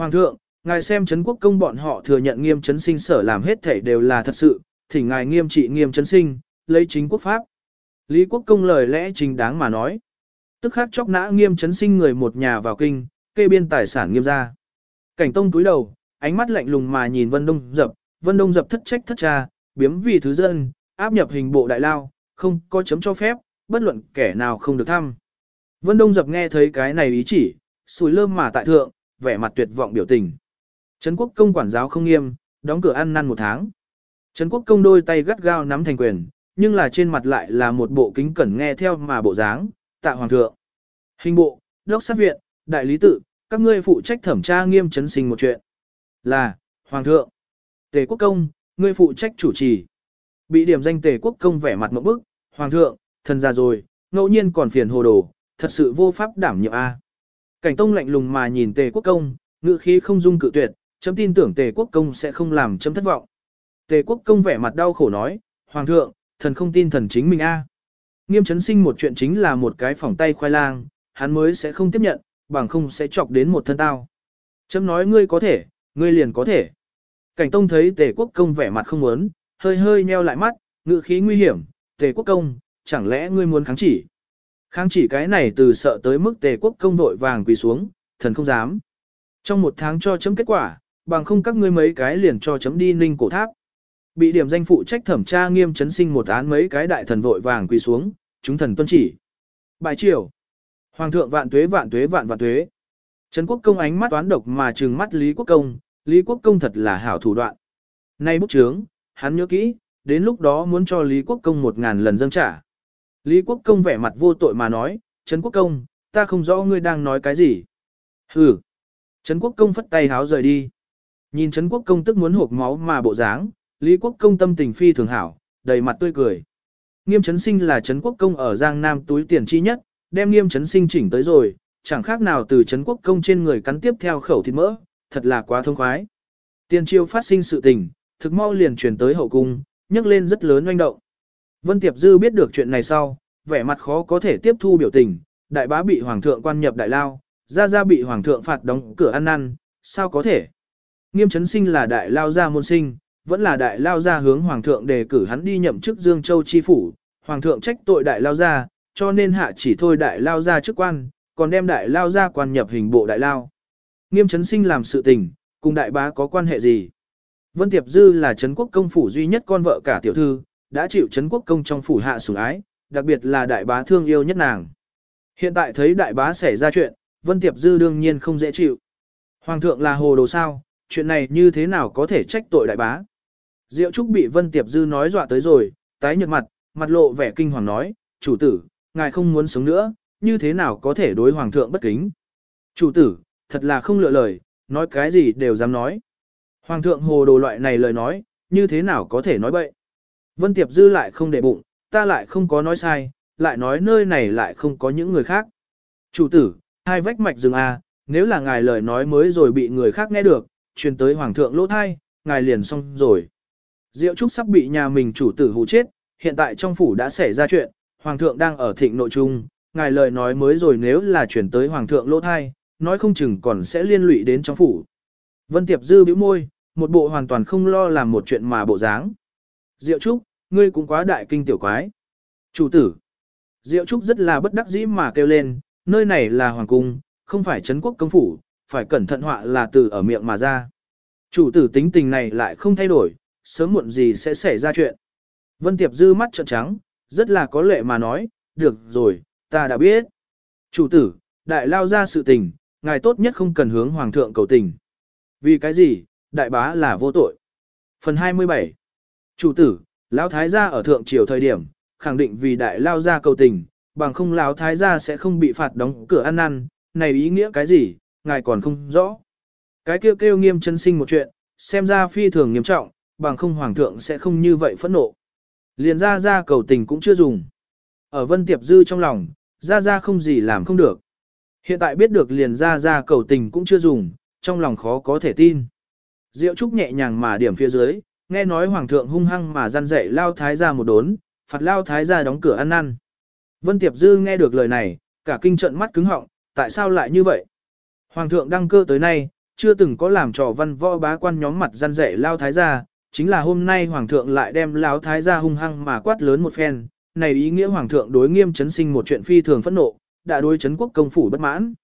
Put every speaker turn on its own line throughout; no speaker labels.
Hoàng thượng, ngài xem Trấn quốc công bọn họ thừa nhận nghiêm chấn sinh sở làm hết thể đều là thật sự, thỉnh ngài nghiêm trị nghiêm chấn sinh, lấy chính quốc pháp. Lý quốc công lời lẽ chính đáng mà nói. Tức khắc chóc nã nghiêm chấn sinh người một nhà vào kinh, kê biên tài sản nghiêm ra. Cảnh tông túi đầu, ánh mắt lạnh lùng mà nhìn Vân Đông dập, Vân Đông dập thất trách thất cha, biếm vì thứ dân, áp nhập hình bộ đại lao, không có chấm cho phép, bất luận kẻ nào không được thăm. Vân Đông dập nghe thấy cái này ý chỉ, sùi lơm mà tại thượng, vẻ mặt tuyệt vọng biểu tình. Trấn quốc công quản giáo không nghiêm, đóng cửa ăn năn một tháng. Trấn quốc công đôi tay gắt gao nắm thành quyền, nhưng là trên mặt lại là một bộ kính cẩn nghe theo mà bộ dáng, tạ hoàng thượng. Hình bộ, đốc sát viện, đại lý tự, các ngươi phụ trách thẩm tra nghiêm chấn sinh một chuyện. Là, hoàng thượng. Tề quốc công, ngươi phụ trách chủ trì. Bị điểm danh tề quốc công vẻ mặt mẫu bức, hoàng thượng, thần già rồi, ngẫu nhiên còn phiền hồ đồ, thật sự vô pháp đảm nhiệm a. Cảnh tông lạnh lùng mà nhìn tề quốc công, ngữ khí không dung cự tuyệt, chấm tin tưởng tề quốc công sẽ không làm chấm thất vọng. Tề quốc công vẻ mặt đau khổ nói, Hoàng thượng, thần không tin thần chính mình a. Nghiêm chấn sinh một chuyện chính là một cái phỏng tay khoai lang, hắn mới sẽ không tiếp nhận, bằng không sẽ chọc đến một thân tao. Chấm nói ngươi có thể, ngươi liền có thể. Cảnh tông thấy tề quốc công vẻ mặt không muốn, hơi hơi nheo lại mắt, ngữ khí nguy hiểm, tề quốc công, chẳng lẽ ngươi muốn kháng chỉ. Kháng chỉ cái này từ sợ tới mức tề quốc công đội vàng quỳ xuống, thần không dám. Trong một tháng cho chấm kết quả, bằng không các ngươi mấy cái liền cho chấm đi ninh cổ tháp. Bị điểm danh phụ trách thẩm tra nghiêm chấn sinh một án mấy cái đại thần vội vàng quỳ xuống, chúng thần tuân chỉ. Bài triều. Hoàng thượng vạn tuế vạn tuế vạn vạn tuế. Trấn quốc công ánh mắt toán độc mà trừng mắt Lý quốc công, Lý quốc công thật là hảo thủ đoạn. Nay bút trướng, hắn nhớ kỹ, đến lúc đó muốn cho Lý quốc công một ngàn lần dâng trả. Lý quốc công vẻ mặt vô tội mà nói, Trấn quốc công, ta không rõ ngươi đang nói cái gì. Hừ. Trấn quốc công phất tay háo rời đi. Nhìn Trấn quốc công tức muốn hộp máu mà bộ dáng, Lý quốc công tâm tình phi thường hảo, đầy mặt tươi cười. Nghiêm Trấn sinh là Trấn quốc công ở Giang Nam túi tiền chi nhất, đem nghiêm Trấn sinh chỉnh tới rồi, chẳng khác nào từ Trấn quốc công trên người cắn tiếp theo khẩu thịt mỡ, thật là quá thông khoái. Tiền triều phát sinh sự tình, thực mau liền truyền tới hậu cung, nhấc lên rất lớn oanh động. Vân Tiệp Dư biết được chuyện này sau, vẻ mặt khó có thể tiếp thu biểu tình, đại bá bị hoàng thượng quan nhập đại lao, gia gia bị hoàng thượng phạt đóng cửa ăn năn, sao có thể? Nghiêm chấn sinh là đại lao gia môn sinh, vẫn là đại lao gia hướng hoàng thượng đề cử hắn đi nhậm chức Dương Châu chi phủ, hoàng thượng trách tội đại lao gia, cho nên hạ chỉ thôi đại lao gia chức quan, còn đem đại lao gia quan nhập hình bộ đại lao. Nghiêm chấn sinh làm sự tình, cùng đại bá có quan hệ gì? Vân Tiệp Dư là Trấn quốc công phủ duy nhất con vợ cả tiểu thư, đã chịu Trấn quốc công trong phủ hạ sủng ái, đặc biệt là đại bá thương yêu nhất nàng. Hiện tại thấy đại bá xảy ra chuyện, Vân Tiệp Dư đương nhiên không dễ chịu. Hoàng thượng là hồ đồ sao, chuyện này như thế nào có thể trách tội đại bá. Diệu Trúc bị Vân Tiệp Dư nói dọa tới rồi, tái nhợt mặt, mặt lộ vẻ kinh hoàng nói, chủ tử, ngài không muốn sống nữa, như thế nào có thể đối hoàng thượng bất kính. Chủ tử, thật là không lựa lời, nói cái gì đều dám nói. Hoàng thượng hồ đồ loại này lời nói, như thế nào có thể nói bậy. Vân Tiệp Dư lại không để bụng, ta lại không có nói sai, lại nói nơi này lại không có những người khác. Chủ tử, hai vách mạch rừng A, nếu là ngài lời nói mới rồi bị người khác nghe được, truyền tới hoàng thượng lỗ thai, ngài liền xong rồi. Diệu Trúc sắp bị nhà mình chủ tử hù chết, hiện tại trong phủ đã xảy ra chuyện, hoàng thượng đang ở thịnh nội trung, ngài lời nói mới rồi nếu là truyền tới hoàng thượng lỗ thai, nói không chừng còn sẽ liên lụy đến trong phủ. Vân Tiệp dư bĩu môi, một bộ hoàn toàn không lo làm một chuyện mà bộ dáng. Diệu Trúc, ngươi cũng quá đại kinh tiểu quái. Chủ tử. Diệu Trúc rất là bất đắc dĩ mà kêu lên, nơi này là hoàng cung, không phải Trấn quốc công phủ, phải cẩn thận họa là từ ở miệng mà ra. Chủ tử tính tình này lại không thay đổi, sớm muộn gì sẽ xảy ra chuyện. Vân Tiệp dư mắt trợn trắng, rất là có lệ mà nói, được rồi, ta đã biết. Chủ tử, đại lao ra sự tình, ngài tốt nhất không cần hướng hoàng thượng cầu tình. Vì cái gì, đại bá là vô tội. Phần 27 Chủ tử, lão thái gia ở thượng triều thời điểm, khẳng định vì đại lao gia cầu tình, bằng không lão thái gia sẽ không bị phạt đóng cửa ăn năn, này ý nghĩa cái gì, ngài còn không rõ. Cái kêu kêu nghiêm chân sinh một chuyện, xem ra phi thường nghiêm trọng, bằng không hoàng thượng sẽ không như vậy phẫn nộ. Liền ra ra cầu tình cũng chưa dùng. Ở vân tiệp dư trong lòng, ra ra không gì làm không được. Hiện tại biết được liền ra ra cầu tình cũng chưa dùng, trong lòng khó có thể tin. Diệu Trúc nhẹ nhàng mà điểm phía dưới, nghe nói hoàng thượng hung hăng mà gian dạy lao thái gia một đốn, phạt lao thái gia đóng cửa ăn năn. Vân Tiệp Dư nghe được lời này, cả kinh trận mắt cứng họng, tại sao lại như vậy? Hoàng thượng đăng cơ tới nay, Chưa từng có làm trò văn võ bá quan nhóm mặt gian dạy lao thái gia, chính là hôm nay hoàng thượng lại đem lao thái gia hung hăng mà quát lớn một phen, này ý nghĩa hoàng thượng đối nghiêm chấn sinh một chuyện phi thường phẫn nộ, đã đối chấn quốc công phủ bất mãn.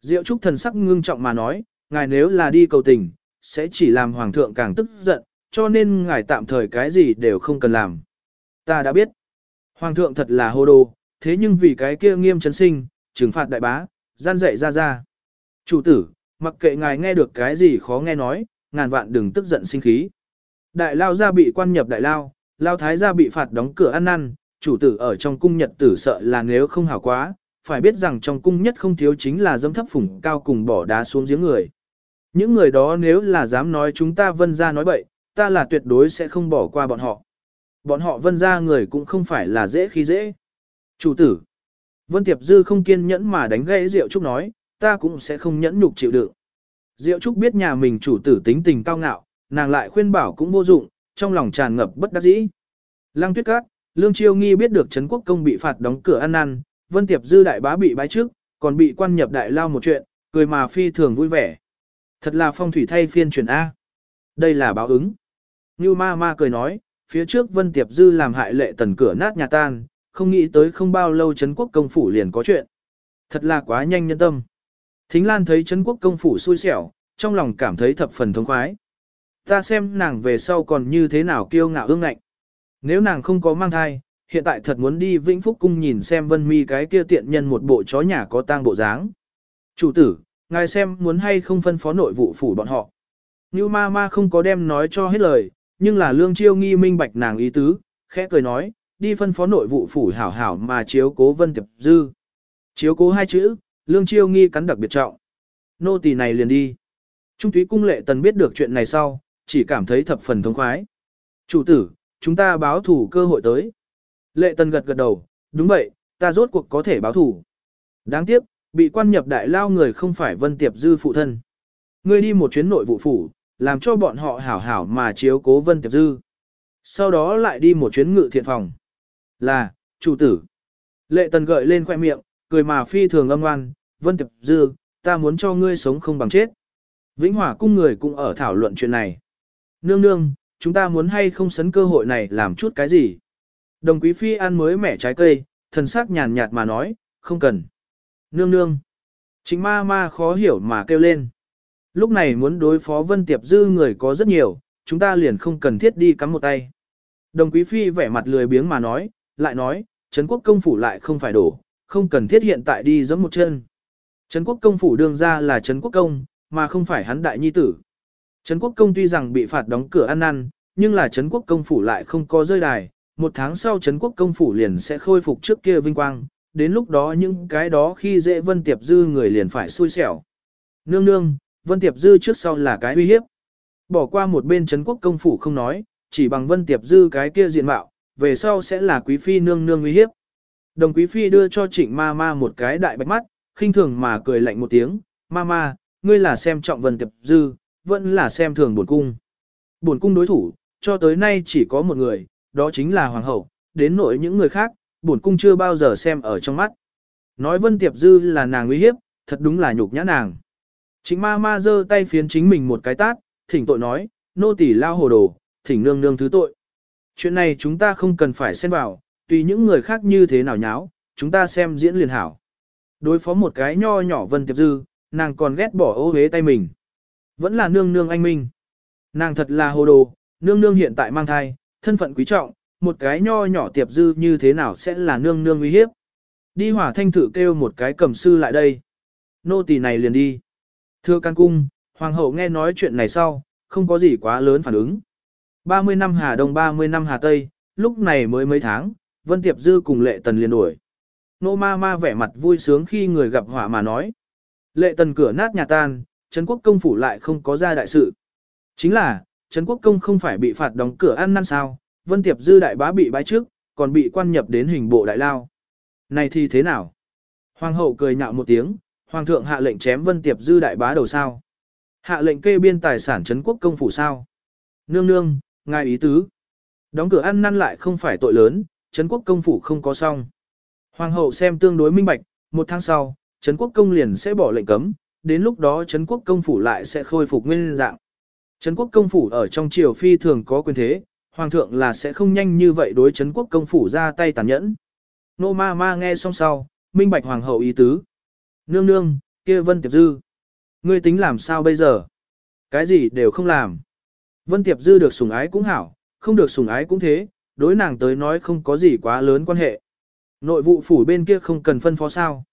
Diệu Trúc thần sắc ngưng trọng mà nói, ngài nếu là đi cầu tình, sẽ chỉ làm hoàng thượng càng tức giận, cho nên ngài tạm thời cái gì đều không cần làm. Ta đã biết, hoàng thượng thật là hô đồ, thế nhưng vì cái kia nghiêm chấn sinh, trừng phạt đại bá, gian dạy ra ra. Chủ tử, mặc kệ ngài nghe được cái gì khó nghe nói, ngàn vạn đừng tức giận sinh khí. Đại lao gia bị quan nhập đại lao, lao thái gia bị phạt đóng cửa ăn năn, chủ tử ở trong cung nhật tử sợ là nếu không hảo quá, phải biết rằng trong cung nhất không thiếu chính là dâm thấp phủng cao cùng bỏ đá xuống giếng người. Những người đó nếu là dám nói chúng ta vân ra nói bậy, ta là tuyệt đối sẽ không bỏ qua bọn họ. Bọn họ vân ra người cũng không phải là dễ khi dễ. Chủ tử. Vân Tiệp Dư không kiên nhẫn mà đánh gãy Diệu Trúc nói, ta cũng sẽ không nhẫn nhục chịu đựng. Diệu Trúc biết nhà mình chủ tử tính tình cao ngạo, nàng lại khuyên bảo cũng vô dụng, trong lòng tràn ngập bất đắc dĩ. Lăng Tuyết Các, Lương Chiêu Nghi biết được Trấn Quốc Công bị phạt đóng cửa ăn năn, Vân Tiệp Dư đại bá bị bái trước, còn bị quan nhập đại lao một chuyện, cười mà phi thường vui vẻ. Thật là phong thủy thay phiên chuyển A. Đây là báo ứng. Như ma ma cười nói, phía trước Vân Tiệp Dư làm hại lệ tần cửa nát nhà tan, không nghĩ tới không bao lâu Trấn Quốc Công phủ liền có chuyện. Thật là quá nhanh nhân tâm. Thính Lan thấy Trấn Quốc Công phủ xui xẻo, trong lòng cảm thấy thập phần thống khoái. Ta xem nàng về sau còn như thế nào kiêu ngạo ương ngạnh. Nếu nàng không có mang thai, hiện tại thật muốn đi Vĩnh Phúc Cung nhìn xem Vân Mi cái kia tiện nhân một bộ chó nhà có tang bộ dáng. Chủ tử, ngài xem muốn hay không phân phó nội vụ phủ bọn họ. Như ma ma không có đem nói cho hết lời, nhưng là lương chiêu nghi minh bạch nàng ý tứ, khẽ cười nói, đi phân phó nội vụ phủ hảo hảo mà chiếu cố vân tiệp dư. Chiếu cố hai chữ, lương chiêu nghi cắn đặc biệt trọng. Nô tỳ này liền đi. Trung túy cung lệ tần biết được chuyện này sau, chỉ cảm thấy thập phần thống khoái. Chủ tử, chúng ta báo thủ cơ hội tới. Lệ tần gật gật đầu, đúng vậy, ta rốt cuộc có thể báo thủ. Đáng tiếc, bị quan nhập đại lao người không phải vân tiệp dư phụ thân. Ngươi đi một chuyến nội vụ phủ, làm cho bọn họ hảo hảo mà chiếu cố vân tiệp dư. Sau đó lại đi một chuyến ngự thiện phòng. Là, chủ tử. Lệ tần gợi lên khoẻ miệng, cười mà phi thường âm ngoan, vân tiệp dư, ta muốn cho ngươi sống không bằng chết. Vĩnh hỏa cung người cũng ở thảo luận chuyện này. Nương nương, chúng ta muốn hay không sấn cơ hội này làm chút cái gì. Đồng quý phi ăn mới mẻ trái cây, thần sắc nhàn nhạt mà nói, không cần. Nương nương. Chính ma ma khó hiểu mà kêu lên. Lúc này muốn đối phó vân tiệp dư người có rất nhiều, chúng ta liền không cần thiết đi cắm một tay. Đồng quý phi vẻ mặt lười biếng mà nói, lại nói, Trấn quốc công phủ lại không phải đổ, không cần thiết hiện tại đi giẫm một chân. Trấn quốc công phủ đương ra là Trấn quốc công, mà không phải hắn đại nhi tử. Trấn quốc công tuy rằng bị phạt đóng cửa ăn năn, nhưng là Trấn quốc công phủ lại không có rơi đài, một tháng sau Trấn quốc công phủ liền sẽ khôi phục trước kia vinh quang, đến lúc đó những cái đó khi dễ Vân Tiệp Dư người liền phải xui xẻo. Nương nương, Vân Tiệp Dư trước sau là cái uy hiếp. Bỏ qua một bên Trấn quốc công phủ không nói, chỉ bằng Vân Tiệp Dư cái kia diện mạo, về sau sẽ là quý phi nương nương uy hiếp. Đồng quý phi đưa cho trịnh ma ma một cái đại bạch mắt, khinh thường mà cười lạnh một tiếng, ma ma, ngươi là xem trọng Vân Tiệp Dư, vẫn là xem thường buồn cung. Buồn cung đối thủ, cho tới nay chỉ có một người, đó chính là hoàng hậu, đến nội những người khác, bổn cung chưa bao giờ xem ở trong mắt. Nói Vân Tiệp Dư là nàng uy hiếp, thật đúng là nhục nhã nàng. Chính ma ma giơ tay phiến chính mình một cái tát, thỉnh tội nói, nô tỳ lao hồ đồ, thỉnh nương nương thứ tội. Chuyện này chúng ta không cần phải xen vào, tùy những người khác như thế nào nháo, chúng ta xem diễn liền hảo. Đối phó một cái nho nhỏ Vân Tiệp Dư, nàng còn ghét bỏ ô hế tay mình. Vẫn là nương nương anh minh. Nàng thật là hồ đồ, nương nương hiện tại mang thai, thân phận quý trọng, một cái nho nhỏ tiệp dư như thế nào sẽ là nương nương uy hiếp. Đi hỏa thanh thử kêu một cái cầm sư lại đây. Nô tỳ này liền đi. Thưa can cung, hoàng hậu nghe nói chuyện này sau, không có gì quá lớn phản ứng. 30 năm Hà Đông 30 năm Hà Tây, lúc này mới mấy tháng, Vân Tiệp Dư cùng Lệ Tần liền đuổi. Nô ma ma vẻ mặt vui sướng khi người gặp họa mà nói. Lệ Tần cửa nát nhà tan, Trấn Quốc công phủ lại không có ra đại sự. Chính là, Trấn Quốc công không phải bị phạt đóng cửa ăn năn sao, Vân Tiệp Dư đại bá bị bái trước, còn bị quan nhập đến hình bộ đại lao. Này thì thế nào? Hoàng hậu cười nhạo một tiếng, Hoàng thượng hạ lệnh chém Vân Tiệp Dư đại bá đầu sao? Hạ lệnh kê biên tài sản Trấn Quốc công phủ sao? Nương nương, ngài ý tứ. Đóng cửa ăn năn lại không phải tội lớn, Trấn Quốc công phủ không có xong. Hoàng hậu xem tương đối minh bạch, một tháng sau, Trấn Quốc công liền sẽ bỏ lệnh cấm, đến lúc đó Trấn quốc công phủ lại sẽ khôi phục nguyên dạng. Trấn quốc công phủ ở trong triều phi thường có quyền thế, hoàng thượng là sẽ không nhanh như vậy đối Trấn quốc công phủ ra tay tàn nhẫn. Nô ma ma nghe xong sau, minh bạch hoàng hậu ý tứ. Nương nương, kia Vân Tiệp Dư. Ngươi tính làm sao bây giờ? Cái gì đều không làm. Vân Tiệp Dư được sủng ái cũng hảo, không được sủng ái cũng thế, đối nàng tới nói không có gì quá lớn quan hệ. Nội vụ phủ bên kia không cần phân phó sao.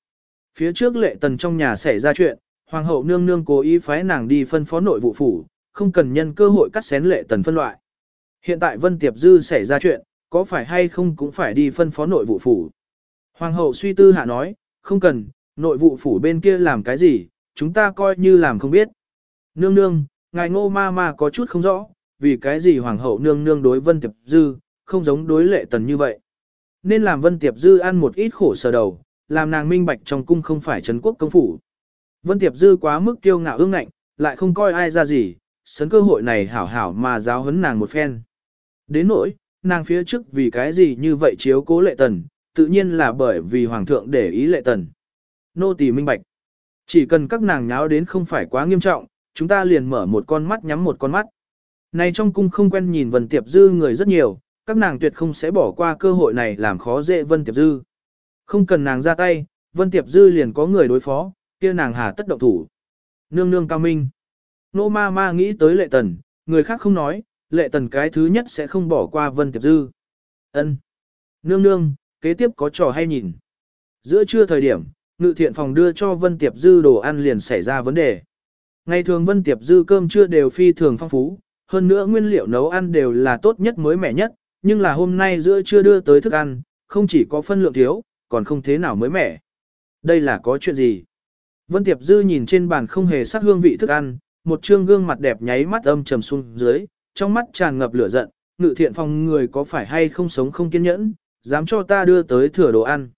Phía trước lệ tần trong nhà xảy ra chuyện, hoàng hậu nương nương cố ý phái nàng đi phân phó nội vụ phủ, không cần nhân cơ hội cắt xén lệ tần phân loại. Hiện tại Vân Tiệp Dư xảy ra chuyện, có phải hay không cũng phải đi phân phó nội vụ phủ. Hoàng hậu suy tư hạ nói, không cần, nội vụ phủ bên kia làm cái gì, chúng ta coi như làm không biết. Nương nương, ngài ngô ma ma có chút không rõ, vì cái gì hoàng hậu nương nương đối Vân Tiệp Dư, không giống đối lệ tần như vậy. Nên làm Vân Tiệp Dư ăn một ít khổ sở đầu, làm nàng minh bạch trong cung không phải Trấn quốc công phủ. Vân Tiệp Dư quá mức kiêu ngạo ương ngạnh, lại không coi ai ra gì, sấn cơ hội này hảo hảo mà giáo huấn nàng một phen. Đến nỗi, nàng phía trước vì cái gì như vậy chiếu cố lệ tần, tự nhiên là bởi vì hoàng thượng để ý lệ tần. Nô tỳ minh bạch. Chỉ cần các nàng nháo đến không phải quá nghiêm trọng, chúng ta liền mở một con mắt nhắm một con mắt. Này trong cung không quen nhìn Vân Tiệp Dư người rất nhiều, các nàng tuyệt không sẽ bỏ qua cơ hội này làm khó dễ Vân Tiệp Dư. Không cần nàng ra tay, Vân Tiệp Dư liền có người đối phó, kia nàng hà tất động thủ. Nương nương cao minh. Nô ma ma nghĩ tới lệ tần, người khác không nói, lệ tần cái thứ nhất sẽ không bỏ qua Vân Tiệp Dư. ân Nương nương, kế tiếp có trò hay nhìn. Giữa trưa thời điểm, ngự thiện phòng đưa cho Vân Tiệp Dư đồ ăn liền xảy ra vấn đề. Ngày thường Vân Tiệp Dư cơm trưa đều phi thường phong phú, hơn nữa nguyên liệu nấu ăn đều là tốt nhất mới mẻ nhất, nhưng là hôm nay giữa trưa đưa tới thức ăn, không chỉ có phân lượng thiếu, còn không thế nào mới mẻ. Đây là có chuyện gì? Vân Tiệp Dư nhìn trên bàn không hề sắc hương vị thức ăn, một trương gương mặt đẹp nháy mắt âm trầm xuống dưới, trong mắt tràn ngập lửa giận, ngự thiện phòng người có phải hay không sống không kiên nhẫn, dám cho ta đưa tới thừa đồ ăn.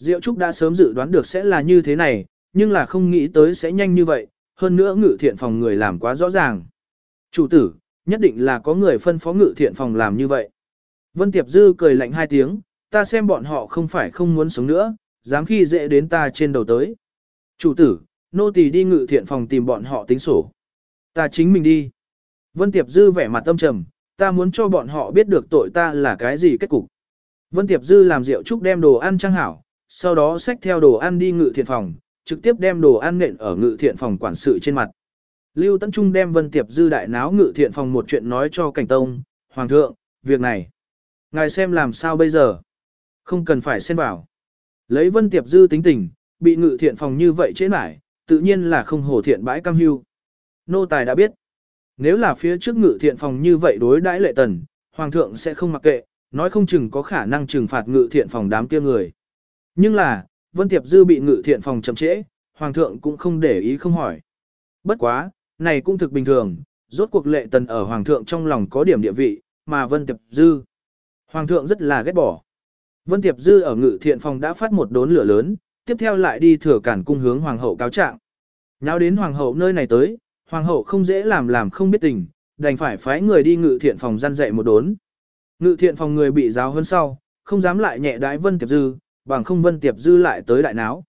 Diệu Trúc đã sớm dự đoán được sẽ là như thế này, nhưng là không nghĩ tới sẽ nhanh như vậy, hơn nữa ngự thiện phòng người làm quá rõ ràng. Chủ tử, nhất định là có người phân phó ngự thiện phòng làm như vậy. Vân Tiệp Dư cười lạnh hai tiếng, ta xem bọn họ không phải không muốn sống nữa, dám khi dễ đến ta trên đầu tới. Chủ tử, nô tỳ đi ngự thiện phòng tìm bọn họ tính sổ. Ta chính mình đi. Vân Tiệp Dư vẻ mặt tâm trầm, ta muốn cho bọn họ biết được tội ta là cái gì kết cục. Vân Tiệp Dư làm rượu trúc đem đồ ăn trang hảo, sau đó xách theo đồ ăn đi ngự thiện phòng, trực tiếp đem đồ ăn nện ở ngự thiện phòng quản sự trên mặt. Lưu Tấn Trung đem Vân Tiệp Dư đại náo ngự thiện phòng một chuyện nói cho Cảnh Tông, Hoàng thượng, việc này. Ngài xem làm sao bây giờ? Không cần phải xen vào. Lấy Vân Tiệp Dư tính tình, bị ngự thiện phòng như vậy chế lại, tự nhiên là không hổ thiện bãi cam hưu. Nô tài đã biết. Nếu là phía trước ngự thiện phòng như vậy đối đãi lệ tần, Hoàng thượng sẽ không mặc kệ, nói không chừng có khả năng trừng phạt ngự thiện phòng đám kia người. Nhưng là, Vân Tiệp Dư bị ngự thiện phòng chậm trễ, Hoàng thượng cũng không để ý không hỏi. Bất quá, này cũng thực bình thường, rốt cuộc lệ tần ở Hoàng thượng trong lòng có điểm địa vị, mà Vân Tiệp Dư. Hoàng thượng rất là ghét bỏ. Vân Tiệp Dư ở ngự thiện phòng đã phát một đốn lửa lớn, tiếp theo lại đi thừa cản cung hướng Hoàng hậu cáo trạng. Nháo đến Hoàng hậu nơi này tới, Hoàng hậu không dễ làm làm không biết tình, đành phải phái người đi ngự thiện phòng gian dạy một đốn. Ngự thiện phòng người bị giáo hơn sau, không dám lại nhẹ đái Vân Tiệp Dư, bằng không Vân Tiệp Dư lại tới đại náo.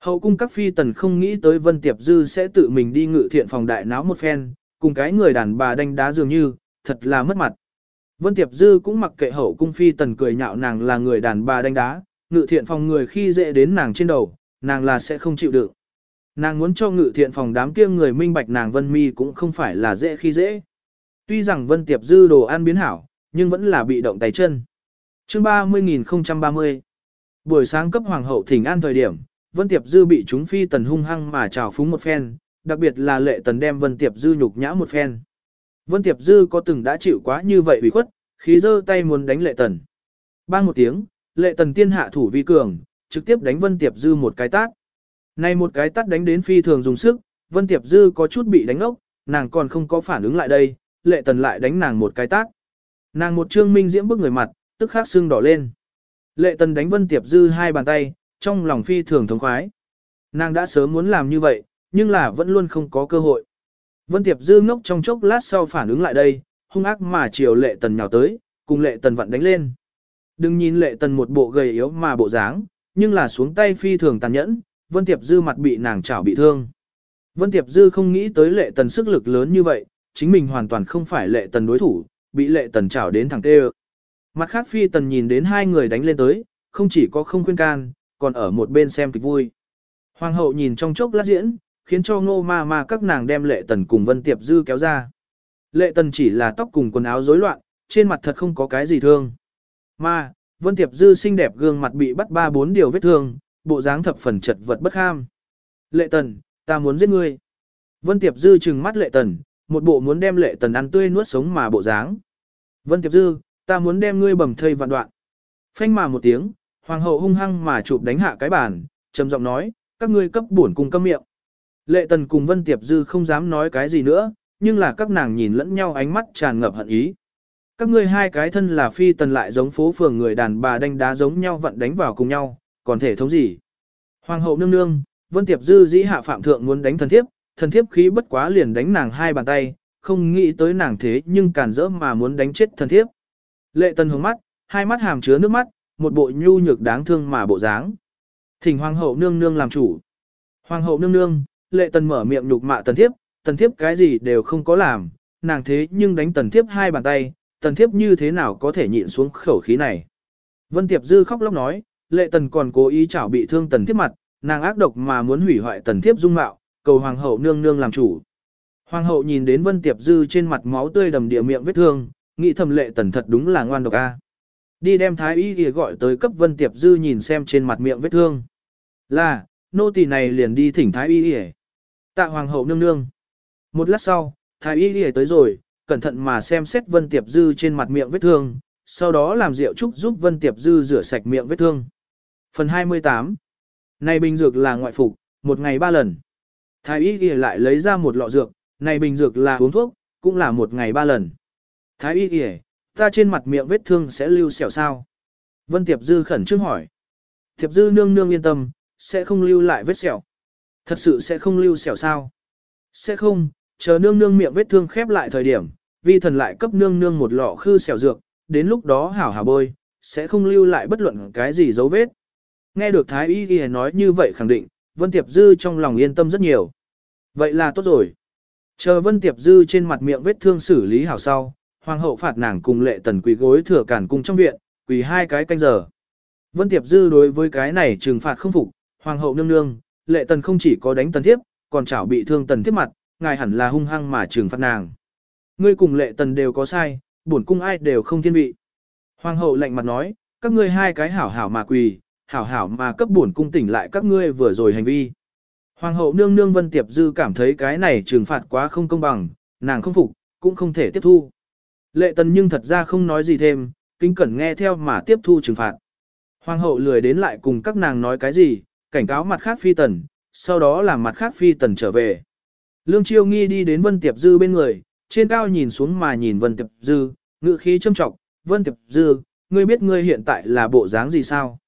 Hậu cung các phi tần không nghĩ tới Vân Tiệp Dư sẽ tự mình đi ngự thiện phòng đại náo một phen, cùng cái người đàn bà đánh đá dường như, thật là mất mặt. Vân Tiệp Dư cũng mặc kệ hậu cung phi tần cười nhạo nàng là người đàn bà đánh đá, ngự thiện phòng người khi dễ đến nàng trên đầu, nàng là sẽ không chịu được. Nàng muốn cho ngự thiện phòng đám kia người minh bạch nàng Vân Mi cũng không phải là dễ khi dễ. Tuy rằng Vân Tiệp Dư đồ ăn biến hảo, nhưng vẫn là bị động tay chân. Chương 30.030 Buổi sáng cấp hoàng hậu thỉnh an thời điểm, Vân Tiệp Dư bị chúng phi tần hung hăng mà trào phúng một phen, đặc biệt là lệ tần đem Vân Tiệp Dư nhục nhã một phen. Vân Tiệp Dư có từng đã chịu quá như vậy ủy khuất, khí giơ tay muốn đánh lệ tần. Bang một tiếng, lệ tần tiên hạ thủ vi cường, trực tiếp đánh Vân Tiệp Dư một cái tát. Này một cái tát đánh đến phi thường dùng sức, Vân Tiệp Dư có chút bị đánh ốc, nàng còn không có phản ứng lại đây, lệ tần lại đánh nàng một cái tát. Nàng một trương minh diễm bức người mặt, tức khắc xương đỏ lên. Lệ tần đánh Vân Tiệp Dư hai bàn tay, trong lòng phi thường thống khoái. Nàng đã sớm muốn làm như vậy, nhưng là vẫn luôn không có cơ hội. Vân Tiệp Dư ngốc trong chốc lát sau phản ứng lại đây, hung ác mà chiều lệ tần nhào tới, cùng lệ tần vặn đánh lên. Đừng nhìn lệ tần một bộ gầy yếu mà bộ dáng, nhưng là xuống tay phi thường tàn nhẫn, Vân Tiệp Dư mặt bị nàng chảo bị thương. Vân Tiệp Dư không nghĩ tới lệ tần sức lực lớn như vậy, chính mình hoàn toàn không phải lệ tần đối thủ, bị lệ tần chảo đến thẳng tê Mặt khác phi tần nhìn đến hai người đánh lên tới, không chỉ có không khuyên can, còn ở một bên xem kịch vui. Hoàng hậu nhìn trong chốc lát diễn, khiến cho ngô ma ma các nàng đem lệ tần cùng Vân Tiệp Dư kéo ra. Lệ tần chỉ là tóc cùng quần áo rối loạn, trên mặt thật không có cái gì thương. Ma, Vân Tiệp Dư xinh đẹp gương mặt bị bắt ba bốn điều vết thương, bộ dáng thập phần chật vật bất ham. Lệ tần, ta muốn giết ngươi. Vân Tiệp Dư trừng mắt lệ tần, một bộ muốn đem lệ tần ăn tươi nuốt sống mà bộ dáng. Vân Tiệp Dư, ta muốn đem ngươi bầm thây vạn đoạn. Phanh mà một tiếng, hoàng hậu hung hăng mà chụp đánh hạ cái bàn, trầm giọng nói, các ngươi cấp bổn cùng câm miệng. Lệ tần cùng Vân Tiệp Dư không dám nói cái gì nữa, nhưng là các nàng nhìn lẫn nhau ánh mắt tràn ngập hận ý. Các ngươi hai cái thân là phi tần lại giống phố phường người đàn bà đánh đá giống nhau vận đánh vào cùng nhau, còn thể thống gì. Hoàng hậu nương nương, Vân Tiệp Dư dĩ hạ phạm thượng muốn đánh thần thiếp, thần thiếp khí bất quá liền đánh nàng hai bàn tay, không nghĩ tới nàng thế nhưng càn rỡ mà muốn đánh chết thần thiếp. Lệ tần hướng mắt, hai mắt hàm chứa nước mắt, một bộ nhu nhược đáng thương mà bộ dáng. Thỉnh hoàng hậu nương nương làm chủ. Hoàng hậu nương nương, lệ tần mở miệng nhục mạ tần thiếp, tần thiếp cái gì đều không có làm, nàng thế nhưng đánh tần thiếp hai bàn tay, tần thiếp như thế nào có thể nhịn xuống khẩu khí này. Vân Tiệp Dư khóc lóc nói, lệ tần còn cố ý chảo bị thương tần thiếp mặt, nàng ác độc mà muốn hủy hoại tần thiếp dung mạo, cầu hoàng hậu nương nương làm chủ. Hoàng hậu nhìn đến Vân Tiệp Dư trên mặt máu tươi đầm địa miệng vết thương, nghĩ thầm lệ tần thật đúng là ngoan độc a. Đi đem thái y kia gọi tới cấp Vân Tiệp Dư nhìn xem trên mặt miệng vết thương. Là, nô tỳ này liền đi thỉnh thái y kia. Tạ hoàng hậu nương nương. Một lát sau, thái y kia tới rồi, cẩn thận mà xem xét Vân Tiệp Dư trên mặt miệng vết thương, sau đó làm rượu trúc giúp Vân Tiệp Dư rửa sạch miệng vết thương. Phần 28 Này bình dược là ngoại phục, một ngày ba lần. Thái y kia lại lấy ra một lọ dược, này bình dược là uống thuốc, cũng là một ngày ba lần. Thái y kìa, ta trên mặt miệng vết thương sẽ lưu sẹo sao? Vân Tiệp Dư khẩn trương hỏi. Tiệp Dư nương nương yên tâm, sẽ không lưu lại vết sẹo. Thật sự sẽ không lưu sẹo sao? Sẽ không, chờ nương nương miệng vết thương khép lại thời điểm, vi thần lại cấp nương nương một lọ khư sẹo dược, đến lúc đó hảo hảo bôi, sẽ không lưu lại bất luận cái gì dấu vết. Nghe được Thái Y Ghi nói như vậy khẳng định, Vân Tiệp Dư trong lòng yên tâm rất nhiều. Vậy là tốt rồi. Chờ Vân Tiệp Dư trên mặt miệng vết thương xử lý hảo sau, hoàng hậu phạt nàng cùng lệ tần quỳ gối thừa cản cung trong viện, quỳ hai cái canh giờ. Vân Tiệp Dư đối với cái này trừng phạt không phục, hoàng hậu nương nương, lệ tần không chỉ có đánh tần thiếp, còn chảo bị thương tần thiếp mặt, ngài hẳn là hung hăng mà trừng phạt nàng. Ngươi cùng lệ tần đều có sai, bổn cung ai đều không thiên vị. Hoàng hậu lạnh mặt nói, các ngươi hai cái hảo hảo mà quỳ, hảo hảo mà cấp bổn cung tỉnh lại các ngươi vừa rồi hành vi. Hoàng hậu nương nương Vân Tiệp Dư cảm thấy cái này trừng phạt quá không công bằng, nàng không phục, cũng không thể tiếp thu. Lệ tần nhưng thật ra không nói gì thêm, kính cẩn nghe theo mà tiếp thu trừng phạt. Hoàng hậu lười đến lại cùng các nàng nói cái gì, cảnh cáo mặt khác phi tần, sau đó làm mặt khác phi tần trở về. Lương Chiêu Nghi đi đến Vân Tiệp Dư bên người, trên cao nhìn xuống mà nhìn Vân Tiệp Dư, ngự khí châm trọng, Vân Tiệp Dư, ngươi biết ngươi hiện tại là bộ dáng gì sao?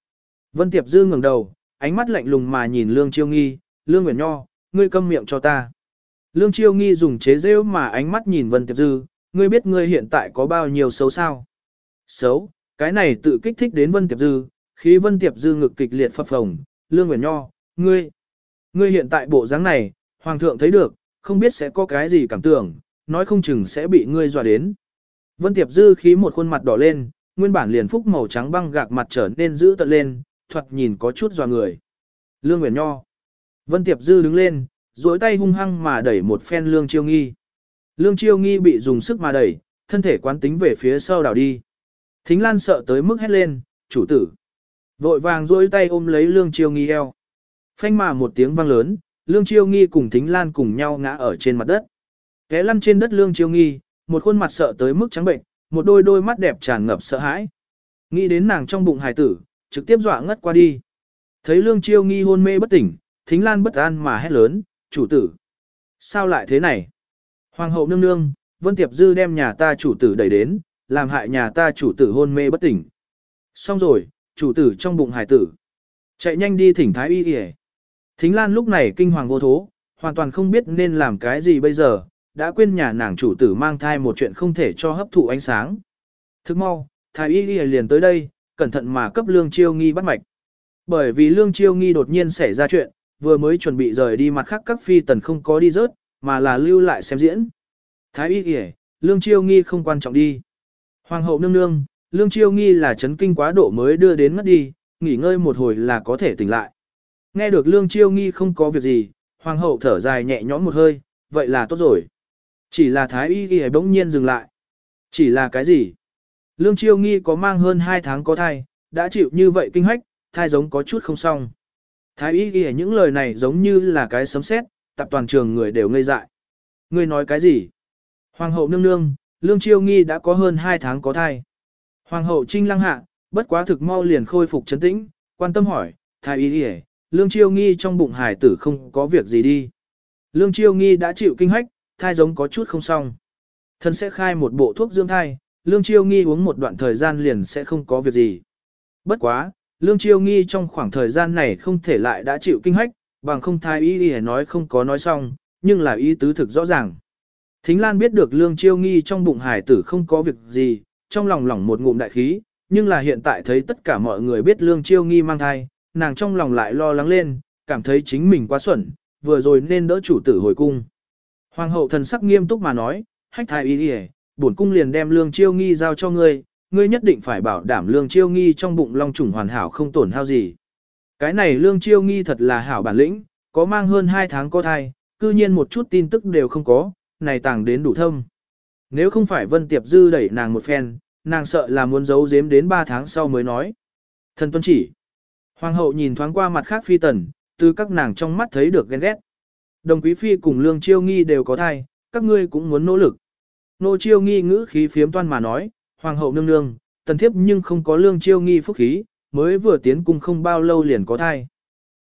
Vân Tiệp Dư ngẩng đầu, ánh mắt lạnh lùng mà nhìn Lương Chiêu Nghi, Lương Nguyễn Nho, ngươi câm miệng cho ta. Lương Chiêu Nghi dùng chế rêu mà ánh mắt nhìn Vân Tiệp Dư, ngươi biết ngươi hiện tại có bao nhiêu xấu sao? Xấu, cái này tự kích thích đến Vân Tiệp Dư, khí Vân Tiệp Dư ngực kịch liệt phập phồng, Lương Nguyễn Nho, ngươi, ngươi hiện tại bộ dáng này, Hoàng thượng thấy được, không biết sẽ có cái gì cảm tưởng, nói không chừng sẽ bị ngươi dọa đến. Vân Tiệp Dư khí một khuôn mặt đỏ lên, nguyên bản liền phúc màu trắng băng gạc mặt trở nên giữ tận lên, thoạt nhìn có chút dọa người. Lương Nguyễn Nho. Vân Tiệp Dư đứng lên, duỗi tay hung hăng mà đẩy một phen Lương Chiêu Nghi. Lương Chiêu Nghi bị dùng sức mà đẩy, thân thể quán tính về phía sau đảo đi. Thính Lan sợ tới mức hét lên, chủ tử. Vội vàng duỗi tay ôm lấy Lương Chiêu Nghi eo. Phanh mà một tiếng vang lớn, Lương Chiêu Nghi cùng Thính Lan cùng nhau ngã ở trên mặt đất. Té lăn trên đất Lương Chiêu Nghi, một khuôn mặt sợ tới mức trắng bệnh, một đôi đôi mắt đẹp tràn ngập sợ hãi. Nghĩ đến nàng trong bụng hài tử, trực tiếp dọa ngất qua đi. Thấy Lương Chiêu Nghi hôn mê bất tỉnh, Thính Lan bất an mà hét lớn, chủ tử. Sao lại thế này? Hoàng hậu nương nương, Vân Tiệp Dư đem nhà ta chủ tử đẩy đến, làm hại nhà ta chủ tử hôn mê bất tỉnh. Xong rồi, chủ tử trong bụng Hải tử. Chạy nhanh đi thỉnh thái y y Thính Lan lúc này kinh hoàng vô thố, hoàn toàn không biết nên làm cái gì bây giờ, đã quên nhà nàng chủ tử mang thai một chuyện không thể cho hấp thụ ánh sáng. Thức mau, thái y y liền tới đây, cẩn thận mà cấp lương chiêu nghi bắt mạch. Bởi vì lương chiêu nghi đột nhiên xảy ra chuyện, vừa mới chuẩn bị rời đi mặt khác các phi tần không có đi rớt, mà là lưu lại xem diễn. Thái y kìa, lương chiêu nghi không quan trọng đi. Hoàng hậu nương nương, lương chiêu nghi là chấn kinh quá độ mới đưa đến ngất đi, nghỉ ngơi một hồi là có thể tỉnh lại. Nghe được lương chiêu nghi không có việc gì, hoàng hậu thở dài nhẹ nhõm một hơi, vậy là tốt rồi. Chỉ là thái y ghi bỗng nhiên dừng lại. Chỉ là cái gì? Lương chiêu nghi có mang hơn 2 tháng có thai, đã chịu như vậy kinh hách, thai giống có chút không xong. Thái y ghi những lời này giống như là cái sấm sét, tập toàn trường người đều ngây dại. Ngươi nói cái gì? Hoàng hậu nương nương, lương chiêu nghi đã có hơn 2 tháng có thai. Hoàng hậu trinh lăng hạ, bất quá thực mau liền khôi phục chấn tĩnh, quan tâm hỏi, thái y ghi lương chiêu nghi trong bụng hải tử không có việc gì đi. Lương chiêu nghi đã chịu kinh hách, thai giống có chút không xong. Thân sẽ khai một bộ thuốc dưỡng thai, lương chiêu nghi uống một đoạn thời gian liền sẽ không có việc gì. Bất quá, lương chiêu nghi trong khoảng thời gian này không thể lại đã chịu kinh hách, bằng không thai y y nói không có nói xong, nhưng là ý tứ thực rõ ràng. Thính Lan biết được lương chiêu nghi trong bụng hải tử không có việc gì, trong lòng lỏng một ngụm đại khí, nhưng là hiện tại thấy tất cả mọi người biết lương chiêu nghi mang thai, nàng trong lòng lại lo lắng lên, cảm thấy chính mình quá xuẩn, vừa rồi nên đỡ chủ tử hồi cung. Hoàng hậu thần sắc nghiêm túc mà nói, hách thái y y, bổn cung liền đem lương chiêu nghi giao cho ngươi, ngươi nhất định phải bảo đảm lương chiêu nghi trong bụng long trùng hoàn hảo không tổn hao gì. Cái này lương chiêu nghi thật là hảo bản lĩnh, có mang hơn 2 tháng có thai, cư nhiên một chút tin tức đều không có, này tàng đến đủ thâm. Nếu không phải Vân Tiệp Dư đẩy nàng một phen, nàng sợ là muốn giấu giếm đến 3 tháng sau mới nói. Thần tuân chỉ. Hoàng hậu nhìn thoáng qua mặt khác phi tần, từ các nàng trong mắt thấy được ghen ghét. Đồng quý phi cùng lương chiêu nghi đều có thai, các ngươi cũng muốn nỗ lực. Nô chiêu nghi ngữ khí phiếm toan mà nói, hoàng hậu nương nương, tần thiếp nhưng không có lương chiêu nghi phúc khí, mới vừa tiến cung không bao lâu liền có thai.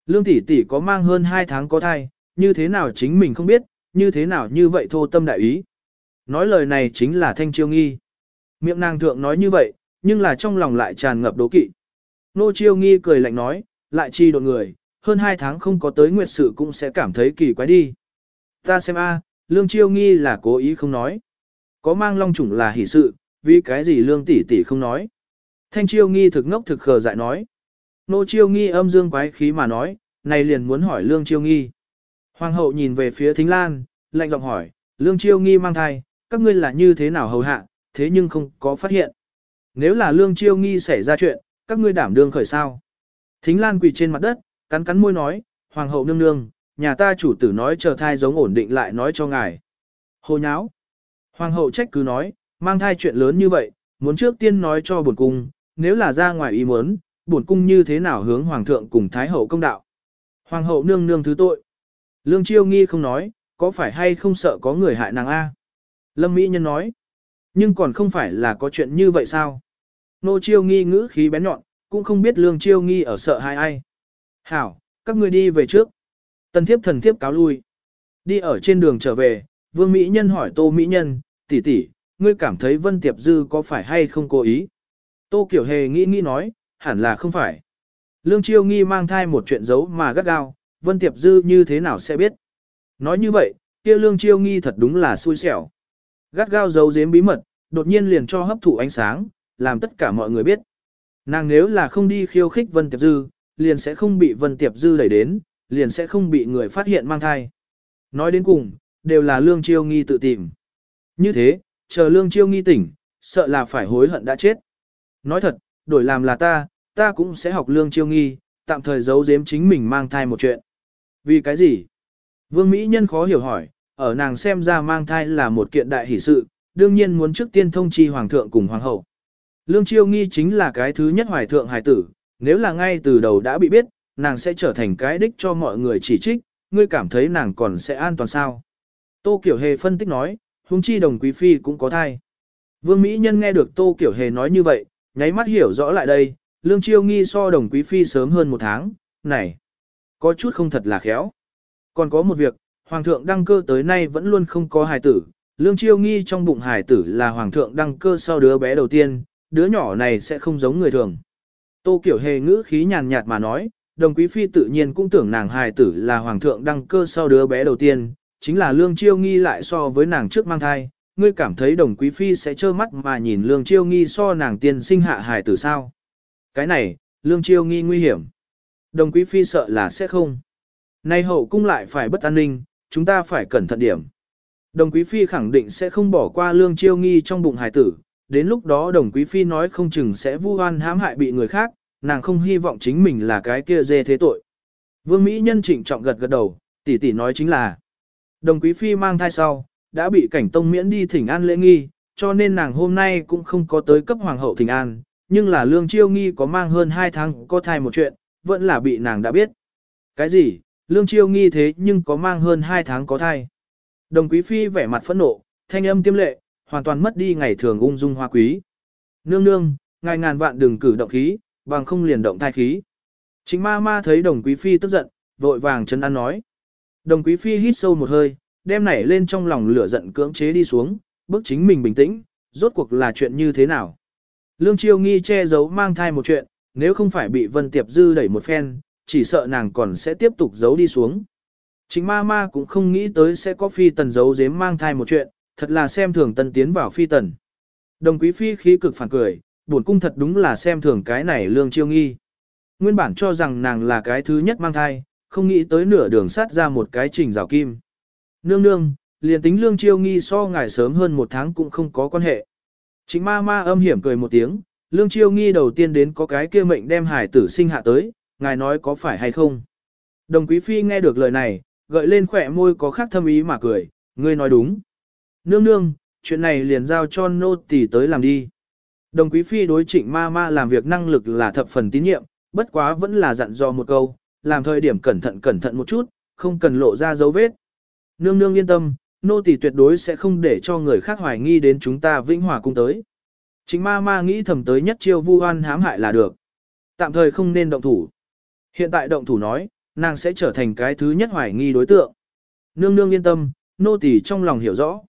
Lương tỷ tỷ có mang hơn 2 tháng có thai, như thế nào chính mình không biết, như thế nào như vậy thô tâm đại ý. Nói lời này chính là thanh chiêu nghi. Miệng nàng thượng nói như vậy, nhưng là trong lòng lại tràn ngập đố kỵ. Nô chiêu nghi cười lạnh nói, lại chi đột người, hơn 2 tháng không có tới nguyệt sự cũng sẽ cảm thấy kỳ quái đi. Ta xem a, lương chiêu nghi là cố ý không nói. Có mang long chủng là hỷ sự, vì cái gì lương tỷ tỷ không nói. Thanh chiêu nghi thực ngốc thực khờ dại nói. Nô chiêu nghi âm dương quái khí mà nói, này liền muốn hỏi lương chiêu nghi. Hoàng hậu nhìn về phía thính lan, lạnh giọng hỏi, lương chiêu nghi mang thai, các ngươi là như thế nào hầu hạ, thế nhưng không có phát hiện. Nếu là lương chiêu nghi xảy ra chuyện, các ngươi đảm đương khởi sao. Thính lan quỳ trên mặt đất, cắn cắn môi nói, Hoàng hậu nương nương, nhà ta chủ tử nói chờ thai giống ổn định lại nói cho ngài. Hồ nháo. Hoàng hậu trách cứ nói, mang thai chuyện lớn như vậy, muốn trước tiên nói cho buồn cung, nếu là ra ngoài ý muốn, bổn cung như thế nào hướng hoàng thượng cùng thái hậu công đạo. Hoàng hậu nương nương thứ tội. Lương chiêu nghi không nói, có phải hay không sợ có người hại nàng A. Lâm Mỹ Nhân nói, nhưng còn không phải là có chuyện như vậy sao? Nô chiêu nghi ngữ khí bén nhọn, cũng không biết lương chiêu nghi ở sợ hai ai. Hảo, các ngươi đi về trước. Tần thiếp thần thiếp cáo lui. Đi ở trên đường trở về, vương Mỹ Nhân hỏi tô Mỹ Nhân, tỷ tỷ, ngươi cảm thấy Vân Tiệp Dư có phải hay không cố ý? Tô Kiểu Hề nghĩ nghĩ nói, hẳn là không phải. Lương Chiêu Nghi mang thai một chuyện giấu mà gắt gao, Vân Tiệp Dư như thế nào sẽ biết? Nói như vậy, kia Lương Chiêu Nghi thật đúng là xui xẻo. Gắt gao giấu giếm bí mật, đột nhiên liền cho hấp thụ ánh sáng, làm tất cả mọi người biết. Nàng nếu là không đi khiêu khích Vân Tiệp Dư, liền sẽ không bị Vân Tiệp Dư đẩy đến, liền sẽ không bị người phát hiện mang thai. Nói đến cùng, đều là Lương Chiêu Nghi tự tìm. Như thế, chờ Lương Chiêu Nghi tỉnh, sợ là phải hối hận đã chết. Nói thật, đổi làm là ta, ta cũng sẽ học Lương Chiêu Nghi, tạm thời giấu giếm chính mình mang thai một chuyện. Vì cái gì? Vương Mỹ Nhân khó hiểu hỏi, ở nàng xem ra mang thai là một kiện đại hỷ sự, đương nhiên muốn trước tiên thông chi hoàng thượng cùng hoàng hậu. Lương Chiêu Nghi chính là cái thứ nhất hoài thượng hài tử, nếu là ngay từ đầu đã bị biết, nàng sẽ trở thành cái đích cho mọi người chỉ trích, ngươi cảm thấy nàng còn sẽ an toàn sao. Tô Kiểu Hề phân tích nói, huống chi đồng quý phi cũng có thai. Vương Mỹ Nhân nghe được Tô Kiểu Hề nói như vậy, nháy mắt hiểu rõ lại đây, lương chiêu nghi so đồng quý phi sớm hơn một tháng, này, có chút không thật là khéo. Còn có một việc, Hoàng thượng đăng cơ tới nay vẫn luôn không có hài tử, lương chiêu nghi trong bụng hài tử là Hoàng thượng đăng cơ sau đứa bé đầu tiên, đứa nhỏ này sẽ không giống người thường. Tô Kiểu Hề ngữ khí nhàn nhạt mà nói, đồng quý phi tự nhiên cũng tưởng nàng hài tử là hoàng thượng đăng cơ sau đứa bé đầu tiên, chính là lương chiêu nghi lại so với nàng trước mang thai, ngươi cảm thấy đồng quý phi sẽ trơ mắt mà nhìn lương chiêu nghi so nàng tiên sinh hạ hài tử sao. Cái này, lương chiêu nghi nguy hiểm. Đồng quý phi sợ là sẽ không. Nay hậu cung lại phải bất an ninh, chúng ta phải cẩn thận điểm. Đồng Quý Phi khẳng định sẽ không bỏ qua lương chiêu nghi trong bụng hải tử, đến lúc đó đồng Quý Phi nói không chừng sẽ vu oan hãm hại bị người khác, nàng không hy vọng chính mình là cái kia dê thế tội. Vương Mỹ Nhân trịnh trọng gật gật đầu, tỷ tỷ nói chính là, đồng Quý Phi mang thai sau, đã bị cảnh tông miễn đi thỉnh an lễ nghi, cho nên nàng hôm nay cũng không có tới cấp hoàng hậu thỉnh an, nhưng là lương chiêu nghi có mang hơn 2 tháng có thai một chuyện, vẫn là bị nàng đã biết. Cái gì, lương chiêu nghi thế nhưng có mang hơn 2 tháng có thai. Đồng quý phi vẻ mặt phẫn nộ, thanh âm tiêm lệ, hoàn toàn mất đi ngày thường ung dung hoa quý. Nương nương, ngài ngàn vạn đừng cử động khí, bằng không liền động thai khí. Chính ma ma thấy đồng quý phi tức giận, vội vàng chân ăn nói. Đồng quý phi hít sâu một hơi, đem nảy lên trong lòng lửa giận cưỡng chế đi xuống, bước chính mình bình tĩnh, rốt cuộc là chuyện như thế nào. Lương Chiêu nghi che giấu mang thai một chuyện, nếu không phải bị Vân Tiệp Dư đẩy một phen, chỉ sợ nàng còn sẽ tiếp tục giấu đi xuống. Chính ma ma cũng không nghĩ tới sẽ có phi tần giấu giếm mang thai một chuyện, thật là xem thường tân tiến vào phi tần. Đồng quý phi khí cực phản cười, buồn cung thật đúng là xem thường cái này lương chiêu nghi. Nguyên bản cho rằng nàng là cái thứ nhất mang thai, không nghĩ tới nửa đường sát ra một cái trình rào kim. Nương nương, liền tính lương chiêu nghi so ngài sớm hơn một tháng cũng không có quan hệ. Chính ma ma âm hiểm cười một tiếng, lương chiêu nghi đầu tiên đến có cái kia mệnh đem hải tử sinh hạ tới, ngài nói có phải hay không. Đồng quý phi nghe được lời này, gợi lên khỏe môi có khác thâm ý mà cười, ngươi nói đúng. Nương nương, chuyện này liền giao cho nô tỳ tới làm đi. Đồng quý phi đối trịnh ma ma làm việc năng lực là thập phần tín nhiệm, bất quá vẫn là dặn dò một câu, làm thời điểm cẩn thận cẩn thận một chút, không cần lộ ra dấu vết. Nương nương yên tâm, nô tỳ tuyệt đối sẽ không để cho người khác hoài nghi đến chúng ta vĩnh hòa cung tới. Chính ma ma nghĩ thầm tới nhất chiêu vu oan hãm hại là được. Tạm thời không nên động thủ. Hiện tại động thủ nói, nàng sẽ trở thành cái thứ nhất hoài nghi đối tượng. Nương nương yên tâm, nô tỳ trong lòng hiểu rõ.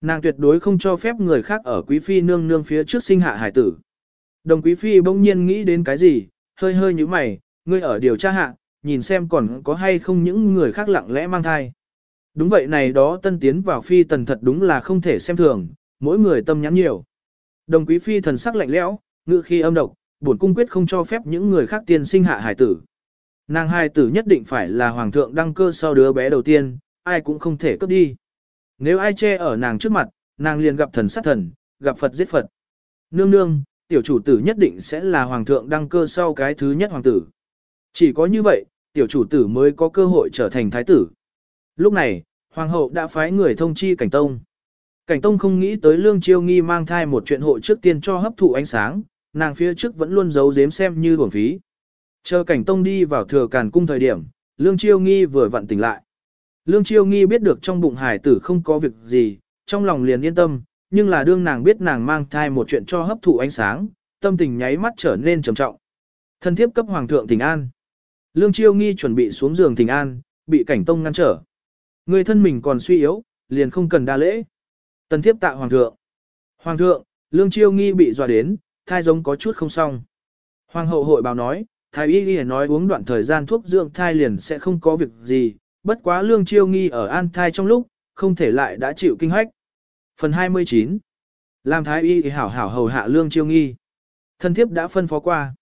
Nàng tuyệt đối không cho phép người khác ở quý phi nương nương phía trước sinh hạ hải tử. Đồng quý phi bỗng nhiên nghĩ đến cái gì, hơi hơi như mày, ngươi ở điều tra hạ, nhìn xem còn có hay không những người khác lặng lẽ mang thai. Đúng vậy này đó tân tiến vào phi tần thật đúng là không thể xem thường, mỗi người tâm nhắn nhiều. Đồng quý phi thần sắc lạnh lẽo, ngự khi âm độc, bổn cung quyết không cho phép những người khác tiên sinh hạ hải tử. Nàng hài tử nhất định phải là hoàng thượng đăng cơ sau đứa bé đầu tiên, ai cũng không thể cướp đi. Nếu ai che ở nàng trước mặt, nàng liền gặp thần sát thần, gặp Phật giết Phật. Nương nương, tiểu chủ tử nhất định sẽ là hoàng thượng đăng cơ sau cái thứ nhất hoàng tử. Chỉ có như vậy, tiểu chủ tử mới có cơ hội trở thành thái tử. Lúc này, hoàng hậu đã phái người thông chi cảnh tông. Cảnh tông không nghĩ tới lương chiêu nghi mang thai một chuyện hội trước tiên cho hấp thụ ánh sáng, nàng phía trước vẫn luôn giấu giếm xem như uổng phí. Chờ cảnh tông đi vào thừa càn cung thời điểm, Lương Chiêu Nghi vừa vặn tỉnh lại. Lương Chiêu Nghi biết được trong bụng hải tử không có việc gì, trong lòng liền yên tâm, nhưng là đương nàng biết nàng mang thai một chuyện cho hấp thụ ánh sáng, tâm tình nháy mắt trở nên trầm trọng. Thân thiếp cấp hoàng thượng thỉnh an. Lương Chiêu Nghi chuẩn bị xuống giường thỉnh an, bị cảnh tông ngăn trở. Người thân mình còn suy yếu, liền không cần đa lễ. Tần thiếp tạ hoàng thượng. Hoàng thượng, Lương Chiêu Nghi bị dọa đến, thai giống có chút không xong. Hoàng hậu hội báo nói, Thái y ghi nói uống đoạn thời gian thuốc dưỡng thai liền sẽ không có việc gì, bất quá lương chiêu nghi ở an thai trong lúc, không thể lại đã chịu kinh hoách. Phần 29 Làm thái y thì hảo hảo hầu hạ lương chiêu nghi. Thân thiếp đã phân phó qua.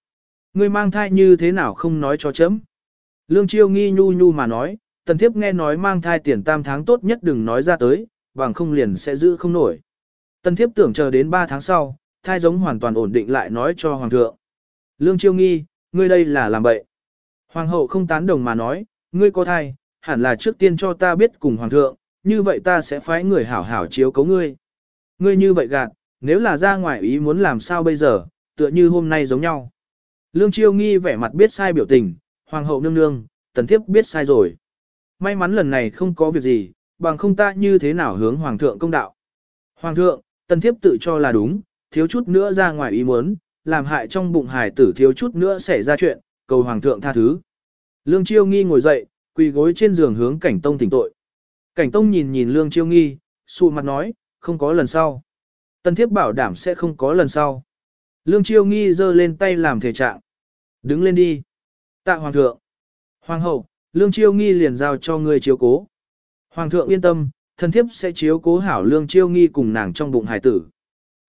Người mang thai như thế nào không nói cho chấm. Lương chiêu nghi nhu nhu mà nói, tần thiếp nghe nói mang thai tiền tam tháng tốt nhất đừng nói ra tới, bằng không liền sẽ giữ không nổi. Tần thiếp tưởng chờ đến 3 tháng sau, thai giống hoàn toàn ổn định lại nói cho hoàng thượng. Lương chiêu nghi, ngươi đây là làm bậy. Hoàng hậu không tán đồng mà nói, ngươi có thai, hẳn là trước tiên cho ta biết cùng hoàng thượng, như vậy ta sẽ phái người hảo hảo chiếu cấu ngươi. Ngươi như vậy gạt, nếu là ra ngoài ý muốn làm sao bây giờ, tựa như hôm nay giống nhau. Lương Chiêu nghi vẻ mặt biết sai biểu tình, hoàng hậu nương nương, tần thiếp biết sai rồi. May mắn lần này không có việc gì, bằng không ta như thế nào hướng hoàng thượng công đạo. Hoàng thượng, tần thiếp tự cho là đúng, thiếu chút nữa ra ngoài ý muốn, làm hại trong bụng hải tử thiếu chút nữa xảy ra chuyện, cầu hoàng thượng tha thứ. Lương Chiêu Nghi ngồi dậy, quỳ gối trên giường hướng Cảnh Tông tỉnh tội. Cảnh Tông nhìn nhìn Lương Chiêu Nghi, sụ mặt nói, không có lần sau. Tần thiếp bảo đảm sẽ không có lần sau. Lương Chiêu Nghi giơ lên tay làm thể trạng. Đứng lên đi. Tạ Hoàng thượng. Hoàng hậu, Lương Chiêu Nghi liền giao cho ngươi chiếu cố. Hoàng thượng yên tâm, thần thiếp sẽ chiếu cố hảo Lương Chiêu Nghi cùng nàng trong bụng hải tử.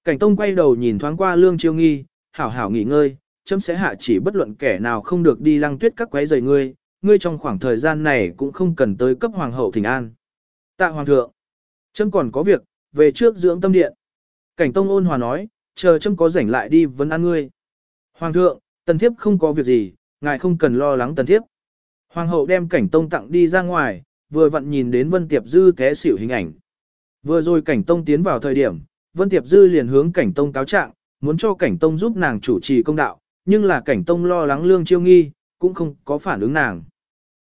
Cảnh Tông quay đầu nhìn thoáng qua Lương Chiêu Nghi, hảo hảo nghỉ ngơi, chấm sẽ hạ chỉ bất luận kẻ nào không được đi lăng tuyết các quấy rầy ngươi, ngươi trong khoảng thời gian này cũng không cần tới cấp hoàng hậu thỉnh an. Tạ hoàng thượng, chấm còn có việc, về trước dưỡng tâm điện. Cảnh tông ôn hòa nói, chờ chấm có rảnh lại đi vấn an ngươi. Hoàng thượng, tần thiếp không có việc gì, ngài không cần lo lắng tần thiếp. Hoàng hậu đem cảnh tông tặng đi ra ngoài, vừa vặn nhìn đến Vân Tiệp Dư té xỉu hình ảnh. Vừa rồi cảnh tông tiến vào thời điểm, Vân Tiệp Dư liền hướng cảnh tông cáo trạng, muốn cho cảnh tông giúp nàng chủ trì công đạo, nhưng là cảnh tông lo lắng lương chiêu nghi, cũng không có phản ứng nàng.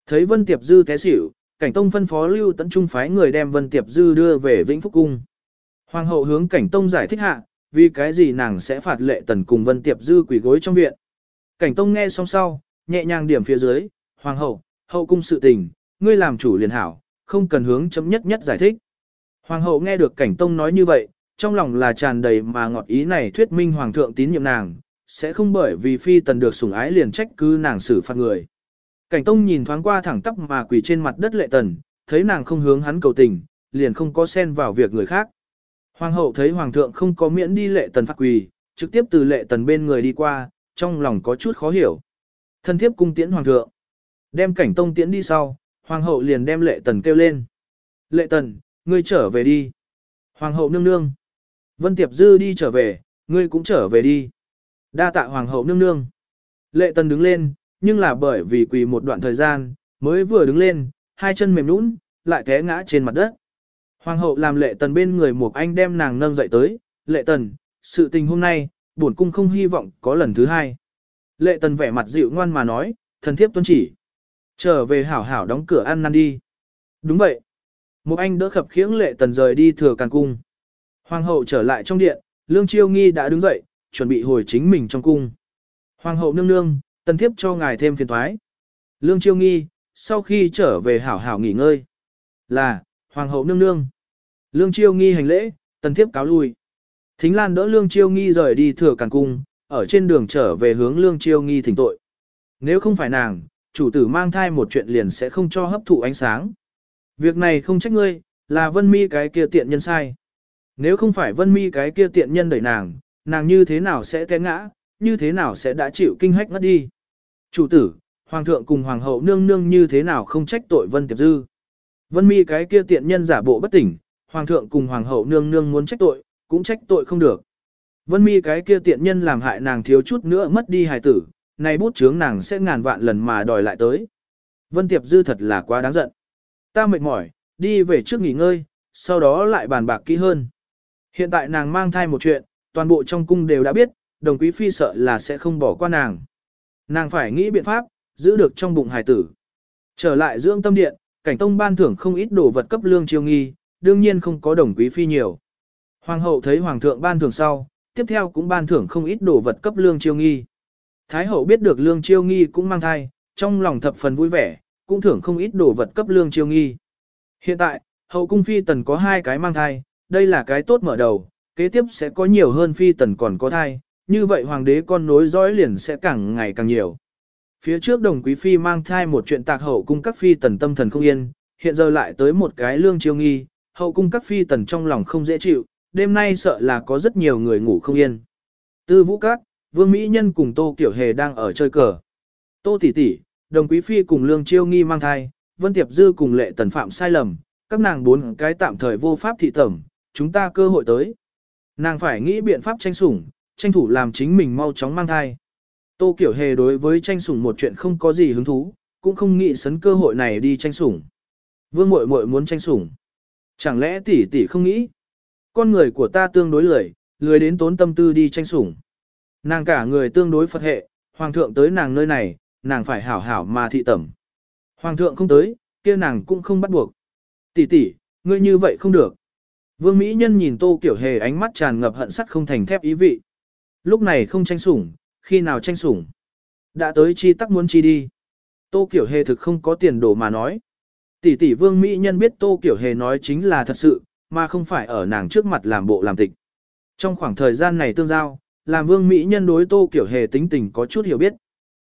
Thấy Vân Tiệp Dư té xỉu, cảnh tông phân phó lưu tấn trung phái người đem Vân Tiệp Dư đưa về Vĩnh Phúc Cung. Hoàng hậu hướng cảnh tông giải thích hạ, vì cái gì nàng sẽ phạt lệ tần cùng Vân Tiệp Dư quỷ gối trong viện. Cảnh tông nghe xong sau, nhẹ nhàng điểm phía dưới, Hoàng hậu, hậu cung sự tình, ngươi làm chủ liền hảo, không cần hướng chấm nhất nhất giải thích. Hoàng hậu nghe được cảnh tông nói như vậy, trong lòng là tràn đầy mà ngọt ý này thuyết minh hoàng thượng tín nhiệm nàng, sẽ không bởi vì phi tần được sủng ái liền trách cứ nàng xử phạt người. Cảnh tông nhìn thoáng qua thẳng tắp mà quỳ trên mặt đất lệ tần, thấy nàng không hướng hắn cầu tình, liền không có xen vào việc người khác. Hoàng hậu thấy hoàng thượng không có miễn đi lệ tần phát quỳ, trực tiếp từ lệ tần bên người đi qua, trong lòng có chút khó hiểu. Thân thiếp cung tiễn hoàng thượng. Đem cảnh tông tiễn đi sau, hoàng hậu liền đem lệ tần kêu lên. Lệ tần, ngươi trở về đi. Hoàng hậu nương nương. Vân Tiệp Dư đi trở về, ngươi cũng trở về đi. Đa tạ hoàng hậu nương nương. Lệ tần đứng lên, nhưng là bởi vì quỳ một đoạn thời gian, mới vừa đứng lên, hai chân mềm nũng, lại té ngã trên mặt đất. Hoàng hậu làm lệ tần bên người một anh đem nàng nâng dậy tới, lệ tần, sự tình hôm nay, bổn cung không hy vọng có lần thứ hai. Lệ tần vẻ mặt dịu ngoan mà nói, thần thiếp tuân chỉ. Trở về hảo hảo đóng cửa ăn năn đi. Đúng vậy. Một anh đỡ khập khiễng lệ tần rời đi thừa càn cung. Hoàng hậu trở lại trong điện, lương chiêu nghi đã đứng dậy, chuẩn bị hồi chính mình trong cung. Hoàng hậu nương nương, tần thiếp cho ngài thêm phiền thoái. Lương chiêu nghi, sau khi trở về hảo hảo nghỉ ngơi. Là, hoàng hậu nương nương. Lương chiêu nghi hành lễ, tần thiếp cáo lui. Thính Lan đỡ Lương Chiêu Nghi rời đi thừa càn cung, ở trên đường trở về hướng Lương Chiêu Nghi thỉnh tội. Nếu không phải nàng, chủ tử mang thai một chuyện liền sẽ không cho hấp thụ ánh sáng. Việc này không trách ngươi, là vân mi cái kia tiện nhân sai. Nếu không phải vân mi cái kia tiện nhân đẩy nàng, nàng như thế nào sẽ té ngã, như thế nào sẽ đã chịu kinh hách ngất đi. Chủ tử, hoàng thượng cùng hoàng hậu nương nương như thế nào không trách tội vân tiệp dư. Vân mi cái kia tiện nhân giả bộ bất tỉnh, hoàng thượng cùng hoàng hậu nương nương muốn trách tội, cũng trách tội không được. Vân mi cái kia tiện nhân làm hại nàng thiếu chút nữa mất đi hài tử, này bút chướng nàng sẽ ngàn vạn lần mà đòi lại tới. Vân Tiệp Dư thật là quá đáng giận. Ta mệt mỏi, đi về trước nghỉ ngơi, sau đó lại bàn bạc kỹ hơn. Hiện tại nàng mang thai một chuyện, toàn bộ trong cung đều đã biết, đồng quý phi sợ là sẽ không bỏ qua nàng. Nàng phải nghĩ biện pháp, giữ được trong bụng hài tử. Trở lại dưỡng tâm điện, cảnh tông ban thưởng không ít đồ vật cấp lương chiêu nghi, đương nhiên không có đồng quý phi nhiều. Hoàng hậu thấy hoàng thượng ban thưởng sau, tiếp theo cũng ban thưởng không ít đồ vật cấp lương chiêu nghi. Thái hậu biết được lương chiêu nghi cũng mang thai, trong lòng thập phần vui vẻ, cũng thưởng không ít đồ vật cấp lương chiêu nghi. Hiện tại, hậu cung phi tần có hai cái mang thai, đây là cái tốt mở đầu, kế tiếp sẽ có nhiều hơn phi tần còn có thai, như vậy hoàng đế con nối dõi liền sẽ càng ngày càng nhiều. Phía trước đồng quý phi mang thai một chuyện tạc hậu cung các phi tần tâm thần không yên, hiện giờ lại tới một cái lương chiêu nghi, hậu cung các phi tần trong lòng không dễ chịu, đêm nay sợ là có rất nhiều người ngủ không yên. Tư vũ cát, vương Mỹ Nhân cùng Tô Kiểu Hề đang ở chơi cờ. Tô tỷ tỷ, đồng quý phi cùng lương chiêu nghi mang thai, vân tiệp dư cùng lệ tần phạm sai lầm, các nàng bốn cái tạm thời vô pháp thị tẩm, chúng ta cơ hội tới. Nàng phải nghĩ biện pháp tranh sủng, tranh thủ làm chính mình mau chóng mang thai. Tô Kiểu Hề đối với tranh sủng một chuyện không có gì hứng thú, cũng không nghĩ sấn cơ hội này đi tranh sủng. Vương Muội Muội muốn tranh sủng. Chẳng lẽ tỷ tỷ không nghĩ? Con người của ta tương đối lười, lười đến tốn tâm tư đi tranh sủng. Nàng cả người tương đối Phật hệ, hoàng thượng tới nàng nơi này, nàng phải hảo hảo mà thị tẩm. Hoàng thượng không tới, kia nàng cũng không bắt buộc. Tỷ tỷ, ngươi như vậy không được. Vương Mỹ Nhân nhìn Tô Kiểu Hề ánh mắt tràn ngập hận sắt không thành thép ý vị. Lúc này không tranh sủng, khi nào tranh sủng. Đã tới chi tắc muốn chi đi. Tô Kiểu Hề thực không có tiền đổ mà nói. Tỷ tỷ Vương Mỹ Nhân biết Tô Kiểu Hề nói chính là thật sự, mà không phải ở nàng trước mặt làm bộ làm tịch. Trong khoảng thời gian này tương giao, làm Vương Mỹ Nhân đối Tô Kiểu Hề tính tình có chút hiểu biết.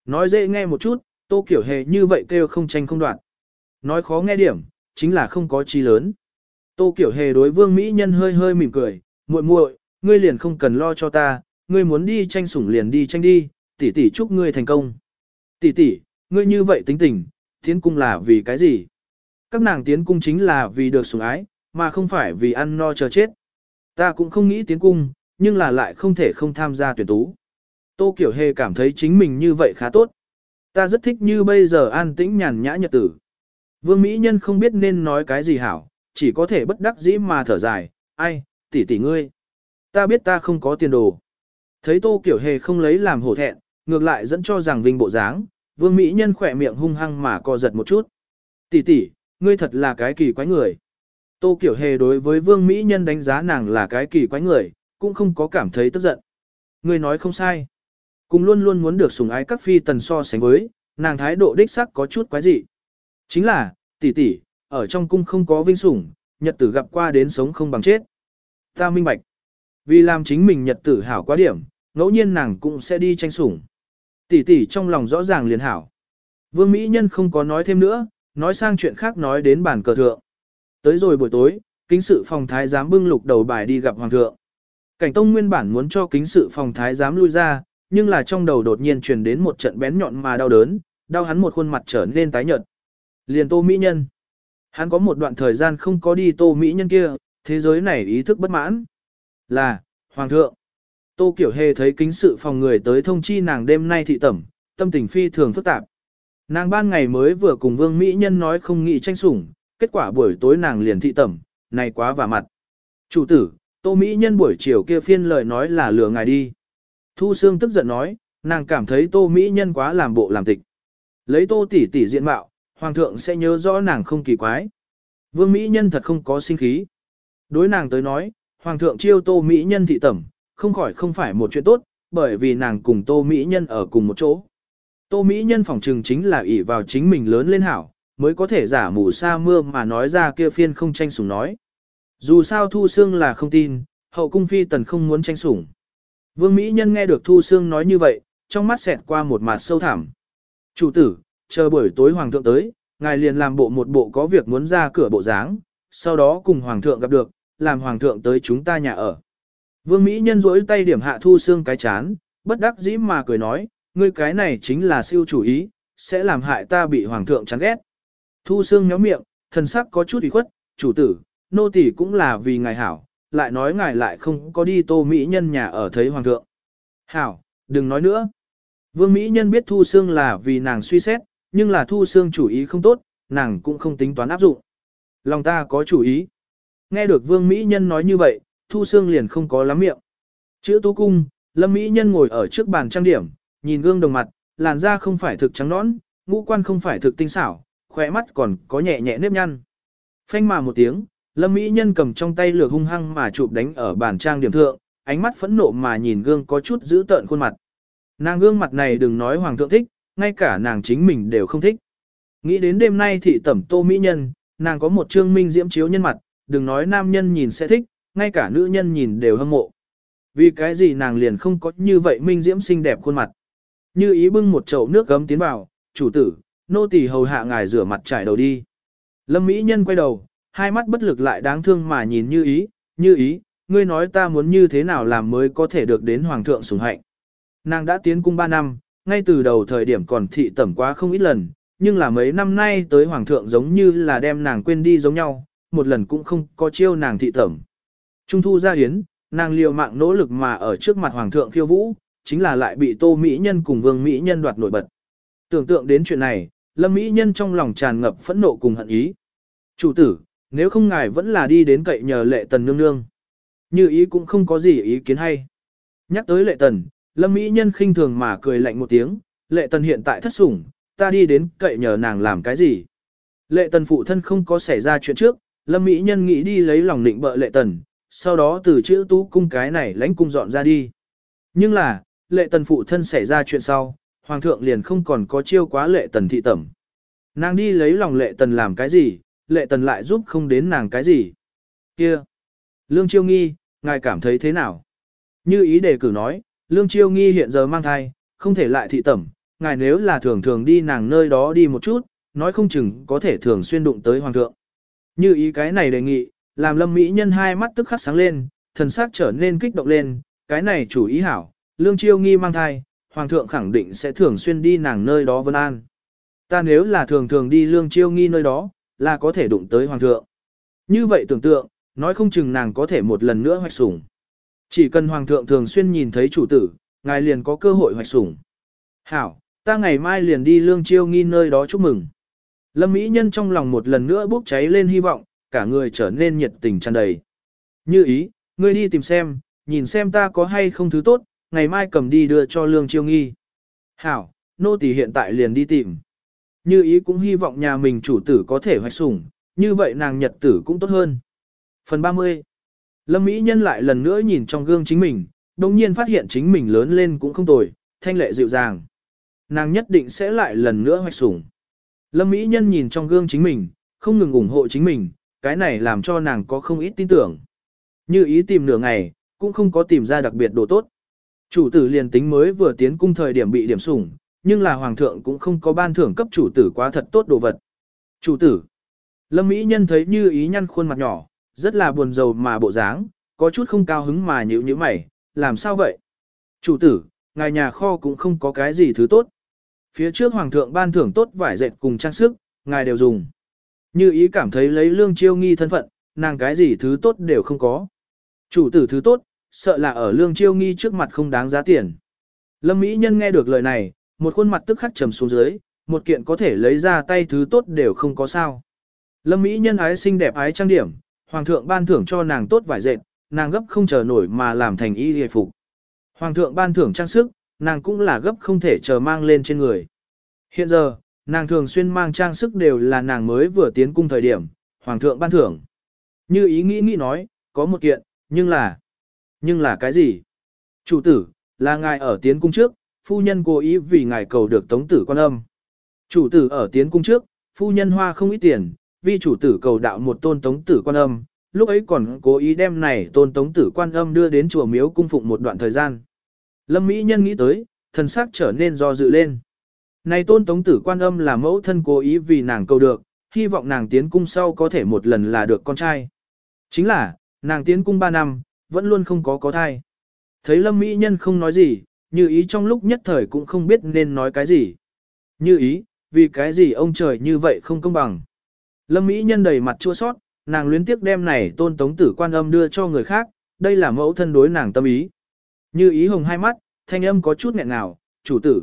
Nói dễ nghe một chút, Tô Kiểu Hề như vậy kêu không tranh không đoạn. Nói khó nghe điểm, chính là không có chi lớn. Tô Kiểu Hề đối Vương Mỹ Nhân hơi hơi mỉm cười, muội muội, ngươi liền không cần lo cho ta, ngươi muốn đi tranh sủng liền đi tranh đi, tỷ tỷ chúc ngươi thành công. Tỷ tỷ, ngươi như vậy tính tình, tiến cung là vì cái gì? Các nàng tiến cung chính là vì được sủng ái, mà không phải vì ăn no chờ chết. Ta cũng không nghĩ tiến cung, nhưng là lại không thể không tham gia tuyển tú. Tô Kiểu Hề cảm thấy chính mình như vậy khá tốt. Ta rất thích như bây giờ an tĩnh nhàn nhã nhật tử. Vương Mỹ Nhân không biết nên nói cái gì hảo, chỉ có thể bất đắc dĩ mà thở dài, ai, tỷ tỷ ngươi. Ta biết ta không có tiền đồ. Thấy Tô Kiểu Hề không lấy làm hổ thẹn, ngược lại dẫn cho rằng vinh bộ dáng, Vương Mỹ Nhân khỏe miệng hung hăng mà co giật một chút. Tỷ tỷ, ngươi thật là cái kỳ quái người. Tô Kiểu Hề đối với Vương Mỹ Nhân đánh giá nàng là cái kỳ quái người, cũng không có cảm thấy tức giận. người nói không sai. Cùng luôn luôn muốn được sủng ái các phi tần so sánh với, nàng thái độ đích sắc có chút quái dị. Chính là, tỷ tỷ, ở trong cung không có vinh sủng, nhật tử gặp qua đến sống không bằng chết. Ta minh bạch. Vì làm chính mình nhật tử hảo quá điểm, ngẫu nhiên nàng cũng sẽ đi tranh sủng. Tỷ tỷ trong lòng rõ ràng liền hảo. Vương Mỹ Nhân không có nói thêm nữa, nói sang chuyện khác nói đến bàn cờ thượng. Tới rồi buổi tối, kính sự phòng thái giám bưng lục đầu bài đi gặp hoàng thượng. Cảnh tông nguyên bản muốn cho kính sự phòng thái giám lui ra, nhưng là trong đầu đột nhiên truyền đến một trận bén nhọn mà đau đớn, đau hắn một khuôn mặt trở nên tái nhợt. Liền tô mỹ nhân. Hắn có một đoạn thời gian không có đi tô mỹ nhân kia, thế giới này ý thức bất mãn. Là, hoàng thượng. Tô Kiểu Hề thấy kính sự phòng người tới thông chi nàng đêm nay thị tẩm, tâm tình phi thường phức tạp. Nàng ban ngày mới vừa cùng Vương Mỹ Nhân nói không nghĩ tranh sủng, kết quả buổi tối nàng liền thị tẩm, này quá vả mặt. Chủ tử, Tô Mỹ Nhân buổi chiều kia phiên lời nói là lừa ngài đi. Thu Sương tức giận nói, nàng cảm thấy Tô Mỹ Nhân quá làm bộ làm tịch. Lấy Tô tỷ tỷ diện mạo, Hoàng thượng sẽ nhớ rõ nàng không kỳ quái. Vương Mỹ Nhân thật không có sinh khí. Đối nàng tới nói, Hoàng thượng chiêu Tô Mỹ Nhân thị tẩm, không khỏi không phải một chuyện tốt, bởi vì nàng cùng Tô Mỹ Nhân ở cùng một chỗ. Tô Mỹ Nhân phỏng trừng chính là ỷ vào chính mình lớn lên hảo, mới có thể giả mù sa mưa mà nói ra kia phiên không tranh sủng nói. Dù sao Thu Sương là không tin, hậu cung phi tần không muốn tranh sủng. Vương Mỹ Nhân nghe được Thu Sương nói như vậy, trong mắt xẹt qua một mặt sâu thẳm. Chủ tử, chờ buổi tối hoàng thượng tới, ngài liền làm bộ một bộ có việc muốn ra cửa bộ dáng, sau đó cùng hoàng thượng gặp được, làm hoàng thượng tới chúng ta nhà ở. Vương Mỹ Nhân rỗi tay điểm hạ Thu Sương cái chán, bất đắc dĩ mà cười nói, ngươi cái này chính là siêu chủ ý, sẽ làm hại ta bị hoàng thượng chán ghét. Thu Sương nhó miệng, thần sắc có chút ủy khuất, chủ tử, nô tỳ cũng là vì ngài hảo, lại nói ngài lại không có đi tô Mỹ Nhân nhà ở thấy hoàng thượng. Hảo, đừng nói nữa. Vương Mỹ Nhân biết Thu xương là vì nàng suy xét, nhưng là Thu xương chủ ý không tốt, nàng cũng không tính toán áp dụng. Lòng ta có chủ ý. Nghe được Vương Mỹ Nhân nói như vậy, Thu xương liền không có lắm miệng. Chữ tú cung, Lâm Mỹ Nhân ngồi ở trước bàn trang điểm, nhìn gương đồng mặt, làn da không phải thực trắng nõn, ngũ quan không phải thực tinh xảo, khỏe mắt còn có nhẹ nhẹ nếp nhăn. Phanh mà một tiếng, Lâm Mỹ Nhân cầm trong tay lược hung hăng mà chụp đánh ở bàn trang điểm thượng, ánh mắt phẫn nộ mà nhìn gương có chút giữ tợn khuôn mặt. Nàng gương mặt này đừng nói hoàng thượng thích, ngay cả nàng chính mình đều không thích. Nghĩ đến đêm nay thị tẩm tô Mỹ Nhân, nàng có một trương minh diễm chiếu nhân mặt, đừng nói nam nhân nhìn sẽ thích, ngay cả nữ nhân nhìn đều hâm mộ. Vì cái gì nàng liền không có như vậy minh diễm xinh đẹp khuôn mặt. Như ý bưng một chậu nước gấm tiến vào, chủ tử, nô tỳ hầu hạ ngài rửa mặt trải đầu đi. Lâm Mỹ Nhân quay đầu, hai mắt bất lực lại đáng thương mà nhìn như ý, như ý, ngươi nói ta muốn như thế nào làm mới có thể được đến hoàng thượng sủng hạnh. Nàng đã tiến cung 3 năm, ngay từ đầu thời điểm còn thị tẩm quá không ít lần, nhưng là mấy năm nay tới hoàng thượng giống như là đem nàng quên đi giống nhau, một lần cũng không có chiêu nàng thị tẩm. Trung thu ra hiến, nàng liều mạng nỗ lực mà ở trước mặt hoàng thượng khiêu vũ, chính là lại bị tô mỹ nhân cùng vương mỹ nhân đoạt nổi bật. Tưởng tượng đến chuyện này, lâm mỹ nhân trong lòng tràn ngập phẫn nộ cùng hận ý. Chủ tử, nếu không ngài vẫn là đi đến cậy nhờ lệ tần nương nương. Như ý cũng không có gì ý kiến hay. Nhắc tới lệ tần, lâm mỹ nhân khinh thường mà cười lạnh một tiếng, lệ tần hiện tại thất sủng, ta đi đến cậy nhờ nàng làm cái gì. Lệ tần phụ thân không có xảy ra chuyện trước, lâm mỹ nhân nghĩ đi lấy lòng định bợ lệ tần, sau đó từ chữ tú cung cái này lãnh cung dọn ra đi. Nhưng là, lệ tần phụ thân xảy ra chuyện sau, hoàng thượng liền không còn có chiêu quá lệ tần thị tẩm. Nàng đi lấy lòng lệ tần làm cái gì, lệ tần lại giúp không đến nàng cái gì. Kia! Lương Chiêu Nghi, ngài cảm thấy thế nào? Như ý đề cử nói, Lương Chiêu Nghi hiện giờ mang thai, không thể lại thị tẩm, ngài nếu là thường thường đi nàng nơi đó đi một chút, nói không chừng có thể thường xuyên đụng tới hoàng thượng. Như ý cái này đề nghị, làm lâm mỹ nhân hai mắt tức khắc sáng lên, thần sắc trở nên kích động lên, cái này chủ ý hảo, Lương Chiêu Nghi mang thai, hoàng thượng khẳng định sẽ thường xuyên đi nàng nơi đó vân an. Ta nếu là thường thường đi lương chiêu nghi nơi đó, là có thể đụng tới hoàng thượng. Như vậy tưởng tượng, nói không chừng nàng có thể một lần nữa hoạch sủng. Chỉ cần hoàng thượng thường xuyên nhìn thấy chủ tử, ngài liền có cơ hội hoạch sủng. Hảo, ta ngày mai liền đi lương chiêu nghi nơi đó chúc mừng. Lâm Mỹ Nhân trong lòng một lần nữa bốc cháy lên hy vọng, cả người trở nên nhiệt tình tràn đầy. Như ý, ngươi đi tìm xem, nhìn xem ta có hay không thứ tốt, ngày mai cầm đi đưa cho lương chiêu nghi. Hảo, nô tỳ hiện tại liền đi tìm. Như ý cũng hy vọng nhà mình chủ tử có thể hoạch sủng, như vậy nàng nhật tử cũng tốt hơn. Phần 30 Lâm Mỹ Nhân lại lần nữa nhìn trong gương chính mình, đồng nhiên phát hiện chính mình lớn lên cũng không tồi, thanh lệ dịu dàng. Nàng nhất định sẽ lại lần nữa hoạch sủng. Lâm Mỹ Nhân nhìn trong gương chính mình, không ngừng ủng hộ chính mình, cái này làm cho nàng có không ít tin tưởng. Như ý tìm nửa ngày, cũng không có tìm ra đặc biệt đồ tốt. Chủ tử liền tính mới vừa tiến cung thời điểm bị điểm sủng, nhưng là hoàng thượng cũng không có ban thưởng cấp chủ tử quá thật tốt đồ vật. Chủ tử. Lâm Mỹ Nhân thấy như ý nhăn khuôn mặt nhỏ, rất là buồn rầu mà bộ dáng, có chút không cao hứng mà nhíu nhíu mày, làm sao vậy? Chủ tử, ngài nhà kho cũng không có cái gì thứ tốt. Phía trước hoàng thượng ban thưởng tốt vải dệt cùng trang sức, ngài đều dùng. Như ý cảm thấy lấy lương chiêu nghi thân phận, nàng cái gì thứ tốt đều không có. Chủ tử thứ tốt, sợ là ở lương chiêu nghi trước mặt không đáng giá tiền. Lâm Mỹ Nhân nghe được lời này, một khuôn mặt tức khắc trầm xuống dưới, một kiện có thể lấy ra tay thứ tốt đều không có sao. Lâm Mỹ Nhân ái xinh đẹp ái trang điểm, Hoàng thượng ban thưởng cho nàng tốt vải dệt, nàng gấp không chờ nổi mà làm thành y hề phục. Hoàng thượng ban thưởng trang sức, nàng cũng là gấp không thể chờ mang lên trên người. Hiện giờ, nàng thường xuyên mang trang sức đều là nàng mới vừa tiến cung thời điểm, Hoàng thượng ban thưởng. Như ý nghĩ nghĩ nói, có một kiện, nhưng là... Nhưng là cái gì? Chủ tử, là ngài ở tiến cung trước, phu nhân cố ý vì ngài cầu được tống tử quan âm. Chủ tử ở tiến cung trước, phu nhân hoa không ít tiền, vì chủ tử cầu đạo một tôn tống tử quan âm, lúc ấy còn cố ý đem này tôn tống tử quan âm đưa đến chùa miếu cung phụng một đoạn thời gian. Lâm Mỹ Nhân nghĩ tới, thần sắc trở nên do dự lên. Này tôn tống tử quan âm là mẫu thân cố ý vì nàng cầu được, hy vọng nàng tiến cung sau có thể một lần là được con trai. Chính là, nàng tiến cung 3 năm, vẫn luôn không có có thai. Thấy Lâm Mỹ Nhân không nói gì, như ý trong lúc nhất thời cũng không biết nên nói cái gì. Như ý, vì cái gì ông trời như vậy không công bằng. Lâm Mỹ Nhân đầy mặt chua sót, nàng luyến tiếc đem này tôn tống tử quan âm đưa cho người khác, đây là mẫu thân đối nàng tâm ý. Như ý hồng hai mắt, thanh âm có chút nghẹn ngào, chủ tử.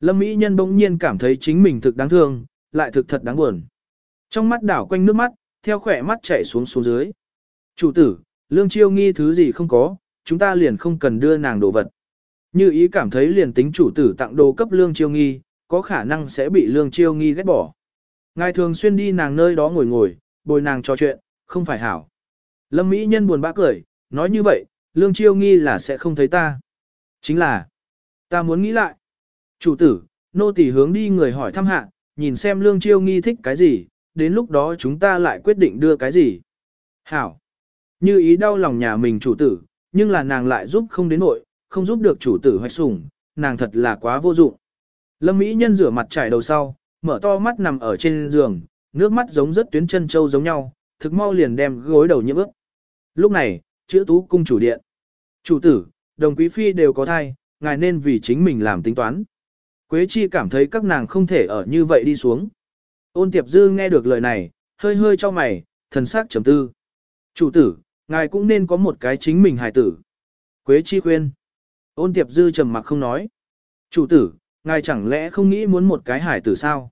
Lâm Mỹ Nhân bỗng nhiên cảm thấy chính mình thực đáng thương, lại thực thật đáng buồn. Trong mắt đảo quanh nước mắt, theo khỏe mắt chảy xuống xuống dưới. Chủ tử, lương chiêu nghi thứ gì không có, chúng ta liền không cần đưa nàng đồ vật. Như ý cảm thấy liền tính chủ tử tặng đồ cấp lương chiêu nghi, có khả năng sẽ bị lương chiêu nghi ghét bỏ. Ngài thường xuyên đi nàng nơi đó ngồi ngồi, bồi nàng trò chuyện, không phải hảo. Lâm Mỹ Nhân buồn bã cười, nói như vậy, lương chiêu nghi là sẽ không thấy ta. Chính là, ta muốn nghĩ lại. Chủ tử, nô tỳ hướng đi người hỏi thăm hạ, nhìn xem lương chiêu nghi thích cái gì, đến lúc đó chúng ta lại quyết định đưa cái gì. Hảo, như ý đau lòng nhà mình chủ tử, nhưng là nàng lại giúp không đến nội, không giúp được chủ tử hoạch sủng, nàng thật là quá vô dụng. Lâm Mỹ Nhân rửa mặt trải đầu sau, mở to mắt nằm ở trên giường, nước mắt giống rất tuyến chân châu giống nhau, thực mau liền đem gối đầu nhiễm ướt. Lúc này, chữ tú cung chủ điện. Chủ tử, đồng quý phi đều có thai, ngài nên vì chính mình làm tính toán. Quế chi cảm thấy các nàng không thể ở như vậy đi xuống. Ôn tiệp dư nghe được lời này, hơi hơi cho mày, thần sắc trầm tư. Chủ tử, ngài cũng nên có một cái chính mình hài tử. Quế chi khuyên. Ôn tiệp dư trầm mặc không nói. Chủ tử, ngài chẳng lẽ không nghĩ muốn một cái hải tử sao?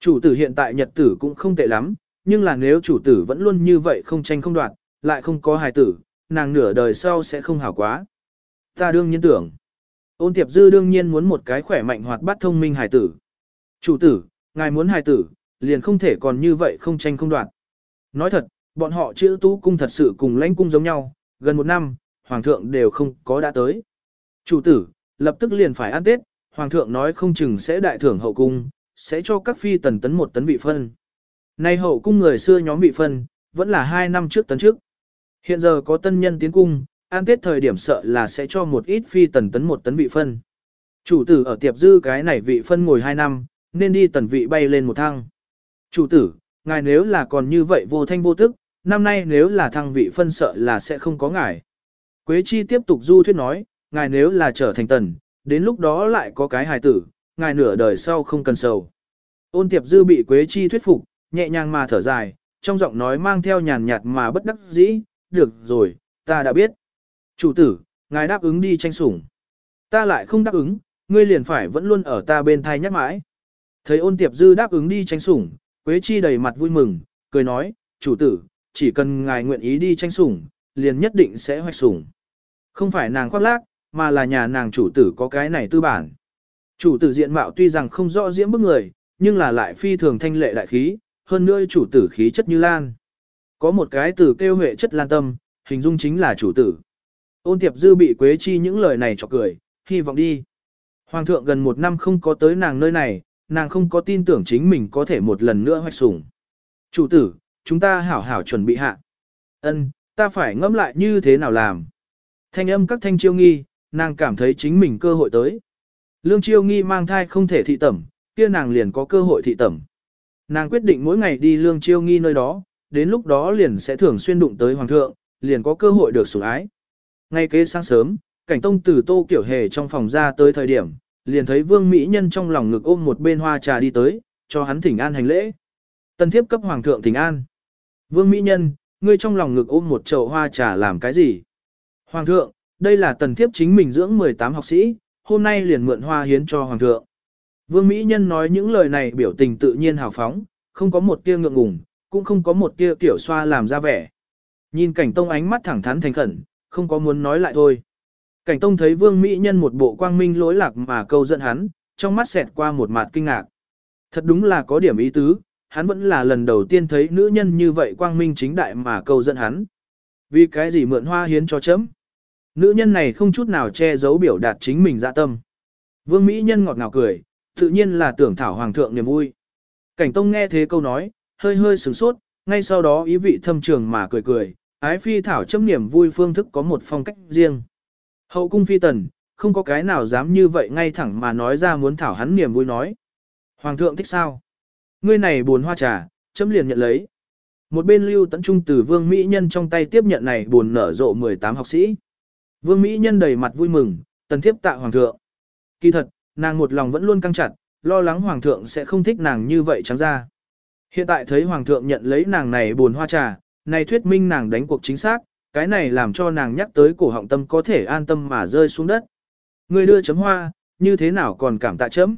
Chủ tử hiện tại nhật tử cũng không tệ lắm, nhưng là nếu chủ tử vẫn luôn như vậy không tranh không đoạt, lại không có hải tử, nàng nửa đời sau sẽ không hảo quá. Ta đương nhiên tưởng. Ôn tiệp dư đương nhiên muốn một cái khỏe mạnh hoạt bát thông minh hải tử. Chủ tử, ngài muốn hải tử, liền không thể còn như vậy không tranh không đoạt. Nói thật, bọn họ chữ tú cung thật sự cùng lãnh cung giống nhau, gần một năm, hoàng thượng đều không có đã tới. Chủ tử, lập tức liền phải ăn Tết, hoàng thượng nói không chừng sẽ đại thưởng hậu cung, sẽ cho các phi tần tấn một tấn vị phân. Nay hậu cung người xưa nhóm vị phân, vẫn là hai năm trước tấn trước. Hiện giờ có tân nhân tiến cung, ăn tết thời điểm sợ là sẽ cho một ít phi tần tấn một tấn vị phân. Chủ tử ở tiệp dư cái này vị phân ngồi hai năm, nên đi tần vị bay lên một thăng. Chủ tử, ngài nếu là còn như vậy vô thanh vô tức, năm nay nếu là thăng vị phân sợ là sẽ không có ngài. Quế chi tiếp tục du thuyết nói, ngài nếu là trở thành tần, đến lúc đó lại có cái hài tử, ngài nửa đời sau không cần sầu. Ôn tiệp dư bị Quế Chi thuyết phục, nhẹ nhàng mà thở dài, trong giọng nói mang theo nhàn nhạt mà bất đắc dĩ, được rồi, ta đã biết. Chủ tử, ngài đáp ứng đi tranh sủng. Ta lại không đáp ứng, ngươi liền phải vẫn luôn ở ta bên thai nhắc mãi. Thấy ôn tiệp dư đáp ứng đi tranh sủng, Quế Chi đầy mặt vui mừng, cười nói, chủ tử, chỉ cần ngài nguyện ý đi tranh sủng, liền nhất định sẽ hoạch sủng. Không phải nàng khoác lác, mà là nhà nàng chủ tử có cái này tư bản. Chủ tử diện mạo tuy rằng không rõ diễm bức người, nhưng là lại phi thường thanh lệ đại khí, hơn nữa chủ tử khí chất như lan. Có một cái từ kêu huệ chất lan tâm, hình dung chính là chủ tử. Ôn tiệp dư bị Quế Chi những lời này chọc cười, hy vọng đi. Hoàng thượng gần một năm không có tới nàng nơi này, nàng không có tin tưởng chính mình có thể một lần nữa hoạch sủng. Chủ tử, chúng ta hảo hảo chuẩn bị hạ. Ân, ta phải ngẫm lại như thế nào làm. Thanh âm các thanh chiêu nghi, nàng cảm thấy chính mình cơ hội tới. Lương chiêu nghi mang thai không thể thị tẩm, kia nàng liền có cơ hội thị tẩm. Nàng quyết định mỗi ngày đi lương chiêu nghi nơi đó, đến lúc đó liền sẽ thường xuyên đụng tới hoàng thượng, liền có cơ hội được sủng ái. Ngay kế sáng sớm, cảnh tông từ tô kiểu hề trong phòng ra tới thời điểm, liền thấy vương mỹ nhân trong lòng ngực ôm một bên hoa trà đi tới, cho hắn thỉnh an hành lễ. Tân thiếp cấp hoàng thượng thỉnh an. Vương mỹ nhân, ngươi trong lòng ngực ôm một chậu hoa trà làm cái gì? Hoàng thượng, đây là tần thiếp chính mình dưỡng 18 học sĩ, hôm nay liền mượn hoa hiến cho hoàng thượng. Vương Mỹ Nhân nói những lời này biểu tình tự nhiên hào phóng, không có một tia ngượng ngùng, cũng không có một tia kiểu xoa làm ra vẻ. Nhìn cảnh tông ánh mắt thẳng thắn thành khẩn, không có muốn nói lại thôi. Cảnh tông thấy Vương Mỹ Nhân một bộ quang minh lỗi lạc mà câu giận hắn, trong mắt xẹt qua một mặt kinh ngạc. Thật đúng là có điểm ý tứ, hắn vẫn là lần đầu tiên thấy nữ nhân như vậy quang minh chính đại mà câu giận hắn. Vì cái gì mượn hoa hiến cho chấm? Nữ nhân này không chút nào che giấu biểu đạt chính mình dạ tâm. Vương Mỹ Nhân ngọt ngào cười, tự nhiên là tưởng thảo hoàng thượng niềm vui. Cảnh Tông nghe thế câu nói, hơi hơi sửng sốt, ngay sau đó ý vị thâm trường mà cười cười, ái phi thảo châm niềm vui phương thức có một phong cách riêng. Hậu cung phi tần, không có cái nào dám như vậy ngay thẳng mà nói ra muốn thảo hắn niềm vui nói. Hoàng thượng thích sao? Ngươi này buồn hoa trà, chấm liền nhận lấy. Một bên lưu tấn trung từ vương Mỹ Nhân trong tay tiếp nhận này buồn nở rộ 18 học sĩ. Vương Mỹ Nhân đầy mặt vui mừng, tần thiếp tạ hoàng thượng. Kỳ thật, nàng một lòng vẫn luôn căng chặt, lo lắng hoàng thượng sẽ không thích nàng như vậy trắng ra. Hiện tại thấy hoàng thượng nhận lấy nàng này buồn hoa trà, này thuyết minh nàng đánh cuộc chính xác, cái này làm cho nàng nhắc tới cổ họng tâm có thể an tâm mà rơi xuống đất. Người đưa chấm hoa, như thế nào còn cảm tạ chấm?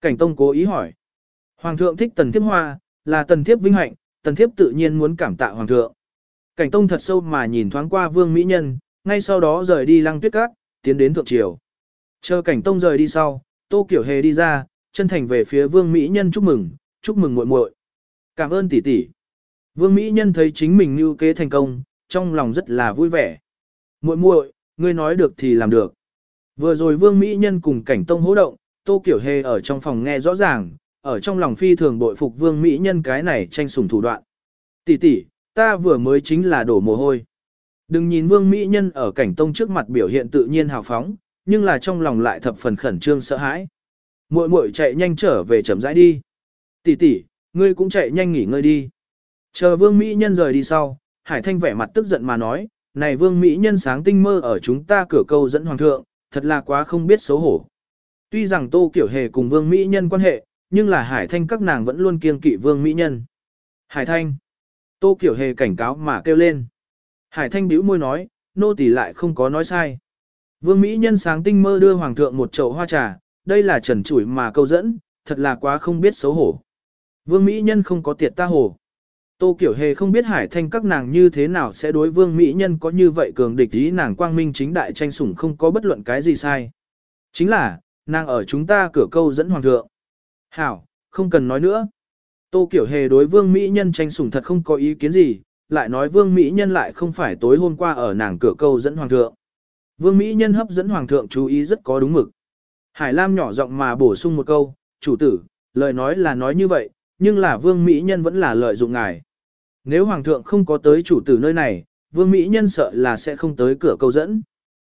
Cảnh Tông cố ý hỏi. Hoàng thượng thích tần thiếp hoa, là tần thiếp vinh hạnh, tần thiếp tự nhiên muốn cảm tạ hoàng thượng. Cảnh Tông thật sâu mà nhìn thoáng qua vương mỹ nhân, ngay sau đó rời đi lăng tuyết cát, tiến đến thượng triều. Chờ cảnh tông rời đi sau, tô kiểu hề đi ra, chân thành về phía vương mỹ nhân chúc mừng, chúc mừng muội muội. Cảm ơn tỷ tỷ. Vương mỹ nhân thấy chính mình như kế thành công, trong lòng rất là vui vẻ. Muội muội, ngươi nói được thì làm được. Vừa rồi vương mỹ nhân cùng cảnh tông hỗ động, tô kiểu hề ở trong phòng nghe rõ ràng, ở trong lòng phi thường bội phục vương mỹ nhân cái này tranh sủng thủ đoạn. Tỷ tỷ, ta vừa mới chính là đổ mồ hôi. Đừng nhìn vương mỹ nhân ở cảnh tông trước mặt biểu hiện tự nhiên hào phóng, nhưng là trong lòng lại thập phần khẩn trương sợ hãi. Muội muội chạy nhanh trở về chậm rãi đi. Tỷ tỷ, ngươi cũng chạy nhanh nghỉ ngơi đi. Chờ vương mỹ nhân rời đi sau, Hải Thanh vẻ mặt tức giận mà nói, này vương mỹ nhân sáng tinh mơ ở chúng ta cửa câu dẫn hoàng thượng, thật là quá không biết xấu hổ. Tuy rằng tô kiểu hề cùng vương mỹ nhân quan hệ, nhưng là Hải Thanh các nàng vẫn luôn kiêng kỵ vương mỹ nhân. Hải Thanh, tô kiểu hề cảnh cáo mà kêu lên. Hải Thanh bĩu môi nói, nô tỳ lại không có nói sai. Vương Mỹ Nhân sáng tinh mơ đưa Hoàng thượng một chậu hoa trà, đây là trần chủi mà câu dẫn, thật là quá không biết xấu hổ. Vương Mỹ Nhân không có tiệt ta hồ. Tô Kiểu Hề không biết Hải Thanh các nàng như thế nào sẽ đối Vương Mỹ Nhân có như vậy cường địch ý nàng quang minh chính đại tranh sủng không có bất luận cái gì sai. Chính là, nàng ở chúng ta cửa câu dẫn Hoàng thượng. Hảo, không cần nói nữa. Tô Kiểu Hề đối Vương Mỹ Nhân tranh sủng thật không có ý kiến gì, lại nói Vương Mỹ Nhân lại không phải tối hôm qua ở nàng cửa câu dẫn Hoàng thượng. Vương Mỹ Nhân hấp dẫn Hoàng thượng chú ý rất có đúng mực. Hải Lam nhỏ giọng mà bổ sung một câu, chủ tử, lời nói là nói như vậy, nhưng là Vương Mỹ Nhân vẫn là lợi dụng ngài. Nếu Hoàng thượng không có tới chủ tử nơi này, Vương Mỹ Nhân sợ là sẽ không tới cửa câu dẫn.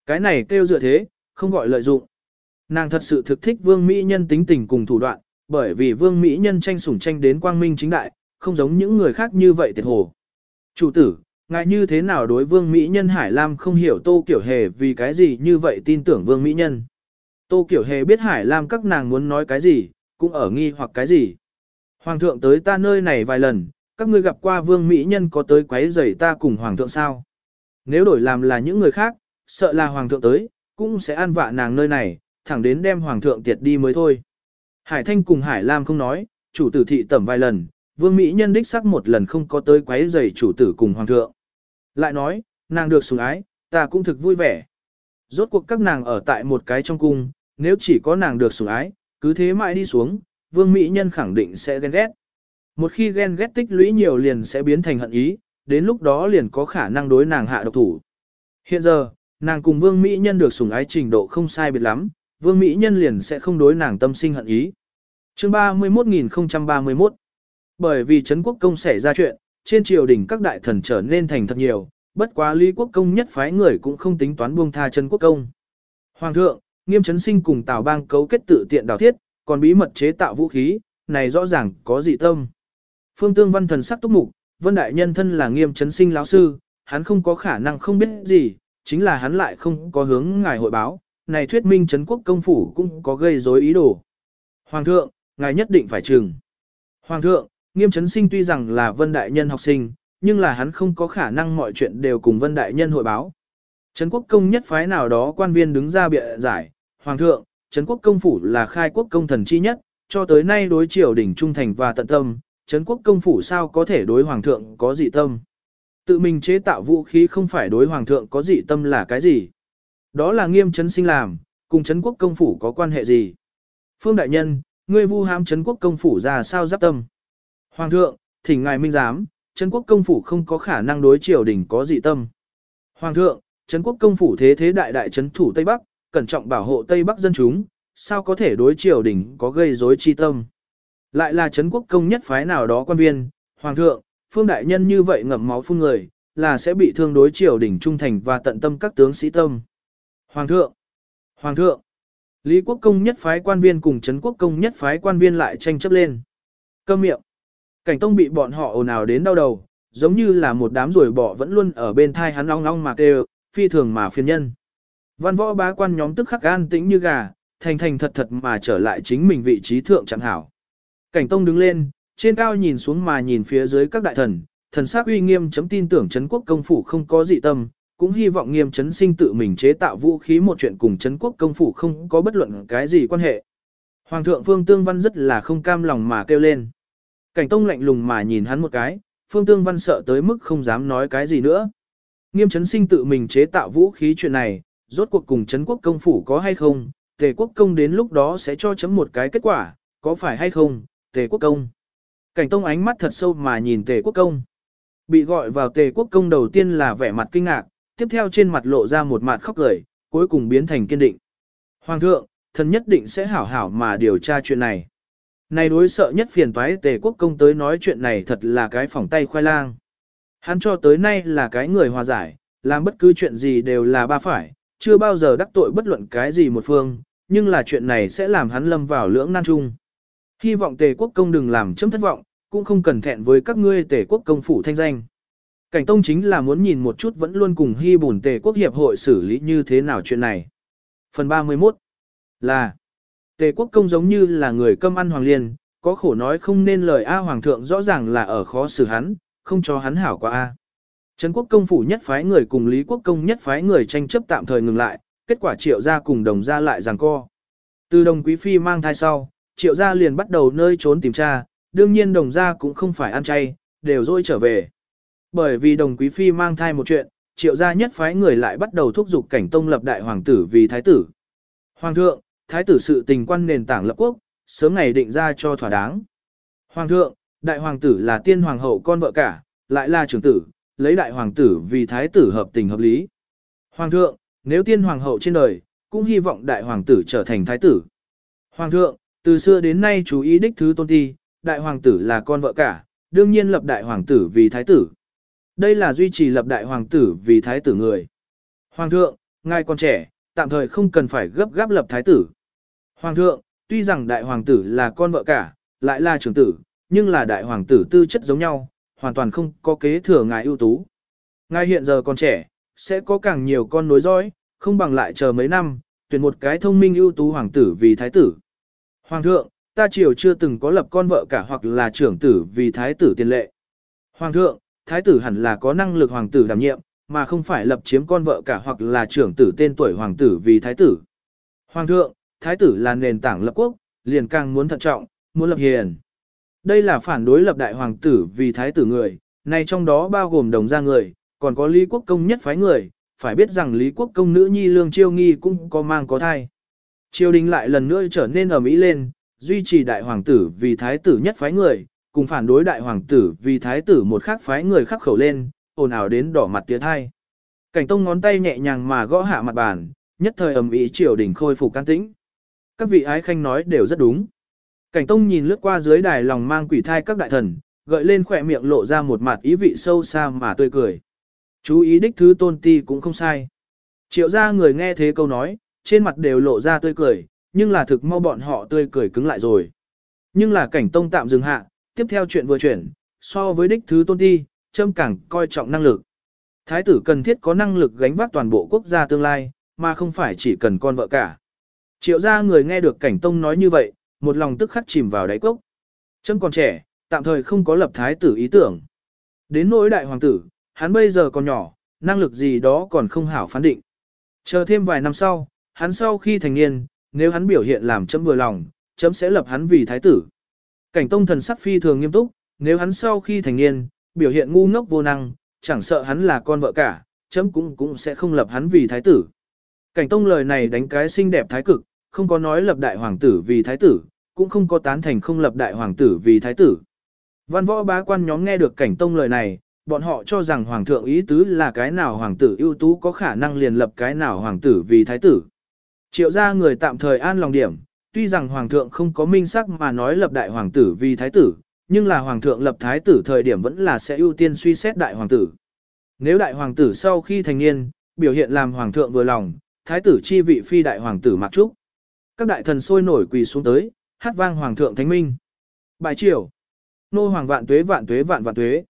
Cái này kêu dựa thế, không gọi lợi dụng. Nàng thật sự thực thích Vương Mỹ Nhân tính tình cùng thủ đoạn, bởi vì Vương Mỹ Nhân tranh sủng tranh đến quang minh chính đại, không giống những người khác như vậy tiệt hồ. Chủ tử, ngài như thế nào đối vương Mỹ Nhân Hải Lam không hiểu Tô Kiểu Hề vì cái gì như vậy tin tưởng vương Mỹ Nhân. Tô Kiểu Hề biết Hải Lam các nàng muốn nói cái gì, cũng ở nghi hoặc cái gì. Hoàng thượng tới ta nơi này vài lần, các ngươi gặp qua vương mỹ nhân có tới quấy rầy ta cùng hoàng thượng sao? Nếu đổi làm là những người khác, sợ là hoàng thượng tới, cũng sẽ an vạ nàng nơi này, thẳng đến đem hoàng thượng tiệt đi mới thôi. Hải Thanh cùng Hải Lam không nói, chủ tử thị tẩm vài lần, vương mỹ nhân đích sắc một lần không có tới quấy giày chủ tử cùng hoàng thượng. Lại nói, nàng được sủng ái, ta cũng thực vui vẻ. Rốt cuộc các nàng ở tại một cái trong cung, nếu chỉ có nàng được sủng ái, cứ thế mãi đi xuống, vương mỹ nhân khẳng định sẽ ghen ghét. Một khi ghen ghét tích lũy nhiều liền sẽ biến thành hận ý, đến lúc đó liền có khả năng đối nàng hạ độc thủ. Hiện giờ, nàng cùng vương mỹ nhân được sủng ái trình độ không sai biệt lắm, vương mỹ nhân liền sẽ không đối nàng tâm sinh hận ý. Chương 31031 bởi vì Trấn Quốc Công xảy ra chuyện, trên triều đình các đại thần trở nên thành thật nhiều, bất quá Lý Quốc Công nhất phái người cũng không tính toán buông tha Trấn Quốc Công. Hoàng thượng, nghiêm chấn sinh cùng Tào Bang cấu kết tự tiện đào thiết, còn bí mật chế tạo vũ khí, này rõ ràng có dị tâm. Phương Tương Văn thần sắc túc mục, Vân Đại Nhân thân là nghiêm chấn sinh lão sư, hắn không có khả năng không biết gì, chính là hắn lại không có hướng ngài hội báo, này thuyết minh Trấn quốc công phủ cũng có gây rối ý đồ. Hoàng thượng, ngài nhất định phải trừng. Hoàng thượng, nghiêm chấn sinh tuy rằng là Vân Đại Nhân học sinh, nhưng là hắn không có khả năng mọi chuyện đều cùng Vân Đại Nhân hội báo. Trấn quốc công nhất phái nào đó quan viên đứng ra bịa giải, Hoàng thượng, Trấn quốc công phủ là khai quốc công thần chi nhất, cho tới nay đối triều đỉnh trung thành và tận tâm, Trấn quốc công phủ sao có thể đối Hoàng thượng có dị tâm. Tự mình chế tạo vũ khí không phải đối Hoàng thượng có dị tâm là cái gì. Đó là nghiêm chấn sinh làm, cùng Trấn quốc công phủ có quan hệ gì. Phương Đại Nhân, ngươi vu hãm Trấn quốc công phủ ra sao giáp tâm. Hoàng thượng, thỉnh ngài minh giám, Trấn quốc công phủ không có khả năng đối triều đình có dị tâm. Hoàng thượng, Trấn quốc công phủ thế thế đại đại trấn thủ Tây Bắc, cẩn trọng bảo hộ Tây Bắc dân chúng, sao có thể đối triều đình có gây rối chi tâm. Lại là Trấn quốc công nhất phái nào đó quan viên, Hoàng thượng, Phương Đại Nhân như vậy ngậm máu phun người, là sẽ bị thương đối triều đình trung thành và tận tâm các tướng sĩ tâm. Hoàng thượng, Hoàng thượng, Lý quốc công nhất phái quan viên cùng Trấn quốc công nhất phái quan viên lại tranh chấp lên. Câm miệng. Cảnh tông bị bọn họ ồn ào đến đau đầu, giống như là một đám ruồi bỏ vẫn luôn ở bên thai hắn long long mà kêu, phi thường mà phiền nhân. Văn võ bá quan nhóm tức khắc an tĩnh như gà, thành thành thật thật mà trở lại chính mình vị trí thượng chẳng hảo. Cảnh tông đứng lên, trên cao nhìn xuống mà nhìn phía dưới các đại thần, thần sắc uy nghiêm chấm tin tưởng Trấn quốc công phủ không có dị tâm, cũng hy vọng nghiêm chấn sinh tự mình chế tạo vũ khí một chuyện cùng Trấn quốc công phủ không có bất luận cái gì quan hệ. Hoàng thượng Phương Tương Văn rất là không cam lòng mà kêu lên. Cảnh tông lạnh lùng mà nhìn hắn một cái, Phương Tương Văn sợ tới mức không dám nói cái gì nữa. Nghiêm chấn sinh tự mình chế tạo vũ khí chuyện này, rốt cuộc cùng Trấn quốc công phủ có hay không, tề quốc công đến lúc đó sẽ cho chấm một cái kết quả, có phải hay không, tề quốc công. Cảnh tông ánh mắt thật sâu mà nhìn tề quốc công. Bị gọi vào tề quốc công đầu tiên là vẻ mặt kinh ngạc, tiếp theo trên mặt lộ ra một mặt khóc cười, cuối cùng biến thành kiên định. Hoàng thượng, thần nhất định sẽ hảo hảo mà điều tra chuyện này. Này đối sợ nhất phiền toái tề quốc công tới nói chuyện này thật là cái phỏng tay khoai lang. Hắn cho tới nay là cái người hòa giải, làm bất cứ chuyện gì đều là ba phải, chưa bao giờ đắc tội bất luận cái gì một phương, nhưng là chuyện này sẽ làm hắn lâm vào lưỡng nan chung. Hy vọng tề quốc công đừng làm chấm thất vọng, cũng không cần thẹn với các ngươi tề quốc công phủ thanh danh. Cảnh tông chính là muốn nhìn một chút vẫn luôn cùng hy bùn tề quốc hiệp hội xử lý như thế nào chuyện này. Phần 31 là Tề quốc công giống như là người câm ăn hoàng liên, có khổ nói không nên lời A hoàng thượng rõ ràng là ở khó xử hắn, không cho hắn hảo qua A. Trấn quốc công phủ nhất phái người cùng Lý quốc công nhất phái người tranh chấp tạm thời ngừng lại, kết quả triệu gia cùng đồng gia lại giằng co. Từ đồng quý phi mang thai sau, triệu gia liền bắt đầu nơi trốn tìm tra, đương nhiên đồng gia cũng không phải ăn chay, đều dôi trở về. Bởi vì đồng quý phi mang thai một chuyện, triệu gia nhất phái người lại bắt đầu thúc giục cảnh tông lập đại hoàng tử vì thái tử. Hoàng thượng, thái tử sự tình quan nền tảng lập quốc, sớm ngày định ra cho thỏa đáng. Hoàng thượng, đại hoàng tử là tiên hoàng hậu con vợ cả, lại là trưởng tử, lấy đại hoàng tử vì thái tử hợp tình hợp lý. Hoàng thượng, nếu tiên hoàng hậu trên đời, cũng hy vọng đại hoàng tử trở thành thái tử. Hoàng thượng, từ xưa đến nay chú ý đích thứ tôn ti, đại hoàng tử là con vợ cả, đương nhiên lập đại hoàng tử vì thái tử. Đây là duy trì lập đại hoàng tử vì thái tử người. Hoàng thượng, ngài còn trẻ, tạm thời không cần phải gấp gáp lập thái tử. Hoàng thượng, tuy rằng đại hoàng tử là con vợ cả, lại là trưởng tử, nhưng là đại hoàng tử tư chất giống nhau, hoàn toàn không có kế thừa ngài ưu tú. Ngài hiện giờ còn trẻ, sẽ có càng nhiều con nối dõi, không bằng lại chờ mấy năm, tuyển một cái thông minh ưu tú hoàng tử vì thái tử. Hoàng thượng, ta triều chưa từng có lập con vợ cả hoặc là trưởng tử vì thái tử tiền lệ. Hoàng thượng, thái tử hẳn là có năng lực hoàng tử đảm nhiệm, mà không phải lập chiếm con vợ cả hoặc là trưởng tử tên tuổi hoàng tử vì thái tử. Hoàng thượng, thái tử là nền tảng lập quốc, liền càng muốn thận trọng, muốn lập hiền. Đây là phản đối lập đại hoàng tử vì thái tử người, này trong đó bao gồm đồng gia người, còn có Lý Quốc Công nhất phái người, phải biết rằng Lý Quốc Công nữ nhi lương chiêu nghi cũng có mang có thai. Triều đình lại lần nữa trở nên ở Mỹ lên, duy trì đại hoàng tử vì thái tử nhất phái người, cùng phản đối đại hoàng tử vì thái tử một khác phái người khắc khẩu lên, ồn ào đến đỏ mặt tiếng thai. Cảnh tông ngón tay nhẹ nhàng mà gõ hạ mặt bàn, nhất thời ầm ĩ triều đình khôi phục can tĩnh. Các vị ái khanh nói đều rất đúng. Cảnh tông nhìn lướt qua dưới đài lòng mang quỷ thai các đại thần, gợi lên khỏe miệng lộ ra một mặt ý vị sâu xa mà tươi cười. Chú ý đích thứ tôn ti cũng không sai. Triệu ra người nghe thế câu nói, trên mặt đều lộ ra tươi cười, nhưng là thực mau bọn họ tươi cười cứng lại rồi. Nhưng là cảnh tông tạm dừng hạ, tiếp theo chuyện vừa chuyển, so với đích thứ tôn ti, châm càng coi trọng năng lực. Thái tử cần thiết có năng lực gánh vác toàn bộ quốc gia tương lai, mà không phải chỉ cần con vợ cả. Triệu gia người nghe được cảnh tông nói như vậy, một lòng tức khắc chìm vào đáy cốc. Châm còn trẻ, tạm thời không có lập thái tử ý tưởng. Đến nỗi đại hoàng tử, hắn bây giờ còn nhỏ, năng lực gì đó còn không hảo phán định. Chờ thêm vài năm sau, hắn sau khi thành niên, nếu hắn biểu hiện làm chấm vừa lòng, chấm sẽ lập hắn vì thái tử. Cảnh tông thần sắc phi thường nghiêm túc, nếu hắn sau khi thành niên, biểu hiện ngu ngốc vô năng, chẳng sợ hắn là con vợ cả, chấm cũng cũng sẽ không lập hắn vì thái tử. Cảnh tông lời này đánh cái xinh đẹp thái cực, không có nói lập đại hoàng tử vì thái tử, cũng không có tán thành không lập đại hoàng tử vì thái tử. Văn võ bá quan nhóm nghe được cảnh tông lời này, bọn họ cho rằng hoàng thượng ý tứ là cái nào hoàng tử ưu tú có khả năng liền lập cái nào hoàng tử vì thái tử. Triệu ra người tạm thời an lòng điểm, tuy rằng hoàng thượng không có minh sắc mà nói lập đại hoàng tử vì thái tử, nhưng là hoàng thượng lập thái tử thời điểm vẫn là sẽ ưu tiên suy xét đại hoàng tử. Nếu đại hoàng tử sau khi thành niên, biểu hiện làm hoàng thượng vừa lòng, thái tử chi vị phi đại hoàng tử mặc trúc. Các đại thần sôi nổi quỳ xuống tới, hát vang hoàng thượng thánh minh. Bài triều. Nô hoàng vạn tuế vạn tuế vạn vạn tuế.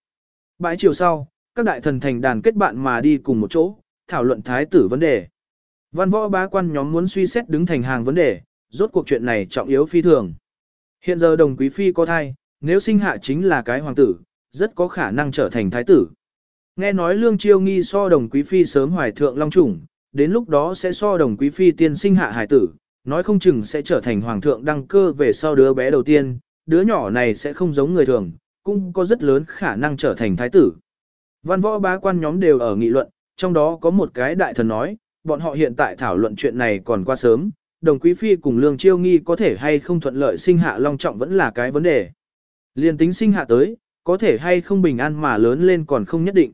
Bãi triều sau, các đại thần thành đàn kết bạn mà đi cùng một chỗ, thảo luận thái tử vấn đề. Văn võ bá quan nhóm muốn suy xét đứng thành hàng vấn đề, rốt cuộc chuyện này trọng yếu phi thường. Hiện giờ đồng quý phi có thai, nếu sinh hạ chính là cái hoàng tử, rất có khả năng trở thành thái tử. Nghe nói lương chiêu nghi so đồng quý phi sớm hoài thượng long chủng, đến lúc đó sẽ so đồng quý phi tiên sinh hạ hải tử, nói không chừng sẽ trở thành hoàng thượng đăng cơ về sau đứa bé đầu tiên, đứa nhỏ này sẽ không giống người thường, cũng có rất lớn khả năng trở thành thái tử. Văn võ bá quan nhóm đều ở nghị luận, trong đó có một cái đại thần nói, bọn họ hiện tại thảo luận chuyện này còn quá sớm, đồng quý phi cùng lương chiêu nghi có thể hay không thuận lợi sinh hạ long trọng vẫn là cái vấn đề. Liên tính sinh hạ tới, có thể hay không bình an mà lớn lên còn không nhất định.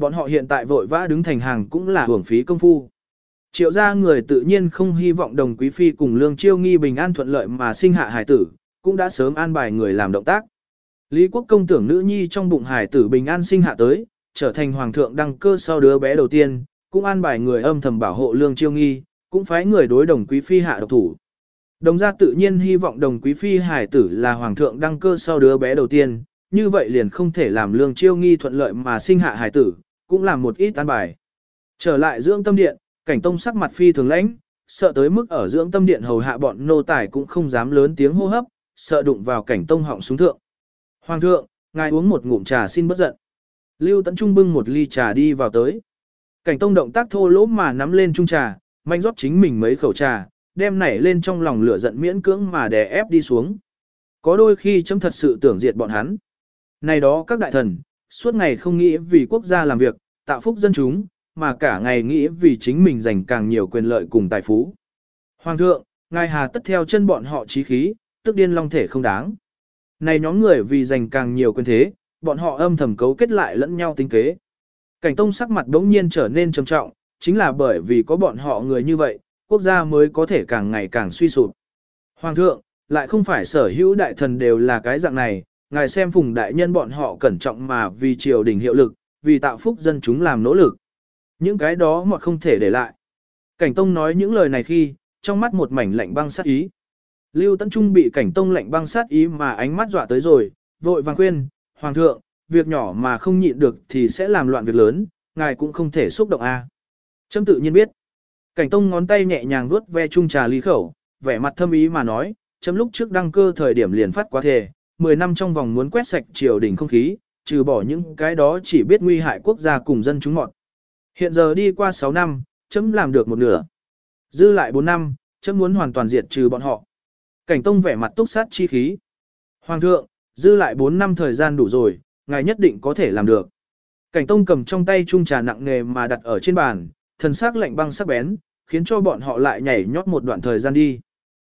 Bọn họ hiện tại vội vã đứng thành hàng cũng là hưởng phí công phu. Triệu gia người tự nhiên không hy vọng đồng quý phi cùng lương chiêu nghi bình an thuận lợi mà sinh hạ hải tử, cũng đã sớm an bài người làm động tác. Lý quốc công tưởng nữ nhi trong bụng hải tử bình an sinh hạ tới, trở thành hoàng thượng đăng cơ sau đứa bé đầu tiên, cũng an bài người âm thầm bảo hộ lương chiêu nghi, cũng phái người đối đồng quý phi hạ độc thủ. Đồng gia tự nhiên hy vọng đồng quý phi hải tử là hoàng thượng đăng cơ sau đứa bé đầu tiên, như vậy liền không thể làm lương chiêu nghi thuận lợi mà sinh hạ hải tử, cũng làm một ít an bài. Trở lại dưỡng tâm điện, cảnh tông sắc mặt phi thường lãnh, sợ tới mức ở dưỡng tâm điện hầu hạ bọn nô tài cũng không dám lớn tiếng hô hấp, sợ đụng vào cảnh tông họng xuống thượng. Hoàng thượng, ngài uống một ngụm trà xin bất giận. Lưu Tấn Trung bưng một ly trà đi vào tới. Cảnh tông động tác thô lỗ mà nắm lên chung trà, manh rót chính mình mấy khẩu trà, đem nảy lên trong lòng lửa giận miễn cưỡng mà đè ép đi xuống. Có đôi khi chấm thật sự tưởng diệt bọn hắn. Này đó các đại thần, suốt ngày không nghĩ vì quốc gia làm việc, tạo phúc dân chúng, mà cả ngày nghĩ vì chính mình giành càng nhiều quyền lợi cùng tài phú. Hoàng thượng, ngài hà tất theo chân bọn họ trí khí, tức điên long thể không đáng. Này nhóm người vì giành càng nhiều quyền thế, bọn họ âm thầm cấu kết lại lẫn nhau tính kế. Cảnh tông sắc mặt đống nhiên trở nên trầm trọng, chính là bởi vì có bọn họ người như vậy, quốc gia mới có thể càng ngày càng suy sụp. Hoàng thượng, lại không phải sở hữu đại thần đều là cái dạng này, ngài xem phùng đại nhân bọn họ cẩn trọng mà vì triều đình hiệu lực, vì tạo phúc dân chúng làm nỗ lực. Những cái đó mà không thể để lại. Cảnh tông nói những lời này khi, trong mắt một mảnh lạnh băng sát ý. Lưu Tấn Trung bị cảnh tông lạnh băng sát ý mà ánh mắt dọa tới rồi, vội vàng khuyên, Hoàng thượng, việc nhỏ mà không nhịn được thì sẽ làm loạn việc lớn, ngài cũng không thể xúc động a. À. Trâm tự nhiên biết. Cảnh tông ngón tay nhẹ nhàng vuốt ve chung trà ly khẩu, vẻ mặt thâm ý mà nói, chấm lúc trước đăng cơ thời điểm liền phát quá thể, 10 năm trong vòng muốn quét sạch triều đình không khí, trừ bỏ những cái đó chỉ biết nguy hại quốc gia cùng dân chúng mọn. Hiện giờ đi qua 6 năm, chấm làm được một nửa. Dư lại 4 năm, chấm muốn hoàn toàn diệt trừ bọn họ. Cảnh tông vẻ mặt túc sát chi khí. Hoàng thượng, dư lại 4 năm thời gian đủ rồi, ngài nhất định có thể làm được. Cảnh tông cầm trong tay chung trà nặng nghề mà đặt ở trên bàn, thần sắc lạnh băng sắc bén, khiến cho bọn họ lại nhảy nhót một đoạn thời gian đi.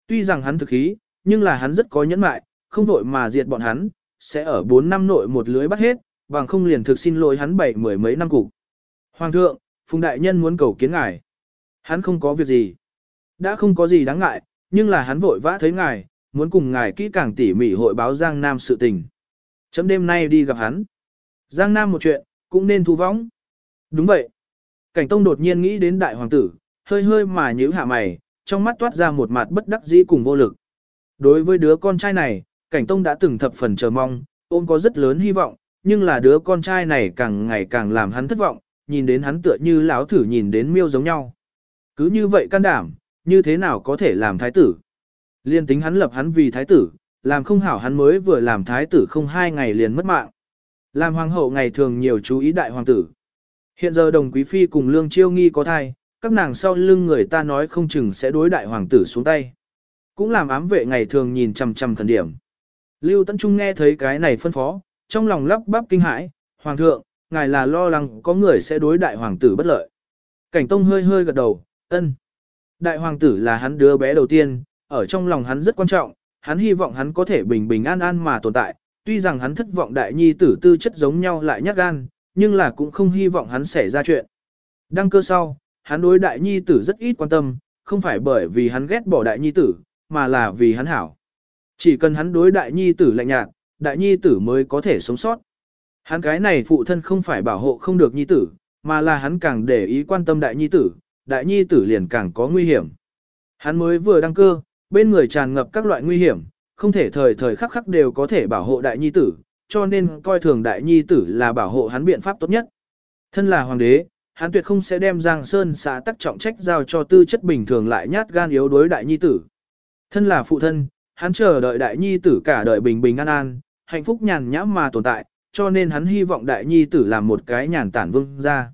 Tuy rằng hắn thực khí, nhưng là hắn rất có nhẫn mại, không vội mà diệt bọn hắn, sẽ ở 4 năm nội một lưới bắt hết, bằng không liền thực xin lỗi hắn bảy mười mấy năm cục. Hoàng thượng, Phùng Đại Nhân muốn cầu kiến ngài. Hắn không có việc gì. Đã không có gì đáng ngại, nhưng là hắn vội vã thấy ngài, muốn cùng ngài kỹ càng tỉ mỉ hội báo Giang Nam sự tình. Chấm đêm nay đi gặp hắn. Giang Nam một chuyện, cũng nên thu vong. Đúng vậy. Cảnh Tông đột nhiên nghĩ đến đại hoàng tử, hơi hơi mà nhíu hạ mày, trong mắt toát ra một mặt bất đắc dĩ cùng vô lực. Đối với đứa con trai này, Cảnh Tông đã từng thập phần chờ mong, ôm có rất lớn hy vọng, nhưng là đứa con trai này càng ngày càng làm hắn thất vọng, nhìn đến hắn tựa như lão thử nhìn đến miêu giống nhau. Cứ như vậy can đảm, như thế nào có thể làm thái tử? Liên tính hắn lập hắn vì thái tử, làm không hảo hắn mới vừa làm thái tử không hai ngày liền mất mạng. Làm hoàng hậu ngày thường nhiều chú ý đại hoàng tử. Hiện giờ đồng quý phi cùng lương chiêu nghi có thai, các nàng sau lưng người ta nói không chừng sẽ đối đại hoàng tử xuống tay. Cũng làm ám vệ ngày thường nhìn chằm chằm thần điểm. Lưu Tấn Trung nghe thấy cái này phân phó, trong lòng lắp bắp kinh hãi, Hoàng thượng, ngài là lo lắng có người sẽ đối đại hoàng tử bất lợi. Cảnh Tông hơi hơi gật đầu, ân. Đại hoàng tử là hắn đứa bé đầu tiên, ở trong lòng hắn rất quan trọng, hắn hy vọng hắn có thể bình bình an an mà tồn tại, tuy rằng hắn thất vọng đại nhi tử tư chất giống nhau lại nhát gan, nhưng là cũng không hy vọng hắn xảy ra chuyện. Đăng cơ sau, hắn đối đại nhi tử rất ít quan tâm, không phải bởi vì hắn ghét bỏ đại nhi tử, mà là vì hắn hảo. Chỉ cần hắn đối đại nhi tử lạnh nhạt, đại nhi tử mới có thể sống sót. Hắn cái này phụ thân không phải bảo hộ không được nhi tử, mà là hắn càng để ý quan tâm đại nhi tử, đại nhi tử liền càng có nguy hiểm. Hắn mới vừa đăng cơ, bên người tràn ngập các loại nguy hiểm, không thể thời thời khắc khắc đều có thể bảo hộ đại nhi tử, cho nên coi thường đại nhi tử là bảo hộ hắn biện pháp tốt nhất. Thân là hoàng đế, hắn tuyệt không sẽ đem Giang Sơn xã tắc trọng trách giao cho tư chất bình thường lại nhát gan yếu đối đại nhi tử. Thân là phụ thân, hắn chờ đợi đại nhi tử cả đời bình bình an an, hạnh phúc nhàn nhã mà tồn tại, cho nên hắn hy vọng đại nhi tử làm một cái nhàn tản vương ra.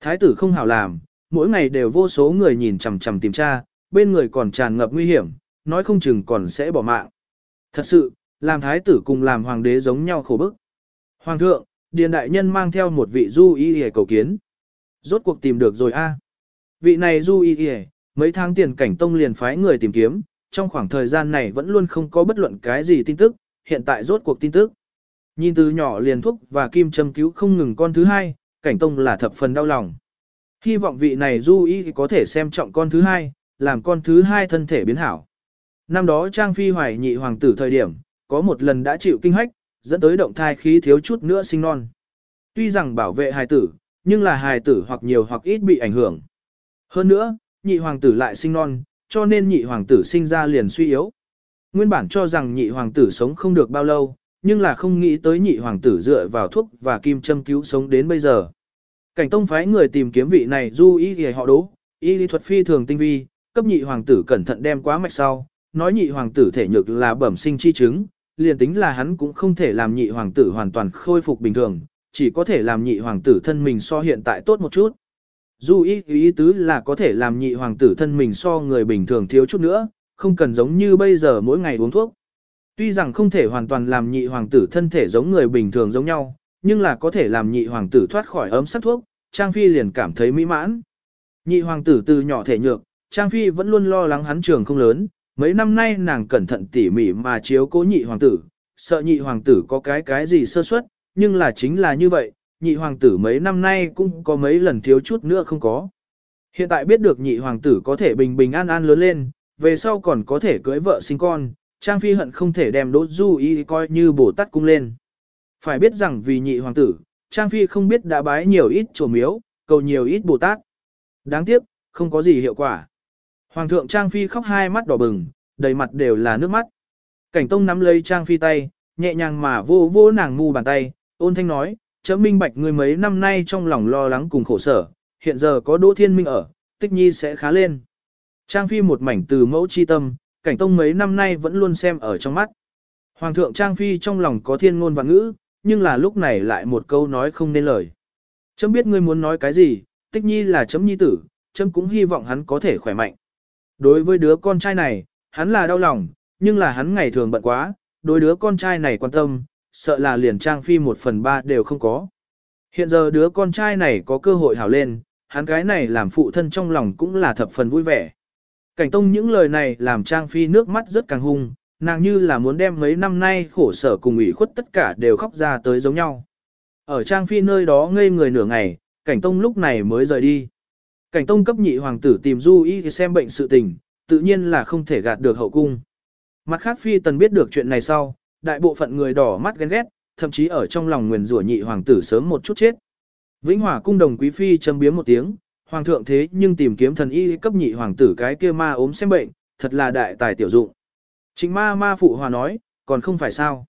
Thái tử không hảo làm, mỗi ngày đều vô số người nhìn chằm chằm tìm tra, bên người còn tràn ngập nguy hiểm, nói không chừng còn sẽ bỏ mạng. Thật sự, làm thái tử cùng làm hoàng đế giống nhau khổ bức. Hoàng thượng, điền đại nhân mang theo một vị du y hề cầu kiến. Rốt cuộc tìm được rồi a. Vị này du y hề, mấy tháng tiền cảnh tông liền phái người tìm kiếm, trong khoảng thời gian này vẫn luôn không có bất luận cái gì tin tức, hiện tại rốt cuộc tin tức. Nhìn từ nhỏ liền thuốc và kim châm cứu không ngừng con thứ hai, cảnh tông là thập phần đau lòng. Hy vọng vị này du y có thể xem trọng con thứ hai, làm con thứ hai thân thể biến hảo. Năm đó Trang Phi hoài nhị hoàng tử thời điểm, có một lần đã chịu kinh hách, dẫn tới động thai khí thiếu chút nữa sinh non. Tuy rằng bảo vệ hài tử, nhưng là hài tử hoặc nhiều hoặc ít bị ảnh hưởng. Hơn nữa, nhị hoàng tử lại sinh non, cho nên nhị hoàng tử sinh ra liền suy yếu. Nguyên bản cho rằng nhị hoàng tử sống không được bao lâu, nhưng là không nghĩ tới nhị hoàng tử dựa vào thuốc và kim châm cứu sống đến bây giờ. Cảnh tông phái người tìm kiếm vị này du y thì họ đố, y lý thuật phi thường tinh vi, cấp nhị hoàng tử cẩn thận đem quá mạch sau, nói nhị hoàng tử thể nhược là bẩm sinh chi chứng, liền tính là hắn cũng không thể làm nhị hoàng tử hoàn toàn khôi phục bình thường, chỉ có thể làm nhị hoàng tử thân mình so hiện tại tốt một chút. Du ý ý tứ là có thể làm nhị hoàng tử thân mình so người bình thường thiếu chút nữa, không cần giống như bây giờ mỗi ngày uống thuốc. Tuy rằng không thể hoàn toàn làm nhị hoàng tử thân thể giống người bình thường giống nhau, nhưng là có thể làm nhị hoàng tử thoát khỏi ấm sắc thuốc, Trang Phi liền cảm thấy mỹ mãn. Nhị hoàng tử từ nhỏ thể nhược, Trang Phi vẫn luôn lo lắng hắn trường không lớn, mấy năm nay nàng cẩn thận tỉ mỉ mà chiếu cố nhị hoàng tử, sợ nhị hoàng tử có cái cái gì sơ suất, nhưng là chính là như vậy, nhị hoàng tử mấy năm nay cũng có mấy lần thiếu chút nữa không có. Hiện tại biết được nhị hoàng tử có thể bình bình an an lớn lên, về sau còn có thể cưới vợ sinh con, Trang Phi hận không thể đem Đỗ Du Y coi như bổ tát cung lên. Phải biết rằng vì nhị hoàng tử, Trang Phi không biết đã bái nhiều ít chùa miếu, cầu nhiều ít Bồ Tát. Đáng tiếc, không có gì hiệu quả. Hoàng thượng Trang Phi khóc hai mắt đỏ bừng, đầy mặt đều là nước mắt. Cảnh Tông nắm lấy Trang Phi tay, nhẹ nhàng mà vô vô nàng ngu bàn tay, ôn thanh nói, chấm minh bạch người mấy năm nay trong lòng lo lắng cùng khổ sở, hiện giờ có Đỗ Thiên Minh ở, tích nhi sẽ khá lên. Trang Phi một mảnh từ mẫu chi tâm, cảnh tông mấy năm nay vẫn luôn xem ở trong mắt. Hoàng thượng Trang Phi trong lòng có thiên ngôn và ngữ, nhưng là lúc này lại một câu nói không nên lời. Chấm biết ngươi muốn nói cái gì, tích nhi là chấm nhi tử, chấm cũng hy vọng hắn có thể khỏe mạnh. Đối với đứa con trai này, hắn là đau lòng, nhưng là hắn ngày thường bận quá, đối đứa con trai này quan tâm, sợ là liền Trang Phi một phần ba đều không có. Hiện giờ đứa con trai này có cơ hội hảo lên, hắn cái này làm phụ thân trong lòng cũng là thập phần vui vẻ. Cảnh tông những lời này làm Trang Phi nước mắt rất càng hung, nàng như là muốn đem mấy năm nay khổ sở cùng ủy khuất tất cả đều khóc ra tới giống nhau. Ở Trang Phi nơi đó ngây người nửa ngày, cảnh tông lúc này mới rời đi. Cảnh tông cấp nhị hoàng tử tìm du y xem bệnh sự tình, tự nhiên là không thể gạt được hậu cung. Mặt khác Phi tần biết được chuyện này sau, đại bộ phận người đỏ mắt ghen ghét, thậm chí ở trong lòng nguyền rủa nhị hoàng tử sớm một chút chết. Vĩnh Hòa cung đồng quý phi châm biếm một tiếng, hoàng thượng thế nhưng tìm kiếm thần y cấp nhị hoàng tử cái kia ma ốm xem bệnh, thật là đại tài tiểu dụng. Chính ma ma phụ hòa nói, còn không phải sao.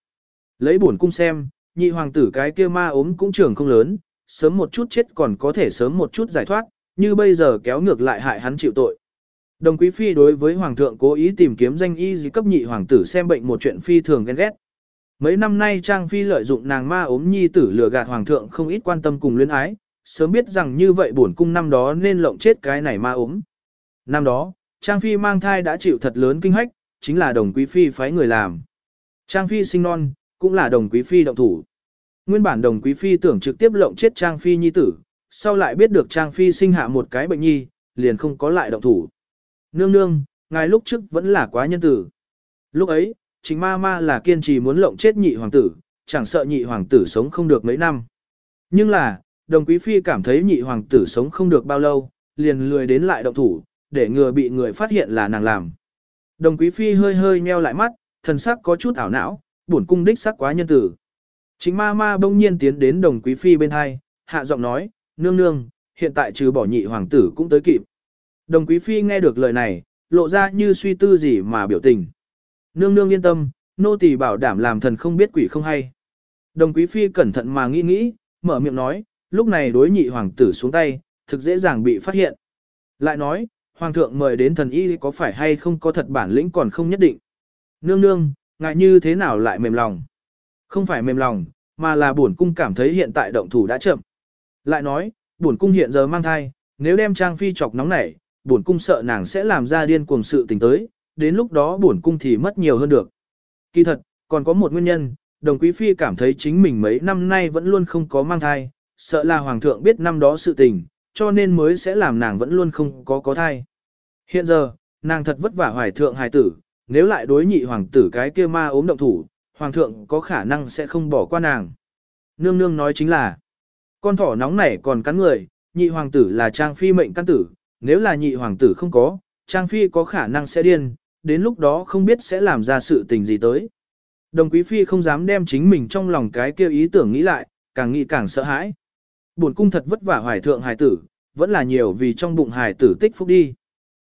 Lấy bổn cung xem, nhị hoàng tử cái kia ma ốm cũng trưởng không lớn, sớm một chút chết còn có thể sớm một chút giải thoát, như bây giờ kéo ngược lại hại hắn chịu tội. Đồng quý phi đối với hoàng thượng cố ý tìm kiếm danh y gì cấp nhị hoàng tử xem bệnh một chuyện phi thường ghen ghét. Mấy năm nay Trang Phi lợi dụng nàng ma ốm nhi tử lừa gạt hoàng thượng không ít quan tâm cùng luyến ái, sớm biết rằng như vậy bổn cung năm đó nên lộng chết cái này ma ốm. Năm đó, Trang Phi mang thai đã chịu thật lớn kinh hách, chính là đồng quý phi phái người làm. Trang Phi sinh non, cũng là đồng quý phi động thủ. Nguyên bản đồng quý phi tưởng trực tiếp lộng chết Trang Phi nhi tử, sau lại biết được Trang Phi sinh hạ một cái bệnh nhi, liền không có lại động thủ. Nương nương, ngài lúc trước vẫn là quá nhân tử. Lúc ấy, chính ma ma là kiên trì muốn lộng chết nhị hoàng tử, chẳng sợ nhị hoàng tử sống không được mấy năm. Nhưng là, đồng quý phi cảm thấy nhị hoàng tử sống không được bao lâu, liền lười đến lại động thủ, để ngừa bị người phát hiện là nàng làm. Đồng quý phi hơi hơi nheo lại mắt, thần sắc có chút ảo não, buồn cung đích sắc quá nhân tử. Chính ma ma bỗng nhiên tiến đến đồng quý phi bên hai, hạ giọng nói, nương nương, hiện tại trừ bỏ nhị hoàng tử cũng tới kịp. Đồng quý phi nghe được lời này, lộ ra như suy tư gì mà biểu tình. Nương nương yên tâm, nô tỳ bảo đảm làm thần không biết quỷ không hay. Đồng quý phi cẩn thận mà nghĩ nghĩ, mở miệng nói, lúc này đối nhị hoàng tử xuống tay, thực dễ dàng bị phát hiện. Lại nói, hoàng thượng mời đến thần y có phải hay không có thật bản lĩnh còn không nhất định. Nương nương, ngại như thế nào lại mềm lòng. Không phải mềm lòng, mà là bổn cung cảm thấy hiện tại động thủ đã chậm. Lại nói, bổn cung hiện giờ mang thai, nếu đem trang phi chọc nóng nảy, bổn cung sợ nàng sẽ làm ra điên cuồng sự tình tới, đến lúc đó bổn cung thì mất nhiều hơn được. Kỳ thật, còn có một nguyên nhân, đồng quý phi cảm thấy chính mình mấy năm nay vẫn luôn không có mang thai, sợ là hoàng thượng biết năm đó sự tình, cho nên mới sẽ làm nàng vẫn luôn không có có thai. Hiện giờ, nàng thật vất vả hoài thượng hài tử, nếu lại đối nhị hoàng tử cái kia ma ốm động thủ, hoàng thượng có khả năng sẽ không bỏ qua nàng. Nương nương nói chính là, con thỏ nóng này còn cắn người, nhị hoàng tử là trang phi mệnh căn tử, nếu là nhị hoàng tử không có, trang phi có khả năng sẽ điên, đến lúc đó không biết sẽ làm ra sự tình gì tới. Đồng quý phi không dám đem chính mình trong lòng cái kia ý tưởng nghĩ lại, càng nghĩ càng sợ hãi. Buồn cung thật vất vả hoài thượng hài tử, vẫn là nhiều vì trong bụng hài tử tích phúc đi.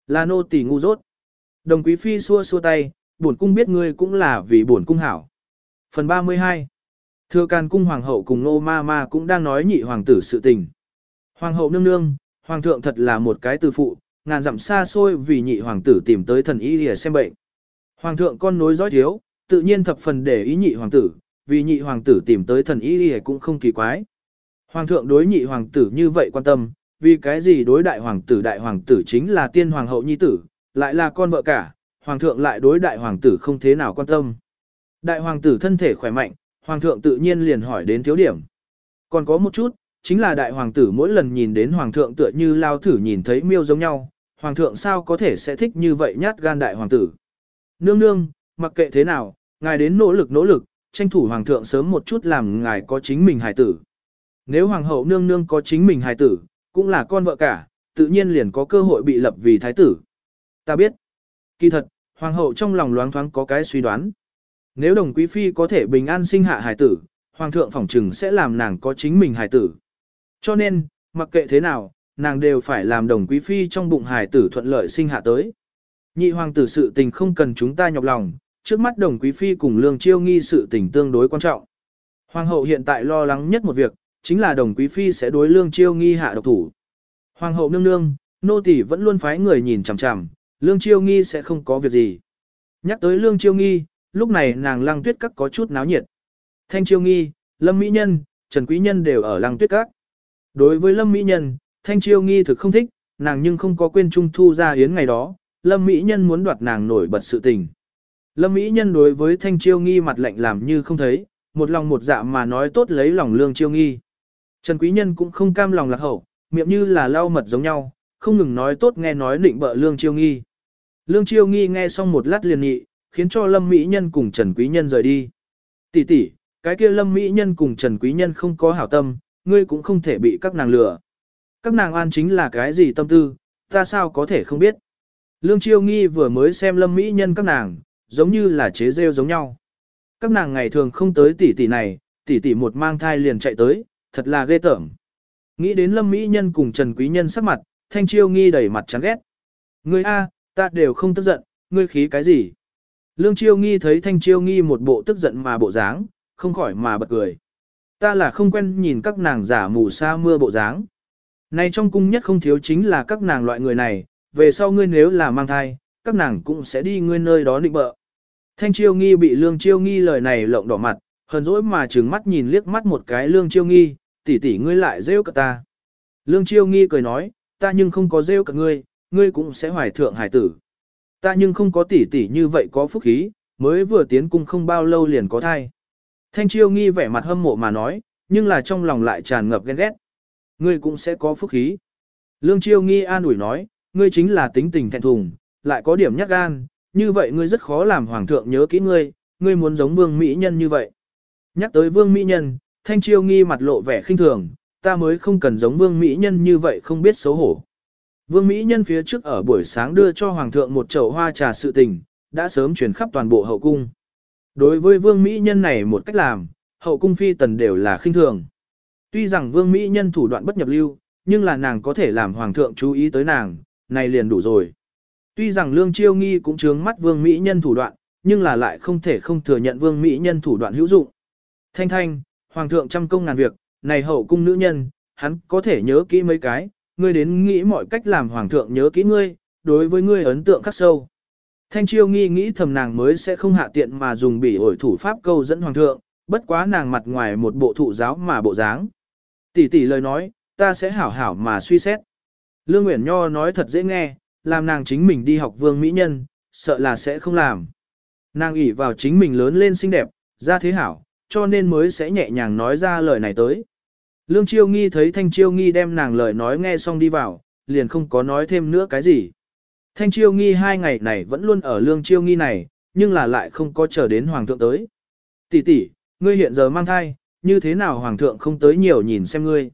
Là nô tỳ ngu dốt. Đồng quý phi xua xua tay, buồn cung biết ngươi cũng là vì buồn cung hảo. Phần 32 Thưa can cung hoàng hậu cùng nô ma ma cũng đang nói nhị hoàng tử sự tình. Hoàng hậu nương nương, hoàng thượng thật là một cái từ phụ, ngàn dặm xa xôi vì nhị hoàng tử tìm tới thần y để xem bệnh. Hoàng thượng con nối dõi thiếu, tự nhiên thập phần để ý nhị hoàng tử, vì nhị hoàng tử tìm tới thần y thì cũng không kỳ quái. Hoàng thượng đối nhị hoàng tử như vậy quan tâm, vì cái gì đối đại hoàng tử đại hoàng tử chính là tiên hoàng hậu nhi tử, lại là con vợ cả, hoàng thượng lại đối đại hoàng tử không thế nào quan tâm. Đại hoàng tử thân thể khỏe mạnh, hoàng thượng tự nhiên liền hỏi đến thiếu điểm. Còn có một chút, chính là đại hoàng tử mỗi lần nhìn đến hoàng thượng tựa như lao thử nhìn thấy miêu giống nhau, hoàng thượng sao có thể sẽ thích như vậy nhát gan đại hoàng tử. Nương nương, mặc kệ thế nào, ngài đến nỗ lực nỗ lực, tranh thủ hoàng thượng sớm một chút làm ngài có chính mình hài tử. Nếu hoàng hậu nương nương có chính mình hài tử, cũng là con vợ cả, tự nhiên liền có cơ hội bị lập vì thái tử. Ta biết. Kỳ thật, hoàng hậu trong lòng loáng thoáng có cái suy đoán. Nếu đồng quý phi có thể bình an sinh hạ hài tử, hoàng thượng phỏng trừng sẽ làm nàng có chính mình hài tử. Cho nên, mặc kệ thế nào, nàng đều phải làm đồng quý phi trong bụng hài tử thuận lợi sinh hạ tới. Nhị hoàng tử sự tình không cần chúng ta nhọc lòng, trước mắt đồng quý phi cùng lương chiêu nghi sự tình tương đối quan trọng. Hoàng hậu hiện tại lo lắng nhất một việc, chính là đồng quý phi sẽ đối lương chiêu nghi hạ độc thủ. Hoàng hậu nương nương, nô tỳ vẫn luôn phái người nhìn chằm chằm, lương chiêu nghi sẽ không có việc gì. Nhắc tới lương chiêu nghi, lúc này nàng lăng tuyết các có chút náo nhiệt. Thanh chiêu nghi, lâm mỹ nhân, trần quý nhân đều ở lăng tuyết các. Đối với lâm mỹ nhân, thanh chiêu nghi thực không thích, nàng nhưng không có quên trung thu ra yến ngày đó, lâm mỹ nhân muốn đoạt nàng nổi bật sự tình. Lâm mỹ nhân đối với thanh chiêu nghi mặt lạnh làm như không thấy, một lòng một dạ mà nói tốt lấy lòng lương chiêu nghi. Trần quý nhân cũng không cam lòng lạc hậu, miệng như là lau mật giống nhau, không ngừng nói tốt nghe nói định bợ lương chiêu nghi. Lương chiêu nghi nghe xong một lát liền nghị, khiến cho lâm mỹ nhân cùng Trần quý nhân rời đi. Tỷ tỷ, cái kia lâm mỹ nhân cùng Trần quý nhân không có hảo tâm, ngươi cũng không thể bị các nàng lừa. Các nàng an chính là cái gì tâm tư, ta sao có thể không biết. Lương chiêu nghi vừa mới xem lâm mỹ nhân các nàng, giống như là chế rêu giống nhau. Các nàng ngày thường không tới tỷ tỷ này, tỷ tỷ một mang thai liền chạy tới, thật là ghê tởm. Nghĩ đến lâm mỹ nhân cùng Trần Quý Nhân sắc mặt, thanh chiêu nghi đẩy mặt chán ghét. Ngươi A, ta đều không tức giận, ngươi khí cái gì? Lương chiêu nghi thấy thanh chiêu nghi một bộ tức giận mà bộ dáng, không khỏi mà bật cười. Ta là không quen nhìn các nàng giả mù sa mưa bộ dáng. Này trong cung nhất không thiếu chính là các nàng loại người này, về sau ngươi nếu là mang thai, các nàng cũng sẽ đi ngươi nơi đó định bợ. Thanh chiêu nghi bị lương chiêu nghi lời này lộng đỏ mặt, hờn dỗi mà trừng mắt nhìn liếc mắt một cái lương chiêu nghi, tỷ tỷ ngươi lại rêu cả ta. Lương chiêu nghi cười nói, ta nhưng không có rêu cả ngươi, ngươi cũng sẽ hoài thượng hải tử. Ta nhưng không có tỷ tỷ như vậy có phúc khí, mới vừa tiến cung không bao lâu liền có thai. Thanh chiêu nghi vẻ mặt hâm mộ mà nói, nhưng là trong lòng lại tràn ngập ghen ghét. Ngươi cũng sẽ có phúc khí. Lương chiêu nghi an ủi nói, ngươi chính là tính tình thẹn thùng, lại có điểm nhát gan, như vậy ngươi rất khó làm hoàng thượng nhớ kỹ ngươi, ngươi muốn giống vương mỹ nhân như vậy. Nhắc tới vương mỹ nhân, thanh chiêu nghi mặt lộ vẻ khinh thường, ta mới không cần giống vương mỹ nhân như vậy không biết xấu hổ. Vương mỹ nhân phía trước ở buổi sáng đưa cho hoàng thượng một chậu hoa trà sự tình, đã sớm truyền khắp toàn bộ hậu cung. Đối với vương mỹ nhân này một cách làm, hậu cung phi tần đều là khinh thường. Tuy rằng vương mỹ nhân thủ đoạn bất nhập lưu, nhưng là nàng có thể làm hoàng thượng chú ý tới nàng, này liền đủ rồi. Tuy rằng lương chiêu nghi cũng chướng mắt vương mỹ nhân thủ đoạn, nhưng là lại không thể không thừa nhận vương mỹ nhân thủ đoạn hữu dụng. Thanh thanh, hoàng thượng trăm công ngàn việc, này hậu cung nữ nhân, hắn có thể nhớ kỹ mấy cái, ngươi đến nghĩ mọi cách làm hoàng thượng nhớ kỹ ngươi, đối với ngươi ấn tượng khắc sâu. Thanh chiêu nghi nghĩ thầm nàng mới sẽ không hạ tiện mà dùng bỉ ổi thủ pháp câu dẫn hoàng thượng, bất quá nàng mặt ngoài một bộ thụ giáo mà bộ dáng. Tỷ tỷ lời nói, ta sẽ hảo hảo mà suy xét. Lương Nguyễn Nho nói thật dễ nghe, làm nàng chính mình đi học vương mỹ nhân, sợ là sẽ không làm. Nàng ỷ vào chính mình lớn lên xinh đẹp, ra thế hảo, cho nên mới sẽ nhẹ nhàng nói ra lời này tới. Lương Chiêu Nghi thấy Thanh Chiêu Nghi đem nàng lời nói nghe xong đi vào, liền không có nói thêm nữa cái gì. Thanh Chiêu Nghi hai ngày này vẫn luôn ở Lương Chiêu Nghi này, nhưng là lại không có chờ đến Hoàng thượng tới. Tỷ tỷ, ngươi hiện giờ mang thai, như thế nào Hoàng thượng không tới nhiều nhìn xem ngươi.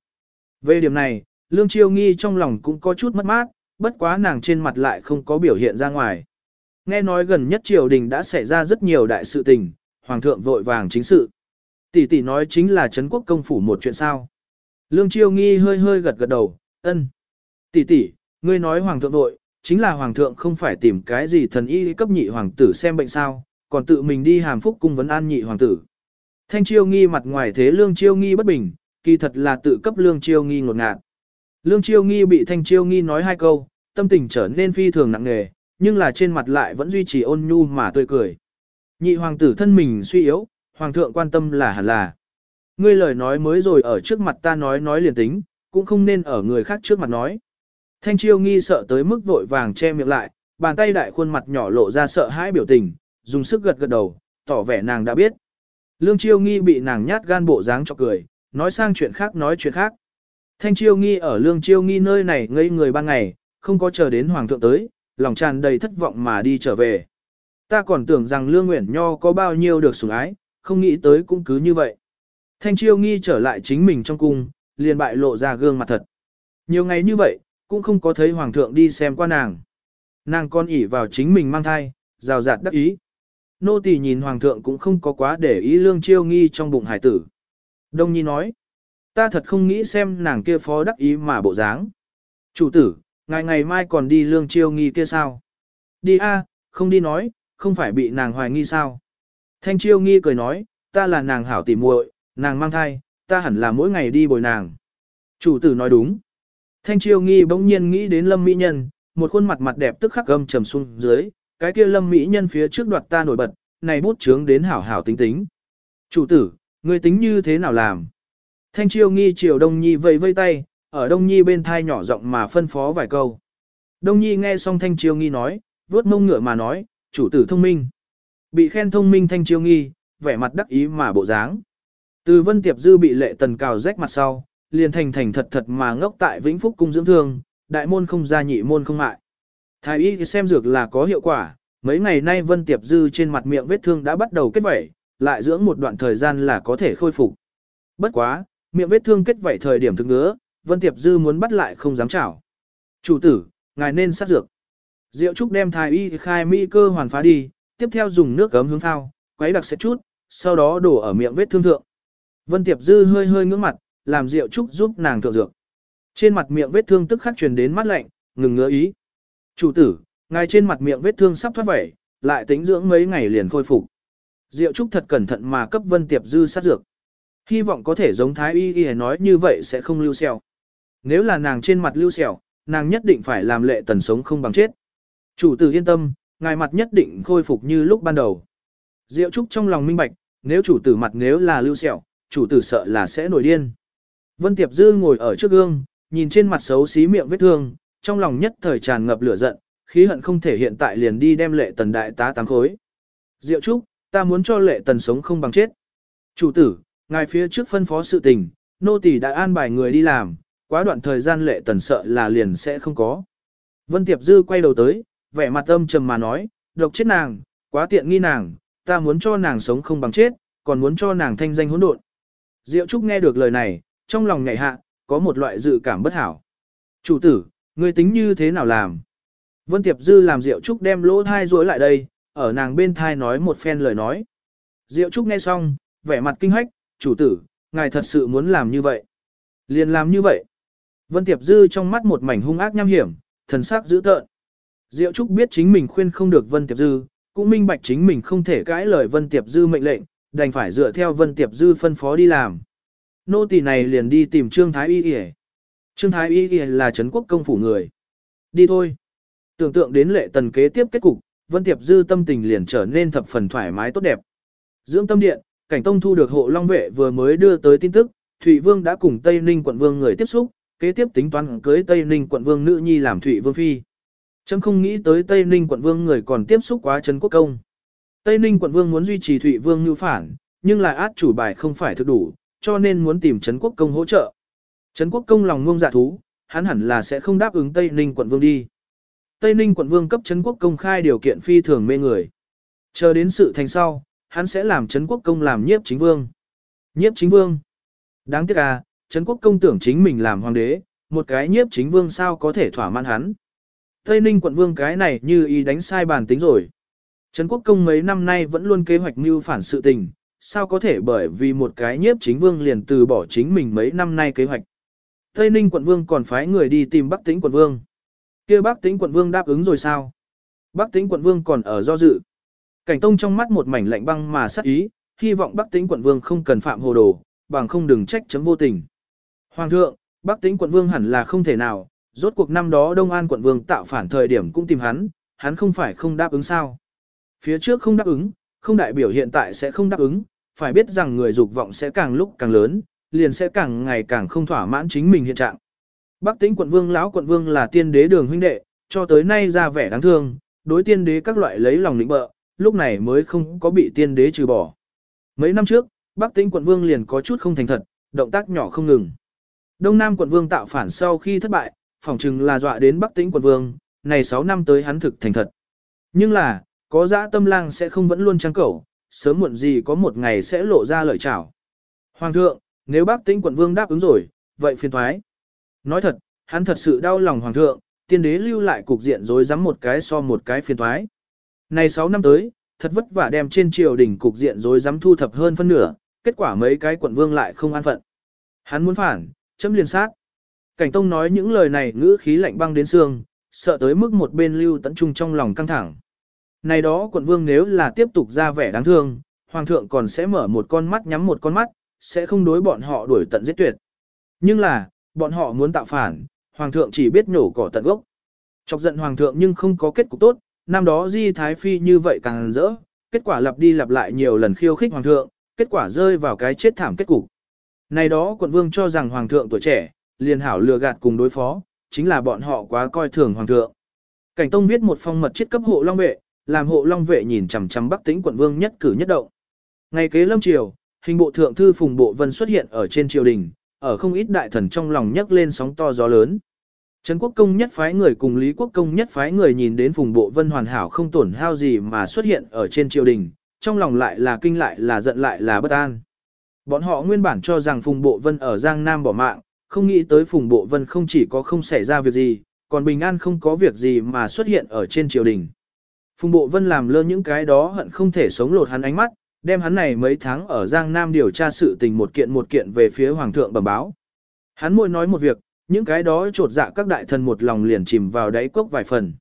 Về điểm này, Lương Chiêu Nghi trong lòng cũng có chút mất mát, bất quá nàng trên mặt lại không có biểu hiện ra ngoài. Nghe nói gần nhất triều đình đã xảy ra rất nhiều đại sự tình, Hoàng thượng vội vàng chính sự. Tỷ tỷ nói chính là Trấn quốc công phủ một chuyện sao. Lương Chiêu Nghi hơi hơi gật gật đầu, ân. Tỷ tỷ, ngươi nói Hoàng thượng vội, chính là Hoàng thượng không phải tìm cái gì thần y cấp nhị hoàng tử xem bệnh sao, còn tự mình đi hàm phúc cung vấn an nhị hoàng tử. Thanh Chiêu Nghi mặt ngoài thế Lương Chiêu Nghi bất bình, kỳ thật là tự cấp Lương Chiêu Nghi ngột ngạt. Lương Chiêu Nghi bị Thanh Chiêu Nghi nói hai câu, tâm tình trở nên phi thường nặng nề, nhưng là trên mặt lại vẫn duy trì ôn nhu mà tươi cười. Nhị hoàng tử thân mình suy yếu, hoàng thượng quan tâm là hẳn là. Ngươi lời nói mới rồi ở trước mặt ta nói nói liền tính, cũng không nên ở người khác trước mặt nói. Thanh chiêu nghi sợ tới mức vội vàng che miệng lại, bàn tay đại khuôn mặt nhỏ lộ ra sợ hãi biểu tình, dùng sức gật gật đầu, tỏ vẻ nàng đã biết. Lương chiêu nghi bị nàng nhát gan bộ dáng cho cười, nói sang chuyện khác nói chuyện khác. Thanh chiêu nghi ở lương chiêu nghi nơi này ngây người ban ngày, không có chờ đến hoàng thượng tới, lòng tràn đầy thất vọng mà đi trở về. Ta còn tưởng rằng lương nguyện nho có bao nhiêu được sủng ái, không nghĩ tới cũng cứ như vậy. Thanh chiêu nghi trở lại chính mình trong cung, liền bại lộ ra gương mặt thật. Nhiều ngày như vậy, cũng không có thấy hoàng thượng đi xem qua nàng. Nàng con ỉ vào chính mình mang thai, rào rạt đắc ý. Nô tỳ nhìn hoàng thượng cũng không có quá để ý lương chiêu nghi trong bụng hải tử. Đông nhi nói, ta thật không nghĩ xem nàng kia phó đắc ý mà bộ dáng. Chủ tử, ngày ngày mai còn đi lương chiêu nghi kia sao? Đi a, không đi nói, không phải bị nàng hoài nghi sao? Thanh chiêu nghi cười nói, ta là nàng hảo tỉ muội, nàng mang thai, ta hẳn là mỗi ngày đi bồi nàng. Chủ tử nói đúng. Thanh chiêu nghi bỗng nhiên nghĩ đến lâm mỹ nhân, một khuôn mặt mặt đẹp tức khắc gầm trầm xuống dưới, cái kia lâm mỹ nhân phía trước đoạt ta nổi bật, này bút chướng đến hảo hảo tính tính. Chủ tử, người tính như thế nào làm? Thanh chiêu nghi chiều Đông Nhi vây vây tay, ở Đông Nhi bên thai nhỏ giọng mà phân phó vài câu. Đông Nhi nghe xong Thanh chiêu nghi nói, vuốt mông ngựa mà nói, chủ tử thông minh. Bị khen thông minh Thanh chiêu nghi, vẻ mặt đắc ý mà bộ dáng. Từ Vân Tiệp Dư bị lệ tần cào rách mặt sau, liền thành thành thật thật mà ngốc tại Vĩnh Phúc cung dưỡng thương, đại môn không ra nhị môn không mại. Thái y xem dược là có hiệu quả, mấy ngày nay Vân Tiệp Dư trên mặt miệng vết thương đã bắt đầu kết vẩy, lại dưỡng một đoạn thời gian là có thể khôi phục. Bất quá, miệng vết thương kết vẩy thời điểm thực ngứa, Vân Tiệp Dư muốn bắt lại không dám chảo. Chủ tử, ngài nên sát dược. Diệu Trúc đem thái y khai mỹ cơ hoàn phá đi, tiếp theo dùng nước gấm hướng thao, quấy đặc sẽ chút, sau đó đổ ở miệng vết thương thượng. Vân Tiệp Dư hơi hơi ngưỡng mặt, làm Diệu Trúc giúp nàng thượng dược. Trên mặt miệng vết thương tức khắc truyền đến mắt lạnh, ngừng ngứa ý. Chủ tử, ngài trên mặt miệng vết thương sắp thoát vẩy, lại tính dưỡng mấy ngày liền khôi phục. Diệu Trúc thật cẩn thận mà cấp Vân Tiệp Dư sát dược. Hy vọng có thể giống Thái Y Y nói như vậy sẽ không lưu sẹo. Nếu là nàng trên mặt lưu sẹo, nàng nhất định phải làm lệ tần sống không bằng chết. Chủ tử yên tâm, ngài mặt nhất định khôi phục như lúc ban đầu. Diệu Trúc trong lòng minh bạch, nếu chủ tử mặt nếu là lưu sẹo, chủ tử sợ là sẽ nổi điên. Vân Tiệp Dư ngồi ở trước gương, nhìn trên mặt xấu xí miệng vết thương, trong lòng nhất thời tràn ngập lửa giận, khí hận không thể hiện tại liền đi đem lệ tần đại tá tám khối. Diệu Trúc, ta muốn cho lệ tần sống không bằng chết. Chủ tử, ngài phía trước phân phó sự tình, nô tỳ đã an bài người đi làm, quá đoạn thời gian lệ tần sợ là liền sẽ không có. Vân Tiệp Dư quay đầu tới, vẻ mặt âm trầm mà nói, độc chết nàng, quá tiện nghi nàng, ta muốn cho nàng sống không bằng chết, còn muốn cho nàng thanh danh hỗn độn. Diệu Trúc nghe được lời này, trong lòng ngại hạ, có một loại dự cảm bất hảo. Chủ tử, ngươi tính như thế nào làm? Vân Tiệp Dư làm Diệu Trúc đem lỗ thai rối lại đây, ở nàng bên thai nói một phen lời nói. Diệu Trúc nghe xong, vẻ mặt kinh hách, chủ tử, ngài thật sự muốn làm như vậy. Liền làm như vậy. Vân Tiệp Dư trong mắt một mảnh hung ác nham hiểm, thần sắc dữ tợn. Diệu Trúc biết chính mình khuyên không được Vân Tiệp Dư, cũng minh bạch chính mình không thể cãi lời Vân Tiệp Dư mệnh lệnh, đành phải dựa theo Vân Tiệp Dư phân phó đi làm. Nô tỳ này liền đi tìm Trương Thái Y Y. Trương Thái Y Y là Trấn quốc công phủ người. Đi thôi. Tưởng tượng đến lệ tần kế tiếp kết cục, Vân Tiệp Dư tâm tình liền trở nên thập phần thoải mái tốt đẹp. Dưỡng tâm điện, cảnh tông thu được hộ long vệ vừa mới đưa tới tin tức, Thụy Vương đã cùng Tây Ninh quận vương người tiếp xúc, kế tiếp tính toán cưới Tây Ninh quận vương nữ nhi làm Thụy Vương phi. Chấm không nghĩ tới Tây Ninh quận vương người còn tiếp xúc quá Trấn quốc công. Tây Ninh quận vương muốn duy trì Thụy Vương như phản, nhưng lại át chủ bài không phải thực đủ, cho nên muốn tìm Trấn quốc công hỗ trợ. Trấn quốc công lòng ngông dạ thú, hắn hẳn là sẽ không đáp ứng Tây Ninh quận vương đi. Tây Ninh quận vương cấp Trấn quốc công khai điều kiện phi thường mê người. Chờ đến sự thành sau, hắn sẽ làm Trấn quốc công làm nhiếp chính vương. Nhiếp chính vương. Đáng tiếc à, Trấn quốc công tưởng chính mình làm hoàng đế, một cái nhiếp chính vương sao có thể thỏa mãn hắn. Tây Ninh quận vương cái này như ý đánh sai bàn tính rồi. Trấn quốc công mấy năm nay vẫn luôn kế hoạch mưu phản sự tình, sao có thể bởi vì một cái nhiếp chính vương liền từ bỏ chính mình mấy năm nay kế hoạch. Tây Ninh quận vương còn phái người đi tìm Bắc Tĩnh quận vương. kia Bắc Tĩnh quận vương đáp ứng rồi sao? Bắc Tĩnh quận vương còn ở do dự. Cảnh Tông trong mắt một mảnh lạnh băng mà sắc ý, hy vọng Bắc Tĩnh quận vương không cần phạm hồ đồ, bằng không đừng trách chấm vô tình. Hoàng thượng, Bắc Tĩnh quận vương hẳn là không thể nào, rốt cuộc năm đó Đông An quận vương tạo phản thời điểm cũng tìm hắn, hắn không phải không đáp ứng sao. Phía trước không đáp ứng, không đại biểu hiện tại sẽ không đáp ứng, phải biết rằng người dục vọng sẽ càng lúc càng lớn, liền sẽ càng ngày càng không thỏa mãn chính mình hiện trạng. Bắc Tĩnh quận vương lão quận vương là tiên đế đường huynh đệ, cho tới nay ra vẻ đáng thương, đối tiên đế các loại lấy lòng lĩnh bợ, lúc này mới không có bị tiên đế trừ bỏ. Mấy năm trước, Bắc Tĩnh quận vương liền có chút không thành thật, động tác nhỏ không ngừng. Đông Nam quận vương tạo phản sau khi thất bại, phỏng chừng là dọa đến Bắc Tĩnh quận vương, này 6 năm tới hắn thực thành thật. Nhưng là, có dã tâm lang sẽ không vẫn luôn trăng cẩu, sớm muộn gì có một ngày sẽ lộ ra lợi chảo. Hoàng thượng, nếu bác tĩnh quận vương đáp ứng rồi, vậy phiền thoái. Nói thật, hắn thật sự đau lòng hoàng thượng, tiên đế lưu lại cục diện rồi dám một cái so một cái phiền thoái. Này 6 năm tới, thật vất vả đem trên triều đình cục diện rồi dám thu thập hơn phân nửa, kết quả mấy cái quận vương lại không an phận. Hắn muốn phản, chấm liền sát. Cảnh Tông nói những lời này ngữ khí lạnh băng đến xương, sợ tới mức một bên lưu tận trung trong lòng căng thẳng. Này đó quận vương nếu là tiếp tục ra vẻ đáng thương, hoàng thượng còn sẽ mở một con mắt nhắm một con mắt, sẽ không đối bọn họ đuổi tận giết tuyệt. Nhưng là, bọn họ muốn tạo phản, hoàng thượng chỉ biết nhổ cỏ tận gốc. Chọc giận hoàng thượng nhưng không có kết cục tốt, năm đó Di Thái Phi như vậy càng rỡ, kết quả lặp đi lặp lại nhiều lần khiêu khích hoàng thượng, kết quả rơi vào cái chết thảm kết cục. Này đó quận vương cho rằng hoàng thượng tuổi trẻ, liền hảo lừa gạt cùng đối phó, chính là bọn họ quá coi thường hoàng thượng. Cảnh Tông viết một phong mật chiết cấp hộ long vệ, làm hộ long vệ nhìn chằm chằm Bắc Tĩnh quận vương nhất cử nhất động. Ngày kế lâm triều, hình bộ thượng thư Phùng Bộ Vân xuất hiện ở trên triều đình, ở không ít đại thần trong lòng nhấc lên sóng to gió lớn. Trấn quốc công nhất phái người cùng Lý quốc công nhất phái người nhìn đến Phùng Bộ Vân hoàn hảo không tổn hao gì mà xuất hiện ở trên triều đình, trong lòng lại là kinh lại là giận lại là bất an. Bọn họ nguyên bản cho rằng Phùng Bộ Vân ở Giang Nam bỏ mạng, không nghĩ tới Phùng Bộ Vân không chỉ có không xảy ra việc gì, còn bình an không có việc gì mà xuất hiện ở trên triều đình. Phùng Bộ Vân làm lơ những cái đó hận không thể sống lột hắn ánh mắt, đem hắn này mấy tháng ở Giang Nam điều tra sự tình một kiện một kiện về phía Hoàng thượng bẩm báo. Hắn môi nói một việc, những cái đó trột dạ các đại thần một lòng liền chìm vào đáy cốc vài phần.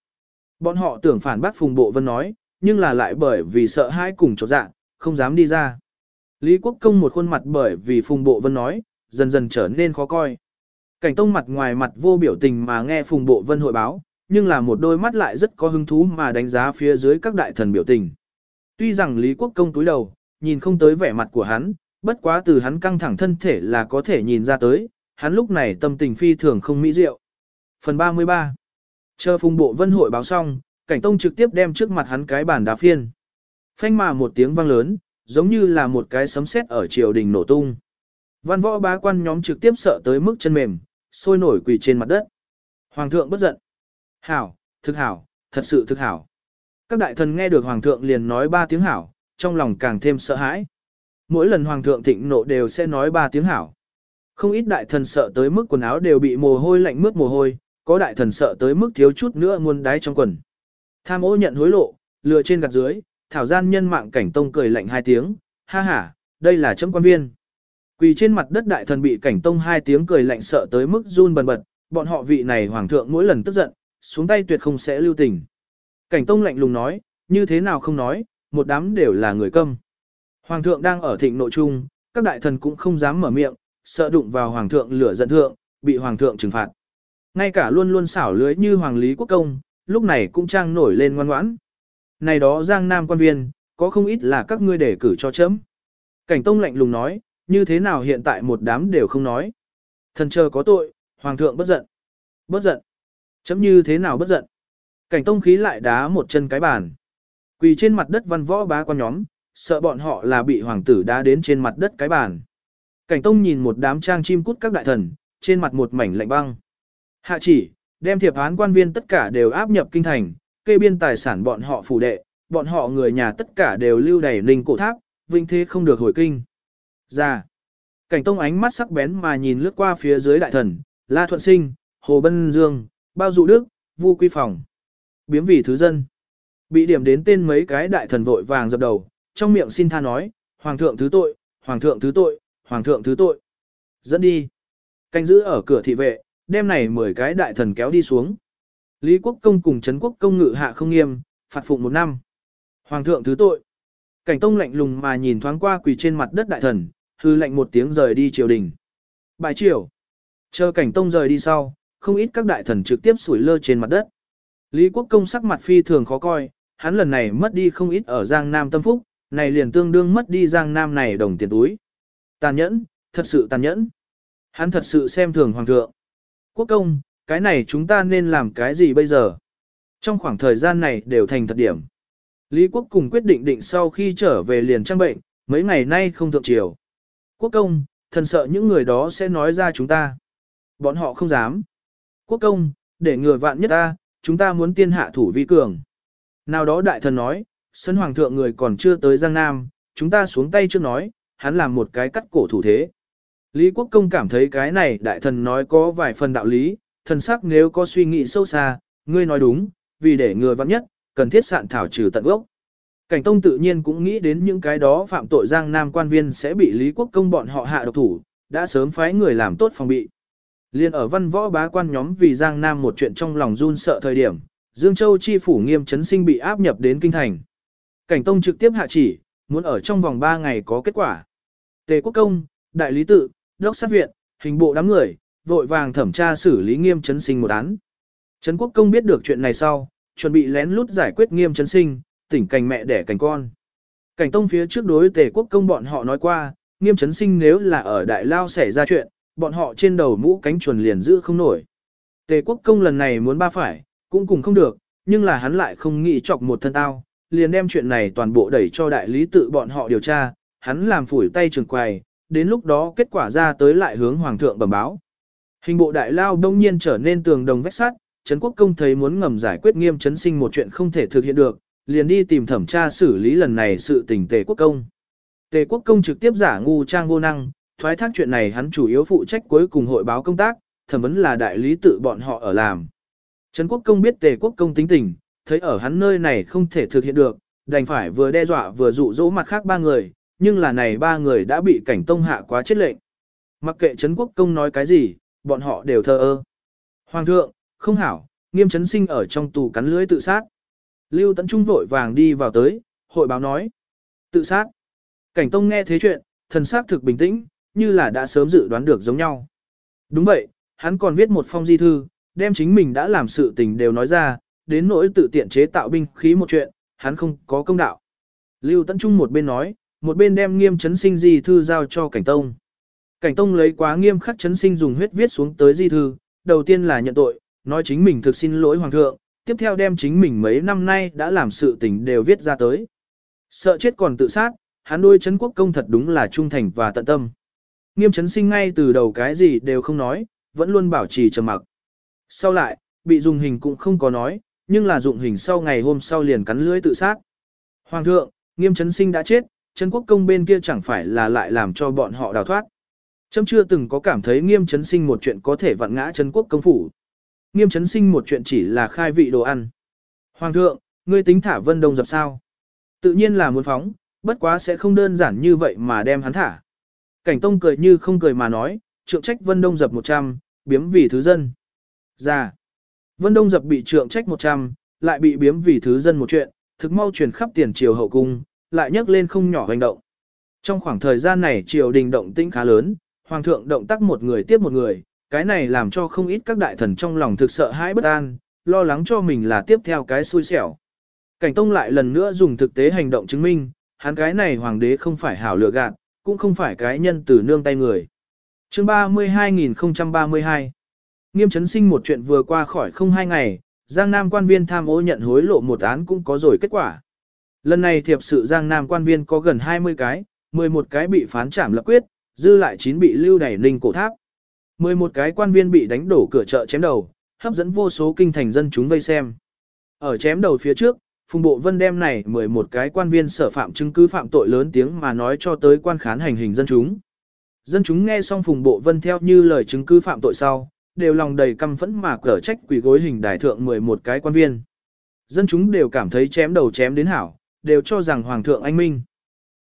Bọn họ tưởng phản bác Phùng Bộ Vân nói, nhưng là lại bởi vì sợ hãi cùng trột dạ, không dám đi ra. Lý Quốc Công một khuôn mặt bởi vì Phùng Bộ Vân nói, dần dần trở nên khó coi. Cảnh Tông mặt ngoài mặt vô biểu tình mà nghe Phùng Bộ Vân hội báo, nhưng là một đôi mắt lại rất có hứng thú mà đánh giá phía dưới các đại thần biểu tình. Tuy rằng Lý Quốc Công túi đầu, nhìn không tới vẻ mặt của hắn, bất quá từ hắn căng thẳng thân thể là có thể nhìn ra tới, hắn lúc này tâm tình phi thường không mỹ diệu. Phần 33 Chờ Phùng Bộ Vân hội báo xong, Cảnh Tông trực tiếp đem trước mặt hắn cái bàn đá phiên. Phanh mà một tiếng vang lớn, giống như là một cái sấm sét ở triều đình nổ tung. Văn võ bá quan nhóm trực tiếp sợ tới mức chân mềm, sôi nổi quỳ trên mặt đất. Hoàng thượng bất giận. Hảo, thực hảo, thật sự thực hảo. Các đại thần nghe được hoàng thượng liền nói ba tiếng hảo, trong lòng càng thêm sợ hãi. Mỗi lần hoàng thượng thịnh nộ đều sẽ nói ba tiếng hảo. Không ít đại thần sợ tới mức quần áo đều bị mồ hôi lạnh mướt mồ hôi, có đại thần sợ tới mức thiếu chút nữa muôn đáy trong quần. Tham ô nhận hối lộ, lừa trên gạt dưới, thảo gian nhân mạng cảnh tông cười lạnh hai tiếng, ha ha, đây là chấm quan viên. Quỳ trên mặt đất đại thần bị cảnh tông hai tiếng cười lạnh sợ tới mức run bần bật, bọn họ vị này hoàng thượng mỗi lần tức giận, xuống tay tuyệt không sẽ lưu tình. Cảnh tông lạnh lùng nói, như thế nào không nói, một đám đều là người câm. Hoàng thượng đang ở thịnh nội trung, các đại thần cũng không dám mở miệng, sợ đụng vào hoàng thượng lửa giận thượng, bị hoàng thượng trừng phạt. Ngay cả luôn luôn xảo lưới như hoàng lý quốc công, lúc này cũng trang nổi lên ngoan ngoãn. Này đó giang nam quan viên, có không ít là các ngươi để cử cho chấm. Cảnh tông lạnh lùng nói, như thế nào hiện tại một đám đều không nói. Thần chờ có tội, hoàng thượng bất giận. Bất giận. Chấm như thế nào bất giận. Cảnh tông khí lại đá một chân cái bàn. Quỳ trên mặt đất văn võ bá quan nhóm, sợ bọn họ là bị hoàng tử đá đến trên mặt đất cái bàn. Cảnh tông nhìn một đám trang chim cút các đại thần, trên mặt một mảnh lạnh băng. Hạ chỉ, đem thiệp án quan viên tất cả đều áp nhập kinh thành, kê biên tài sản bọn họ phủ đệ, bọn họ người nhà tất cả đều lưu đầy linh cổ tháp, vinh thế không được hồi kinh. Ra, cảnh tông ánh mắt sắc bén mà nhìn lướt qua phía dưới đại thần, La Thuận Sinh, Hồ Bân Dương, Bao Dụ Đức, Vu Quy Phòng. Biếm vì thứ dân. Bị điểm đến tên mấy cái đại thần vội vàng dập đầu, trong miệng xin tha nói, Hoàng thượng thứ tội, Hoàng thượng thứ tội, Hoàng thượng thứ tội. Dẫn đi. Canh giữ ở cửa thị vệ, đem này 10 cái đại thần kéo đi xuống. Lý Quốc Công cùng Trấn Quốc Công ngự hạ không nghiêm, phạt phụng một năm. Hoàng thượng thứ tội. Cảnh Tông lạnh lùng mà nhìn thoáng qua quỳ trên mặt đất đại thần, hư lệnh một tiếng rời đi triều đình. Bài triều. Chờ Cảnh Tông rời đi sau, không ít các đại thần trực tiếp sủi lơ trên mặt đất. Lý Quốc Công sắc mặt phi thường khó coi, hắn lần này mất đi không ít ở Giang Nam tâm phúc, này liền tương đương mất đi Giang Nam này đồng tiền túi. Tàn nhẫn, thật sự tàn nhẫn. Hắn thật sự xem thường hoàng thượng. Quốc công, cái này chúng ta nên làm cái gì bây giờ? Trong khoảng thời gian này đều thành thật điểm. Lý Quốc cùng quyết định định sau khi trở về liền trang bệnh, mấy ngày nay không thượng triều. Quốc công, thần sợ những người đó sẽ nói ra chúng ta. Bọn họ không dám. Quốc công, để người vạn nhất ta, chúng ta muốn tiên hạ thủ vi cường. Nào đó đại thần nói, sân hoàng thượng người còn chưa tới Giang Nam, chúng ta xuống tay trước nói, hắn làm một cái cắt cổ thủ thế. Lý Quốc Công cảm thấy cái này đại thần nói có vài phần đạo lý, thần sắc nếu có suy nghĩ sâu xa, ngươi nói đúng, vì để người vắng nhất, cần thiết sạn thảo trừ tận gốc. Cảnh Tông tự nhiên cũng nghĩ đến những cái đó phạm tội Giang Nam quan viên sẽ bị Lý Quốc Công bọn họ hạ độc thủ, đã sớm phái người làm tốt phòng bị. Liên ở văn võ bá quan nhóm vì Giang Nam một chuyện trong lòng run sợ thời điểm, Dương Châu chi phủ nghiêm chấn sinh bị áp nhập đến kinh thành. Cảnh Tông trực tiếp hạ chỉ, muốn ở trong vòng 3 ngày có kết quả. Tề Quốc Công, Đại Lý Tự, Đốc sát viện, hình bộ đám người, vội vàng thẩm tra xử lý nghiêm chấn sinh một án. Trấn Quốc Công biết được chuyện này sau, chuẩn bị lén lút giải quyết nghiêm chấn sinh, tỉnh cành mẹ đẻ cành con. Cảnh tông phía trước đối tề quốc công bọn họ nói qua, nghiêm chấn sinh nếu là ở đại lao xảy ra chuyện, bọn họ trên đầu mũ cánh chuồn liền giữ không nổi. Tề quốc công lần này muốn ba phải, cũng cùng không được, nhưng là hắn lại không nghĩ chọc một thân tao, liền đem chuyện này toàn bộ đẩy cho đại lý tự bọn họ điều tra, hắn làm phủi tay trường quầy, đến lúc đó kết quả ra tới lại hướng hoàng thượng bẩm báo. Hình bộ đại lao đông nhiên trở nên tường đồng vách sắt, Trấn Quốc Công thấy muốn ngầm giải quyết nghiêm chấn sinh một chuyện không thể thực hiện được, liền đi tìm thẩm tra xử lý lần này sự tình Tề Quốc Công. Tề Quốc Công trực tiếp giả ngu trang vô năng, thoái thác chuyện này hắn chủ yếu phụ trách cuối cùng hội báo công tác, thẩm vấn là đại lý tự bọn họ ở làm. Trấn Quốc Công biết Tề Quốc Công tính tình, thấy ở hắn nơi này không thể thực hiện được, đành phải vừa đe dọa vừa dụ dỗ mặt khác ba người, nhưng là này ba người đã bị cảnh tông hạ quá chết lệnh. Mặc kệ Trấn Quốc Công nói cái gì, bọn họ đều thờ ơ. Hoàng thượng, không hảo, nghiêm Trấn sinh ở trong tù cắn lưới tự sát. Lưu Tấn Trung vội vàng đi vào tới, hội báo nói. Tự sát. Cảnh Tông nghe thế chuyện, thần sắc thực bình tĩnh, như là đã sớm dự đoán được giống nhau. Đúng vậy, hắn còn viết một phong di thư, đem chính mình đã làm sự tình đều nói ra, đến nỗi tự tiện chế tạo binh khí một chuyện, hắn không có công đạo. Lưu Tấn Trung một bên nói, một bên đem nghiêm chấn sinh di thư giao cho Cảnh Tông. Cảnh Tông lấy quá nghiêm khắc chấn sinh dùng huyết viết xuống tới di thư, đầu tiên là nhận tội, nói chính mình thực xin lỗi Hoàng thượng, tiếp theo đem chính mình mấy năm nay đã làm sự tình đều viết ra tới. Sợ chết còn tự sát, hắn nuôi chấn quốc công thật đúng là trung thành và tận tâm. Nghiêm chấn sinh ngay từ đầu cái gì đều không nói, vẫn luôn bảo trì trầm mặc. Sau lại, bị dùng hình cũng không có nói, nhưng là dụng hình sau ngày hôm sau liền cắn lưỡi tự sát. Hoàng thượng, nghiêm chấn sinh đã chết, Trấn quốc công bên kia chẳng phải là lại làm cho bọn họ đào thoát. Trâm chưa từng có cảm thấy nghiêm chấn sinh một chuyện có thể vặn ngã Trấn quốc công phủ. Nghiêm chấn sinh một chuyện chỉ là khai vị đồ ăn. Hoàng thượng, ngươi tính thả vân đông dập sao? Tự nhiên là muốn phóng, bất quá sẽ không đơn giản như vậy mà đem hắn thả. Cảnh tông cười như không cười mà nói, trượng trách vân đông dập 100, biếm vì thứ dân. Ra. Vân đông dập bị trượng trách 100, lại bị biếm vì thứ dân một chuyện, thực mau truyền khắp tiền triều hậu cung, lại nhấc lên không nhỏ hành động. Trong khoảng thời gian này triều đình động tĩnh khá lớn, hoàng thượng động tác một người tiếp một người, cái này làm cho không ít các đại thần trong lòng thực sợ hãi bất an, lo lắng cho mình là tiếp theo cái xui xẻo. Cảnh Tông lại lần nữa dùng thực tế hành động chứng minh, hắn cái này hoàng đế không phải hảo lựa gạt, cũng không phải cái nhân từ nương tay người. Chương 32032 Nghiêm chấn sinh một chuyện vừa qua khỏi không hai ngày, Giang Nam quan viên tham ô nhận hối lộ một án cũng có rồi kết quả. Lần này thiệp sự Giang Nam quan viên có gần 20 cái, 11 cái bị phán trảm lập quyết, dư lại 9 bị lưu đẩy ninh cổ tháp. 11 cái quan viên bị đánh đổ cửa chợ chém đầu, hấp dẫn vô số kinh thành dân chúng vây xem. Ở chém đầu phía trước, Phùng Bộ Vân đem này 11 cái quan viên sở phạm chứng cứ phạm tội lớn tiếng mà nói cho tới quan khán hành hình dân chúng. Dân chúng nghe xong Phùng Bộ Vân theo như lời chứng cứ phạm tội sau, đều lòng đầy căm phẫn mà cở trách quỷ gối hình đại thượng 11 cái quan viên. Dân chúng đều cảm thấy chém đầu chém đến hảo, đều cho rằng Hoàng thượng anh minh.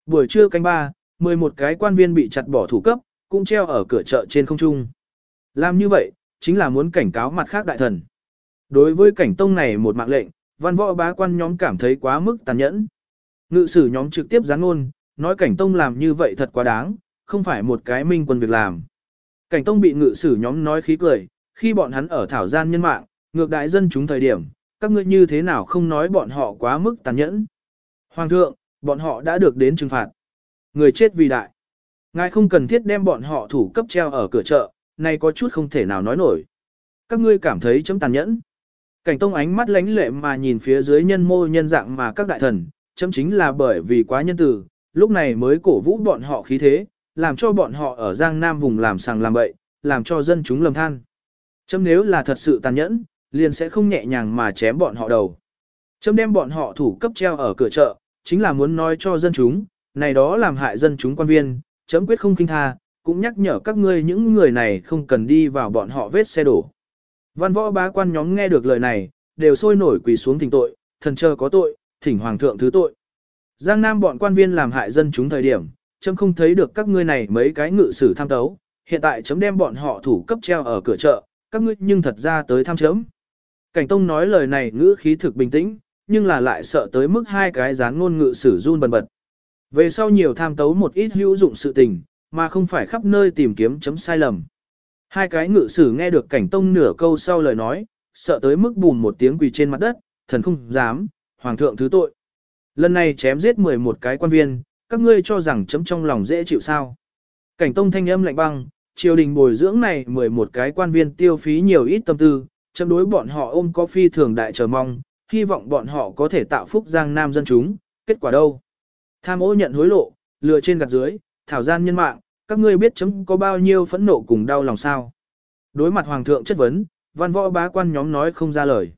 Buổi trưa canh ba, 11 cái quan viên bị chặt bỏ thủ cấp, cũng treo ở cửa chợ trên không trung. Làm như vậy, chính là muốn cảnh cáo mặt khác đại thần. Đối với cảnh tông này một mạng lệnh, văn võ bá quan nhóm cảm thấy quá mức tàn nhẫn. Ngự sử nhóm trực tiếp gián ngôn, nói cảnh tông làm như vậy thật quá đáng, không phải một cái minh quân việc làm. Cảnh tông bị ngự sử nhóm nói khí cười, khi bọn hắn ở thảo gian nhân mạng, ngược đại dân chúng thời điểm, các ngươi như thế nào không nói bọn họ quá mức tàn nhẫn. Hoàng thượng, bọn họ đã được đến trừng phạt. Người chết vì đại. Ngài không cần thiết đem bọn họ thủ cấp treo ở cửa chợ, này có chút không thể nào nói nổi. Các ngươi cảm thấy chấm tàn nhẫn. Cảnh tông ánh mắt lánh lệ mà nhìn phía dưới nhân mô nhân dạng mà các đại thần, chấm chính là bởi vì quá nhân từ, lúc này mới cổ vũ bọn họ khí thế, làm cho bọn họ ở Giang Nam vùng làm sàng làm bậy, làm cho dân chúng lầm than. Chấm nếu là thật sự tàn nhẫn, liền sẽ không nhẹ nhàng mà chém bọn họ đầu. Chấm đem bọn họ thủ cấp treo ở cửa chợ, chính là muốn nói cho dân chúng, này đó làm hại dân chúng quan viên, chấm quyết không kinh tha, cũng nhắc nhở các ngươi những người này không cần đi vào bọn họ vết xe đổ. Văn võ bá quan nhóm nghe được lời này, đều sôi nổi quỳ xuống thỉnh tội, thần chờ có tội, thỉnh hoàng thượng thứ tội. Giang Nam bọn quan viên làm hại dân chúng thời điểm, chấm không thấy được các ngươi này mấy cái ngự sử tham tấu, hiện tại chấm đem bọn họ thủ cấp treo ở cửa chợ, các ngươi nhưng thật ra tới tham chấm. Cảnh Tông nói lời này ngữ khí thực bình tĩnh, nhưng là lại sợ tới mức hai cái dán ngôn ngự sử run bần bật. Về sau nhiều tham tấu một ít hữu dụng sự tình, mà không phải khắp nơi tìm kiếm chấm sai lầm. Hai cái ngự sử nghe được cảnh tông nửa câu sau lời nói, sợ tới mức bùn một tiếng quỳ trên mặt đất, thần không dám, hoàng thượng thứ tội. Lần này chém giết 11 cái quan viên, các ngươi cho rằng chấm trong lòng dễ chịu sao. Cảnh tông thanh âm lạnh băng, triều đình bồi dưỡng này 11 cái quan viên tiêu phí nhiều ít tâm tư, chấm đối bọn họ ôm có phi thường đại chờ mong, hy vọng bọn họ có thể tạo phúc giang nam dân chúng, kết quả đâu? Tham ô nhận hối lộ, lừa trên gạt dưới, thảo gian nhân mạng, các ngươi biết chấm có bao nhiêu phẫn nộ cùng đau lòng sao? Đối mặt hoàng thượng chất vấn, văn võ bá quan nhóm nói không ra lời.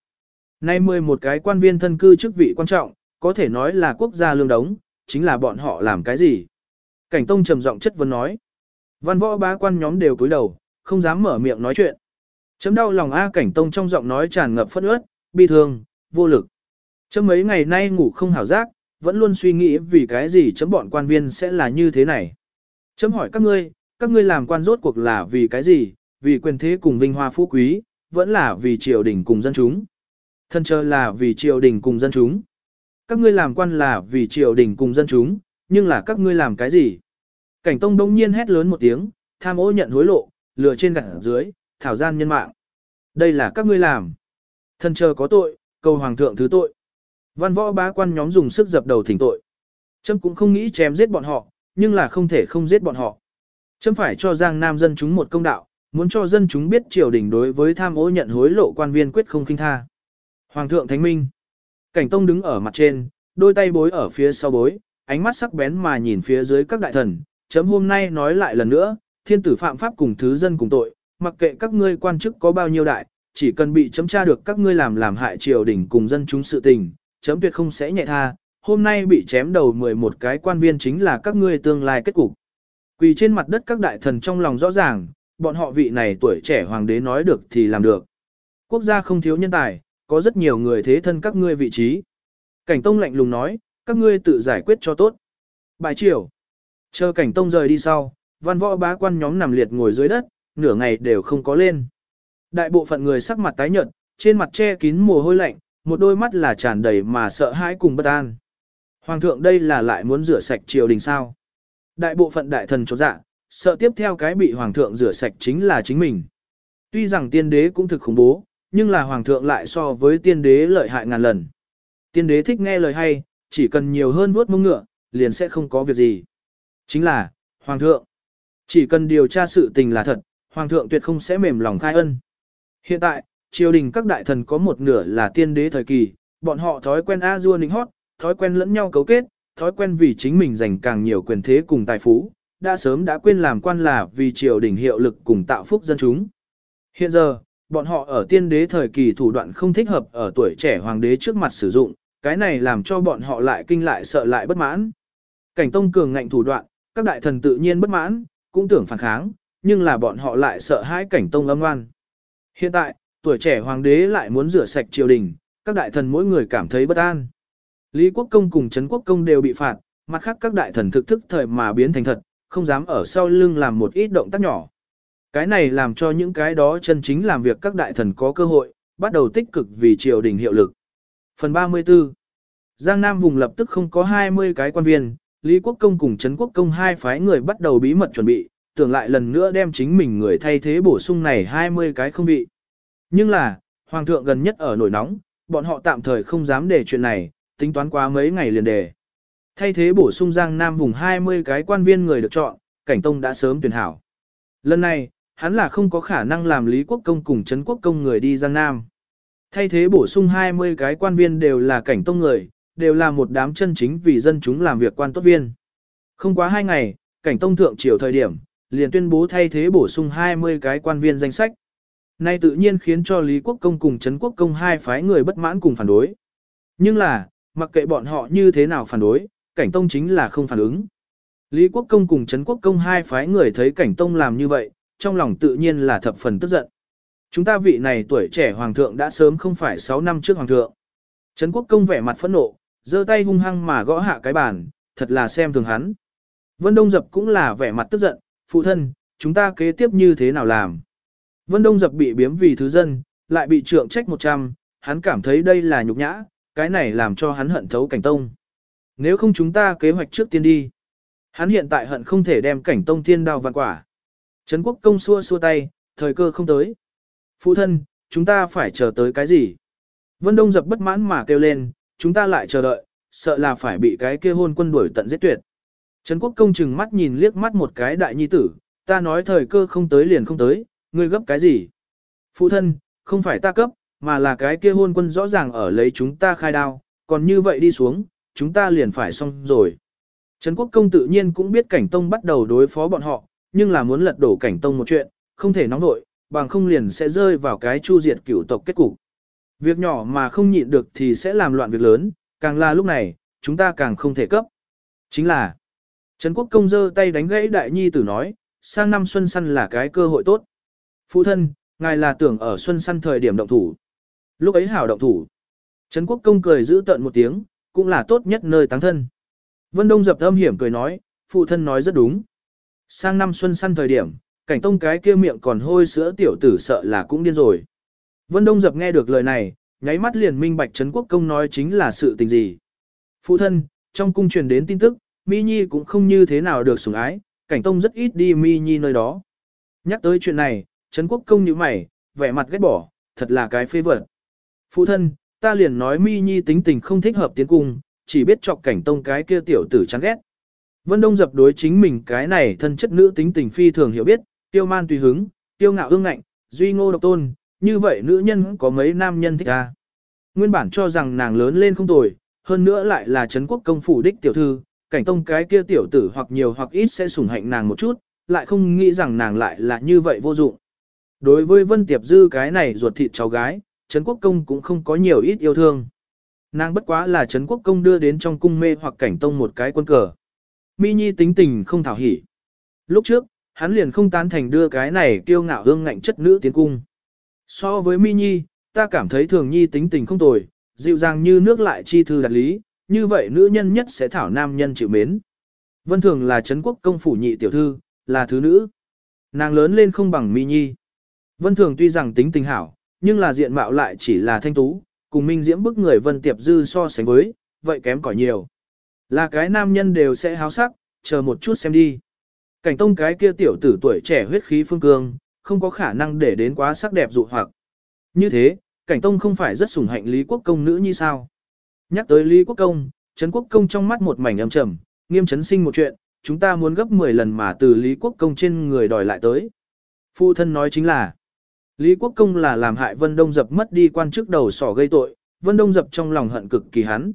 Nay 11 cái quan viên thân cư chức vị quan trọng, có thể nói là quốc gia lương đống, chính là bọn họ làm cái gì? Cảnh Tông trầm giọng chất vấn nói. Văn võ bá quan nhóm đều cúi đầu, không dám mở miệng nói chuyện. Chấm đau lòng A Cảnh Tông trong giọng nói tràn ngập phất ướt, bi thương, vô lực. Chấm mấy ngày nay ngủ không hảo giác, vẫn luôn suy nghĩ vì cái gì chấm bọn quan viên sẽ là như thế này. Chấm hỏi các ngươi, các ngươi làm quan rốt cuộc là vì cái gì, vì quyền thế cùng vinh hoa phú quý, vẫn là vì triều đình cùng dân chúng. Thân chờ là vì triều đình cùng dân chúng. Các ngươi làm quan là vì triều đình cùng dân chúng, nhưng là các ngươi làm cái gì? Cảnh Tông đông nhiên hét lớn một tiếng, tham ô nhận hối lộ, lừa trên gặt dưới, thảo gian nhân mạng. Đây là các ngươi làm. Thân chờ có tội, cầu hoàng thượng thứ tội. Văn võ bá quan nhóm dùng sức dập đầu thỉnh tội. Trâm cũng không nghĩ chém giết bọn họ, nhưng là không thể không giết bọn họ. Chấm phải cho Giang Nam dân chúng một công đạo, muốn cho dân chúng biết triều đình đối với tham ô nhận hối lộ quan viên quyết không khinh tha. Hoàng thượng Thánh Minh. Cảnh Tông đứng ở mặt trên, đôi tay bối ở phía sau bối, ánh mắt sắc bén mà nhìn phía dưới các đại thần, chấm hôm nay nói lại lần nữa, thiên tử phạm pháp cùng thứ dân cùng tội, mặc kệ các ngươi quan chức có bao nhiêu đại, chỉ cần bị chấm tra được các ngươi làm làm hại triều đình cùng dân chúng sự tình, chấm tuyệt không sẽ nhẹ tha, hôm nay bị chém đầu 11 cái quan viên chính là các ngươi tương lai kết cục. Quỳ trên mặt đất các đại thần trong lòng rõ ràng, bọn họ vị này tuổi trẻ hoàng đế nói được thì làm được. Quốc gia không thiếu nhân tài, có rất nhiều người thế thân các ngươi vị trí. Cảnh Tông lạnh lùng nói, các ngươi tự giải quyết cho tốt. Bài triều. Chờ Cảnh Tông rời đi sau, văn võ bá quan nhóm nằm liệt ngồi dưới đất, nửa ngày đều không có lên. Đại bộ phận người sắc mặt tái nhợt, trên mặt che kín mồ hôi lạnh, một đôi mắt là tràn đầy mà sợ hãi cùng bất an. Hoàng thượng đây là lại muốn rửa sạch triều đình sao. Đại bộ phận đại thần chốt dạ, sợ tiếp theo cái bị hoàng thượng rửa sạch chính là chính mình. Tuy rằng tiên đế cũng thực khủng bố, nhưng là hoàng thượng lại so với tiên đế lợi hại ngàn lần. Tiên đế thích nghe lời hay, chỉ cần nhiều hơn vuốt mông ngựa, liền sẽ không có việc gì. Chính là, hoàng thượng, chỉ cần điều tra sự tình là thật, hoàng thượng tuyệt không sẽ mềm lòng khai ân. Hiện tại, triều đình các đại thần có một nửa là tiên đế thời kỳ, bọn họ thói quen a dua nịnh hót, thói quen lẫn nhau cấu kết, thói quen vì chính mình giành càng nhiều quyền thế cùng tài phú, đã sớm đã quên làm quan là vì triều đình hiệu lực cùng tạo phúc dân chúng. Hiện giờ, bọn họ ở tiên đế thời kỳ thủ đoạn không thích hợp ở tuổi trẻ hoàng đế trước mặt sử dụng, cái này làm cho bọn họ lại kinh lại sợ lại bất mãn. Cảnh tông cường ngạnh thủ đoạn, các đại thần tự nhiên bất mãn, cũng tưởng phản kháng, nhưng là bọn họ lại sợ hãi cảnh tông âm ngoan. Hiện tại, tuổi trẻ hoàng đế lại muốn rửa sạch triều đình, các đại thần mỗi người cảm thấy bất an. Lý Quốc Công cùng Trấn Quốc Công đều bị phạt, mặt khác các đại thần thực thức thời mà biến thành thật, không dám ở sau lưng làm một ít động tác nhỏ. Cái này làm cho những cái đó chân chính làm việc các đại thần có cơ hội, bắt đầu tích cực vì triều đình hiệu lực. Phần 34 Giang Nam vùng lập tức không có 20 cái quan viên, Lý Quốc Công cùng Trấn Quốc Công hai phái người bắt đầu bí mật chuẩn bị, tưởng lại lần nữa đem chính mình người thay thế bổ sung này 20 cái không vị. Nhưng là, Hoàng thượng gần nhất ở nổi nóng, bọn họ tạm thời không dám để chuyện này, tính toán quá mấy ngày liền đề. Thay thế bổ sung Giang Nam vùng 20 cái quan viên người được chọn, Cảnh Tông đã sớm tuyển hảo. Lần này, hắn là không có khả năng làm Lý Quốc Công cùng Trấn Quốc Công người đi Giang Nam. Thay thế bổ sung 20 cái quan viên đều là Cảnh Tông người, đều là một đám chân chính vì dân chúng làm việc quan tốt viên. Không quá hai ngày, Cảnh Tông thượng triều thời điểm, liền tuyên bố thay thế bổ sung 20 cái quan viên danh sách. Nay tự nhiên khiến cho Lý Quốc Công cùng Trấn Quốc Công hai phái người bất mãn cùng phản đối. Nhưng là, mặc kệ bọn họ như thế nào phản đối, cảnh tông chính là không phản ứng. Lý Quốc Công cùng Trấn Quốc Công hai phái người thấy cảnh tông làm như vậy, trong lòng tự nhiên là thập phần tức giận. Chúng ta vị này tuổi trẻ hoàng thượng đã sớm không phải 6 năm trước hoàng thượng. Trấn Quốc Công vẻ mặt phẫn nộ, giơ tay hung hăng mà gõ hạ cái bàn, thật là xem thường hắn. Vân Đông Dập cũng là vẻ mặt tức giận, phụ thân, chúng ta kế tiếp như thế nào làm. Vân Đông Dập bị biếm vì thứ dân, lại bị trượng trách 100, hắn cảm thấy đây là nhục nhã, cái này làm cho hắn hận thấu cảnh tông. Nếu không chúng ta kế hoạch trước tiên đi. Hắn hiện tại hận không thể đem cảnh tông thiên đao vạn quả. Trấn quốc công xua xua tay, thời cơ không tới. Phụ thân, chúng ta phải chờ tới cái gì? Vân Đông dập bất mãn mà kêu lên, chúng ta lại chờ đợi, sợ là phải bị cái kia hôn quân đuổi tận giết tuyệt. Trấn quốc công chừng mắt nhìn liếc mắt một cái đại nhi tử, ta nói thời cơ không tới liền không tới, ngươi gấp cái gì? Phụ thân, không phải ta cấp, mà là cái kia hôn quân rõ ràng ở lấy chúng ta khai đao, còn như vậy đi xuống, chúng ta liền phải xong rồi. Trấn quốc công tự nhiên cũng biết cảnh tông bắt đầu đối phó bọn họ, nhưng là muốn lật đổ cảnh tông một chuyện, không thể nóng nội, bằng không liền sẽ rơi vào cái chu diệt cửu tộc kết cục. Việc nhỏ mà không nhịn được thì sẽ làm loạn việc lớn, càng là lúc này, chúng ta càng không thể cấp. Chính là, Trấn quốc công giơ tay đánh gãy đại nhi tử nói, sang năm xuân săn là cái cơ hội tốt. Phụ thân, ngài là tưởng ở xuân săn thời điểm động thủ. Lúc ấy hảo động thủ. Trấn quốc công cười giữ tận một tiếng, cũng là tốt nhất nơi táng thân. Vân Đông dập âm hiểm cười nói, phụ thân nói rất đúng. Sang năm xuân săn thời điểm, cảnh tông cái kia miệng còn hôi sữa tiểu tử sợ là cũng điên rồi. Vân Đông dập nghe được lời này, nháy mắt liền minh bạch Trấn quốc công nói chính là sự tình gì. Phụ thân, trong cung truyền đến tin tức, Mi Nhi cũng không như thế nào được sủng ái, cảnh tông rất ít đi Mi Nhi nơi đó. Nhắc tới chuyện này, Trấn quốc công như mày, vẻ mặt ghét bỏ, thật là cái phê vật. Phụ thân, ta liền nói Mi Nhi tính tình không thích hợp tiến cung, chỉ biết chọc cảnh tông cái kia tiểu tử chán ghét. Vân Đông dập đối chính mình cái này thân chất nữ tính tình phi thường hiểu biết, tiêu man tùy hứng, tiêu ngạo ương ngạnh, duy ngô độc tôn, như vậy nữ nhân có mấy nam nhân thích ta. Nguyên bản cho rằng nàng lớn lên không tồi, hơn nữa lại là Trấn quốc công phủ đích tiểu thư, cảnh tông cái kia tiểu tử hoặc nhiều hoặc ít sẽ sủng hạnh nàng một chút, lại không nghĩ rằng nàng lại là như vậy vô dụng. Đối với Vân Tiệp Dư cái này ruột thịt cháu gái, Trấn Quốc Công cũng không có nhiều ít yêu thương. Nàng bất quá là Trấn Quốc Công đưa đến trong cung mê hoặc cảnh tông một cái quân cờ. Mi Nhi tính tình không thảo hỉ. Lúc trước, hắn liền không tán thành đưa cái này kiêu ngạo hương ngạnh chất nữ tiến cung. So với Mi Nhi, ta cảm thấy thường Nhi tính tình không tồi, dịu dàng như nước lại chi thư đặt lý, như vậy nữ nhân nhất sẽ thảo nam nhân chịu mến. Vân Thường là Trấn Quốc Công phủ nhị tiểu thư, là thứ nữ. Nàng lớn lên không bằng Mi Nhi. Vân Thường tuy rằng tính tình hảo, nhưng là diện mạo lại chỉ là thanh tú, cùng Minh Diễm bức người Vân Tiệp Dư so sánh với, vậy kém cỏi nhiều. Là cái nam nhân đều sẽ háo sắc, chờ một chút xem đi. Cảnh tông cái kia tiểu tử tuổi trẻ huyết khí phương cương, không có khả năng để đến quá sắc đẹp dụ hoặc. Như thế, cảnh tông không phải rất sủng hạnh Lý Quốc Công nữ như sao. Nhắc tới Lý Quốc Công, Trấn Quốc Công trong mắt một mảnh âm trầm, nghiêm chấn sinh một chuyện, chúng ta muốn gấp 10 lần mà từ Lý Quốc Công trên người đòi lại tới. Phụ thân nói chính là, Lý Quốc Công là làm hại Vân Đông Dập mất đi quan chức đầu sỏ gây tội, Vân Đông Dập trong lòng hận cực kỳ hắn.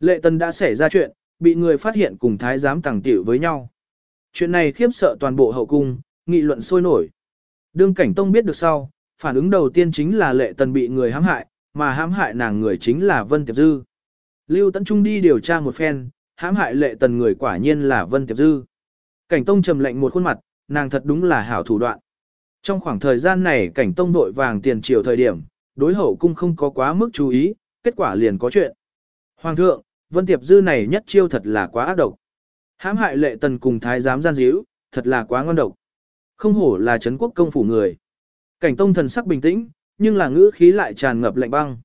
Lệ Tần đã xảy ra chuyện, bị người phát hiện cùng thái giám tàng tiểu với nhau. Chuyện này khiếp sợ toàn bộ hậu cung, nghị luận sôi nổi. Đương cảnh tông biết được sau, phản ứng đầu tiên chính là Lệ Tần bị người hãm hại, mà hãm hại nàng người chính là Vân Tiệp Dư. Lưu Tấn Trung đi điều tra một phen, hãm hại Lệ Tần người quả nhiên là Vân Tiệp Dư. Cảnh tông trầm lệnh một khuôn mặt, nàng thật đúng là hảo thủ đoạn. Trong khoảng thời gian này cảnh tông đội vàng tiền triều thời điểm, đối hậu cung không có quá mức chú ý, kết quả liền có chuyện. Hoàng thượng, Vân Tiệp Dư này nhất chiêu thật là quá ác độc. hãm hại lệ tần cùng thái giám gian díu, thật là quá ngon độc. Không hổ là Trấn quốc công phủ người. Cảnh tông thần sắc bình tĩnh, nhưng là ngữ khí lại tràn ngập lạnh băng.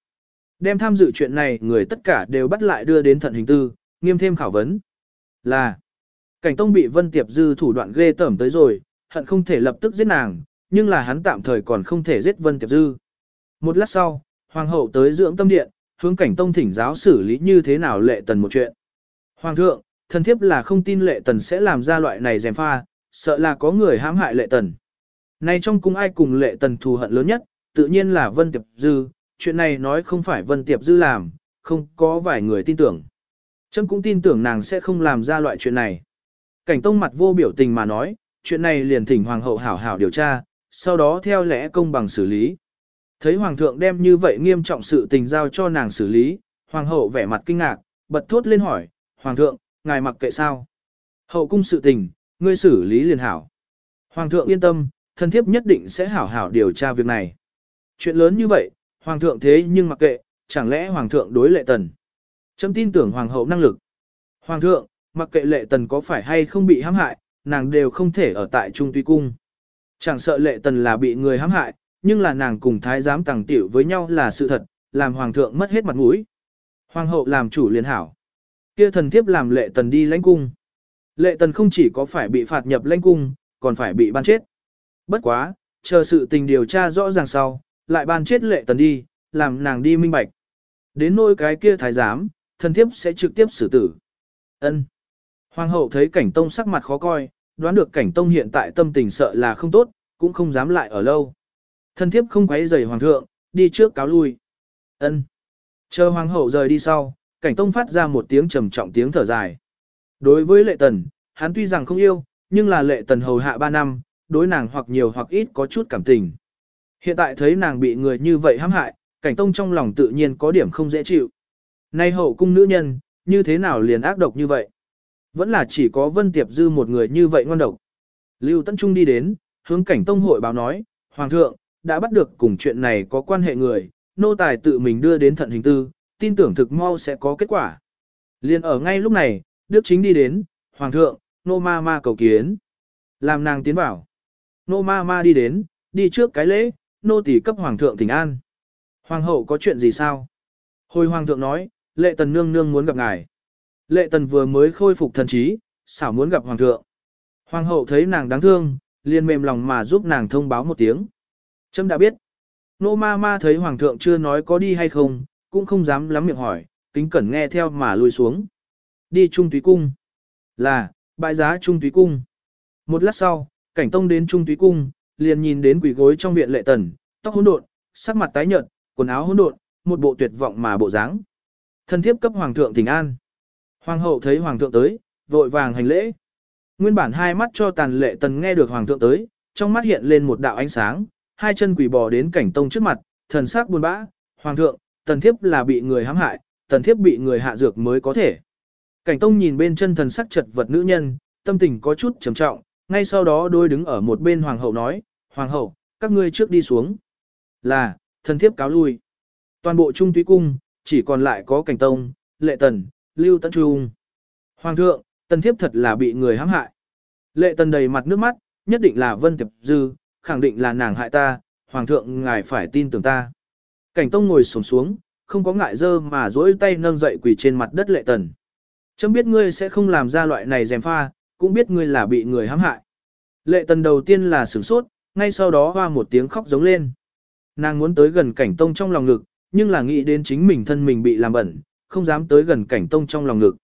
Đem tham dự chuyện này người tất cả đều bắt lại đưa đến thận hình tư, nghiêm thêm khảo vấn. Là, cảnh tông bị Vân Tiệp Dư thủ đoạn ghê tởm tới rồi, hận không thể lập tức giết nàng, nhưng là hắn tạm thời còn không thể giết Vân Tiệp Dư. Một lát sau, Hoàng hậu tới dưỡng tâm điện, hướng cảnh tông thỉnh giáo xử lý như thế nào lệ tần một chuyện. Hoàng thượng, thần thiếp là không tin lệ tần sẽ làm ra loại này dèm pha, sợ là có người hãm hại lệ tần. Nay trong cung ai cùng lệ tần thù hận lớn nhất, tự nhiên là Vân Tiệp Dư, chuyện này nói không phải Vân Tiệp Dư làm, không có vài người tin tưởng. Trâm cũng tin tưởng nàng sẽ không làm ra loại chuyện này. Cảnh tông mặt vô biểu tình mà nói, chuyện này liền thỉnh hoàng hậu hảo hảo điều tra, sau đó theo lẽ công bằng xử lý. Thấy hoàng thượng đem như vậy nghiêm trọng sự tình giao cho nàng xử lý, hoàng hậu vẻ mặt kinh ngạc, bật thốt lên hỏi, hoàng thượng, ngài mặc kệ sao? Hậu cung sự tình, ngươi xử lý liền hảo. Hoàng thượng yên tâm, thân thiếp nhất định sẽ hảo hảo điều tra việc này. Chuyện lớn như vậy, hoàng thượng thế nhưng mặc kệ, chẳng lẽ hoàng thượng đối lệ tần? Chấm tin tưởng hoàng hậu năng lực. Hoàng thượng, mặc kệ lệ tần có phải hay không bị hãm hại, nàng đều không thể ở tại trung tuy cung. Chẳng sợ lệ tần là bị người hãm hại, nhưng là nàng cùng thái giám tàng tiểu với nhau là sự thật, làm hoàng thượng mất hết mặt mũi. Hoàng hậu làm chủ liền hảo. Kia thần thiếp làm lệ tần đi lãnh cung. Lệ tần không chỉ có phải bị phạt nhập lãnh cung, còn phải bị ban chết. Bất quá, chờ sự tình điều tra rõ ràng sau, lại ban chết lệ tần đi, làm nàng đi minh bạch. Đến nỗi cái kia thái giám, thần thiếp sẽ trực tiếp xử tử. Ân. Hoàng hậu thấy cảnh tông sắc mặt khó coi, đoán được cảnh tông hiện tại tâm tình sợ là không tốt, cũng không dám lại ở lâu. thân thiếp không quấy rầy hoàng thượng, đi trước cáo lui. Ân. Chờ hoàng hậu rời đi sau, cảnh tông phát ra một tiếng trầm trọng tiếng thở dài. Đối với lệ tần, hắn tuy rằng không yêu, nhưng là lệ tần hầu hạ ba năm, đối nàng hoặc nhiều hoặc ít có chút cảm tình. Hiện tại thấy nàng bị người như vậy hãm hại, cảnh tông trong lòng tự nhiên có điểm không dễ chịu. Nay hậu cung nữ nhân, như thế nào liền ác độc như vậy? Vẫn là chỉ có Vân Tiệp Dư một người như vậy ngon độc. Lưu Tấn Trung đi đến, hướng cảnh tông hội báo nói, Hoàng thượng, đã bắt được cùng chuyện này có quan hệ người, nô tài tự mình đưa đến thận hình tư, tin tưởng thực mau sẽ có kết quả. Liên ở ngay lúc này, Đức Chính đi đến, Hoàng thượng, nô ma ma cầu kiến. Làm nàng tiến vào. Nô ma ma đi đến, đi trước cái lễ, nô tỷ cấp Hoàng thượng thỉnh an. Hoàng hậu có chuyện gì sao? Hồi Hoàng thượng nói, lệ tần nương nương muốn gặp ngài. Lệ tần vừa mới khôi phục thần trí, xảo muốn gặp Hoàng thượng. Hoàng hậu thấy nàng đáng thương, liền mềm lòng mà giúp nàng thông báo một tiếng. Trâm đã biết. Nô ma ma thấy Hoàng thượng chưa nói có đi hay không, cũng không dám lắm miệng hỏi, kính cẩn nghe theo mà lùi xuống. Đi Trung Túy Cung. Là, bãi giá Trung Túy Cung. Một lát sau, cảnh tông đến Trung Túy Cung, liền nhìn đến quỷ gối trong viện lệ tần, tóc hỗn độn, sắc mặt tái nhợt, quần áo hỗn độn, một bộ tuyệt vọng mà bộ dáng. Thân thiếp cấp hoàng thượng thỉnh an. Hoàng hậu thấy hoàng thượng tới, vội vàng hành lễ. Nguyên bản hai mắt cho tàn lệ tần nghe được hoàng thượng tới, trong mắt hiện lên một đạo ánh sáng, hai chân quỳ bò đến cảnh tông trước mặt, thần sắc buồn bã, hoàng thượng, tần thiếp là bị người hãm hại, tần thiếp bị người hạ dược mới có thể. Cảnh tông nhìn bên chân thần sắc chật vật nữ nhân, tâm tình có chút trầm trọng, ngay sau đó đôi đứng ở một bên hoàng hậu nói, hoàng hậu, các ngươi trước đi xuống. Là, thần thiếp cáo lui. Toàn bộ trung túy cung, chỉ còn lại có cảnh tông, lệ tần, lưu tấn trung. Hoàng thượng, tần thiếp thật là bị người hãm hại. Lệ tần đầy mặt nước mắt, nhất định là vân tiệp dư, khẳng định là nàng hại ta, hoàng thượng ngài phải tin tưởng ta. Cảnh tông ngồi sổng xuống, không có ngại dơ mà duỗi tay nâng dậy quỳ trên mặt đất lệ tần. Chấm biết ngươi sẽ không làm ra loại này dèm pha, cũng biết ngươi là bị người hãm hại. Lệ tần đầu tiên là sửng sốt, ngay sau đó hoa một tiếng khóc giống lên. Nàng muốn tới gần cảnh tông trong lòng ngực, nhưng là nghĩ đến chính mình thân mình bị làm bẩn, không dám tới gần cảnh tông trong lòng ngực.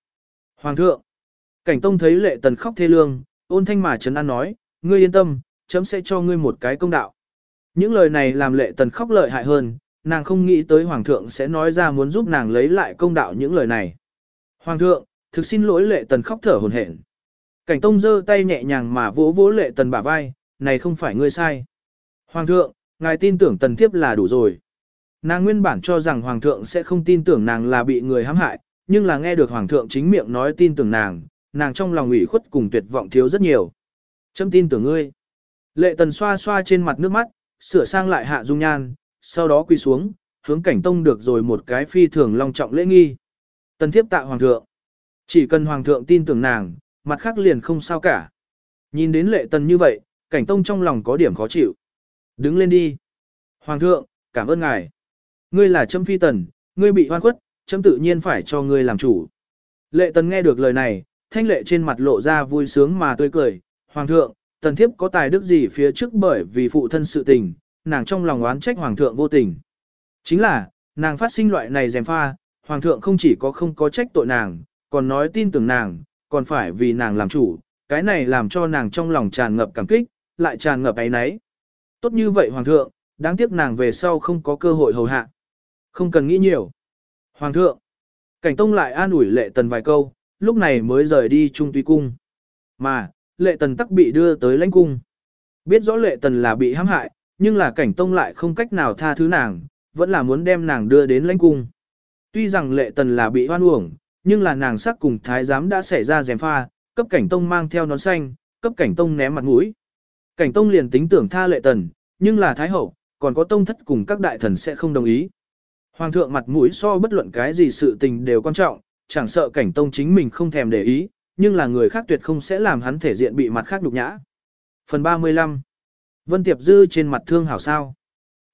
Hoàng thượng, cảnh tông thấy lệ tần khóc thê lương, ôn thanh mà trấn an nói, ngươi yên tâm, chấm sẽ cho ngươi một cái công đạo. Những lời này làm lệ tần khóc lợi hại hơn, nàng không nghĩ tới hoàng thượng sẽ nói ra muốn giúp nàng lấy lại công đạo những lời này. Hoàng thượng, thực xin lỗi lệ tần khóc thở hồn hển. Cảnh tông giơ tay nhẹ nhàng mà vỗ vỗ lệ tần bả vai, này không phải ngươi sai. Hoàng thượng, ngài tin tưởng tần thiếp là đủ rồi. Nàng nguyên bản cho rằng hoàng thượng sẽ không tin tưởng nàng là bị người hãm hại, nhưng là nghe được hoàng thượng chính miệng nói tin tưởng nàng, nàng trong lòng ủy khuất cùng tuyệt vọng thiếu rất nhiều. Chấm tin tưởng ngươi. Lệ tần xoa xoa trên mặt nước mắt, sửa sang lại hạ dung nhan, sau đó quỳ xuống, hướng cảnh tông được rồi một cái phi thường long trọng lễ nghi. Tần thiếp tạ hoàng thượng. Chỉ cần hoàng thượng tin tưởng nàng, mặt khác liền không sao cả. Nhìn đến lệ tần như vậy, cảnh tông trong lòng có điểm khó chịu. Đứng lên đi. Hoàng thượng, cảm ơn ngài. Ngươi là châm phi tần, ngươi bị hoan khuất, châm tự nhiên phải cho ngươi làm chủ. Lệ tần nghe được lời này, thanh lệ trên mặt lộ ra vui sướng mà tươi cười. Hoàng thượng, tần thiếp có tài đức gì phía trước bởi vì phụ thân sự tình, nàng trong lòng oán trách hoàng thượng vô tình. Chính là, nàng phát sinh loại này dèm pha, hoàng thượng không chỉ có không có trách tội nàng, còn nói tin tưởng nàng, còn phải vì nàng làm chủ, cái này làm cho nàng trong lòng tràn ngập cảm kích, lại tràn ngập ấy nấy. Tốt như vậy hoàng thượng, đáng tiếc nàng về sau không có cơ hội hầu hạ. Không cần nghĩ nhiều. Hoàng thượng, cảnh tông lại an ủi lệ tần vài câu, lúc này mới rời đi trung tuy cung. Mà, lệ tần tắc bị đưa tới lãnh cung. Biết rõ lệ tần là bị hãm hại, nhưng là cảnh tông lại không cách nào tha thứ nàng, vẫn là muốn đem nàng đưa đến lãnh cung. Tuy rằng lệ tần là bị hoan uổng, nhưng là nàng sắc cùng thái giám đã xảy ra dèm pha, cấp cảnh tông mang theo nón xanh, cấp cảnh tông ném mặt mũi. Cảnh tông liền tính tưởng tha lệ tần, nhưng là thái hậu, còn có tông thất cùng các đại thần sẽ không đồng ý. Hoàng thượng mặt mũi so bất luận cái gì sự tình đều quan trọng, chẳng sợ cảnh tông chính mình không thèm để ý, nhưng là người khác tuyệt không sẽ làm hắn thể diện bị mặt khác nhục nhã. Phần 35 Vân Tiệp Dư trên mặt thương hảo sao.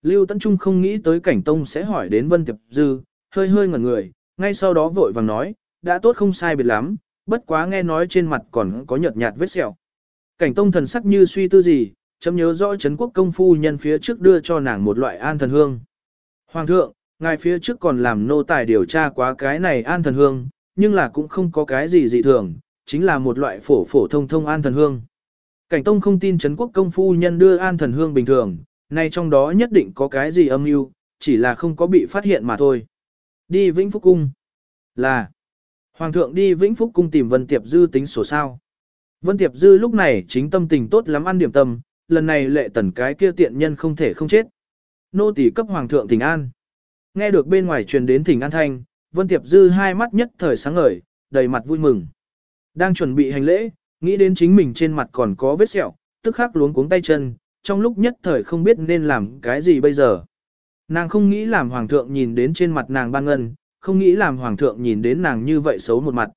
Lưu Tấn Trung không nghĩ tới cảnh tông sẽ hỏi đến Vân Tiệp Dư, hơi hơi ngẩn người, ngay sau đó vội vàng nói, đã tốt không sai biệt lắm, bất quá nghe nói trên mặt còn có nhợt nhạt vết sẹo. Cảnh tông thần sắc như suy tư gì, chấm nhớ rõ Trấn quốc công phu nhân phía trước đưa cho nàng một loại an thần hương. Hoàng thượng, ngài phía trước còn làm nô tài điều tra quá cái này an thần hương, nhưng là cũng không có cái gì dị thường, chính là một loại phổ phổ thông thông an thần hương. Cảnh Tông không tin Trấn Quốc công phu nhân đưa an thần hương bình thường, nay trong đó nhất định có cái gì âm mưu, chỉ là không có bị phát hiện mà thôi. Đi Vĩnh Phúc Cung. Là. Hoàng thượng đi Vĩnh Phúc Cung tìm Vân Tiệp Dư tính sổ sao. Vân Tiệp Dư lúc này chính tâm tình tốt lắm ăn điểm tâm, lần này lệ tần cái kia tiện nhân không thể không chết. Nô tỳ cấp Hoàng thượng thỉnh an. Nghe được bên ngoài truyền đến thỉnh an thanh, Vân Tiệp Dư hai mắt nhất thời sáng ngời, đầy mặt vui mừng. Đang chuẩn bị hành lễ, nghĩ đến chính mình trên mặt còn có vết sẹo, tức khắc luống cuống tay chân, trong lúc nhất thời không biết nên làm cái gì bây giờ. Nàng không nghĩ làm hoàng thượng nhìn đến trên mặt nàng ban ngân, không nghĩ làm hoàng thượng nhìn đến nàng như vậy xấu một mặt.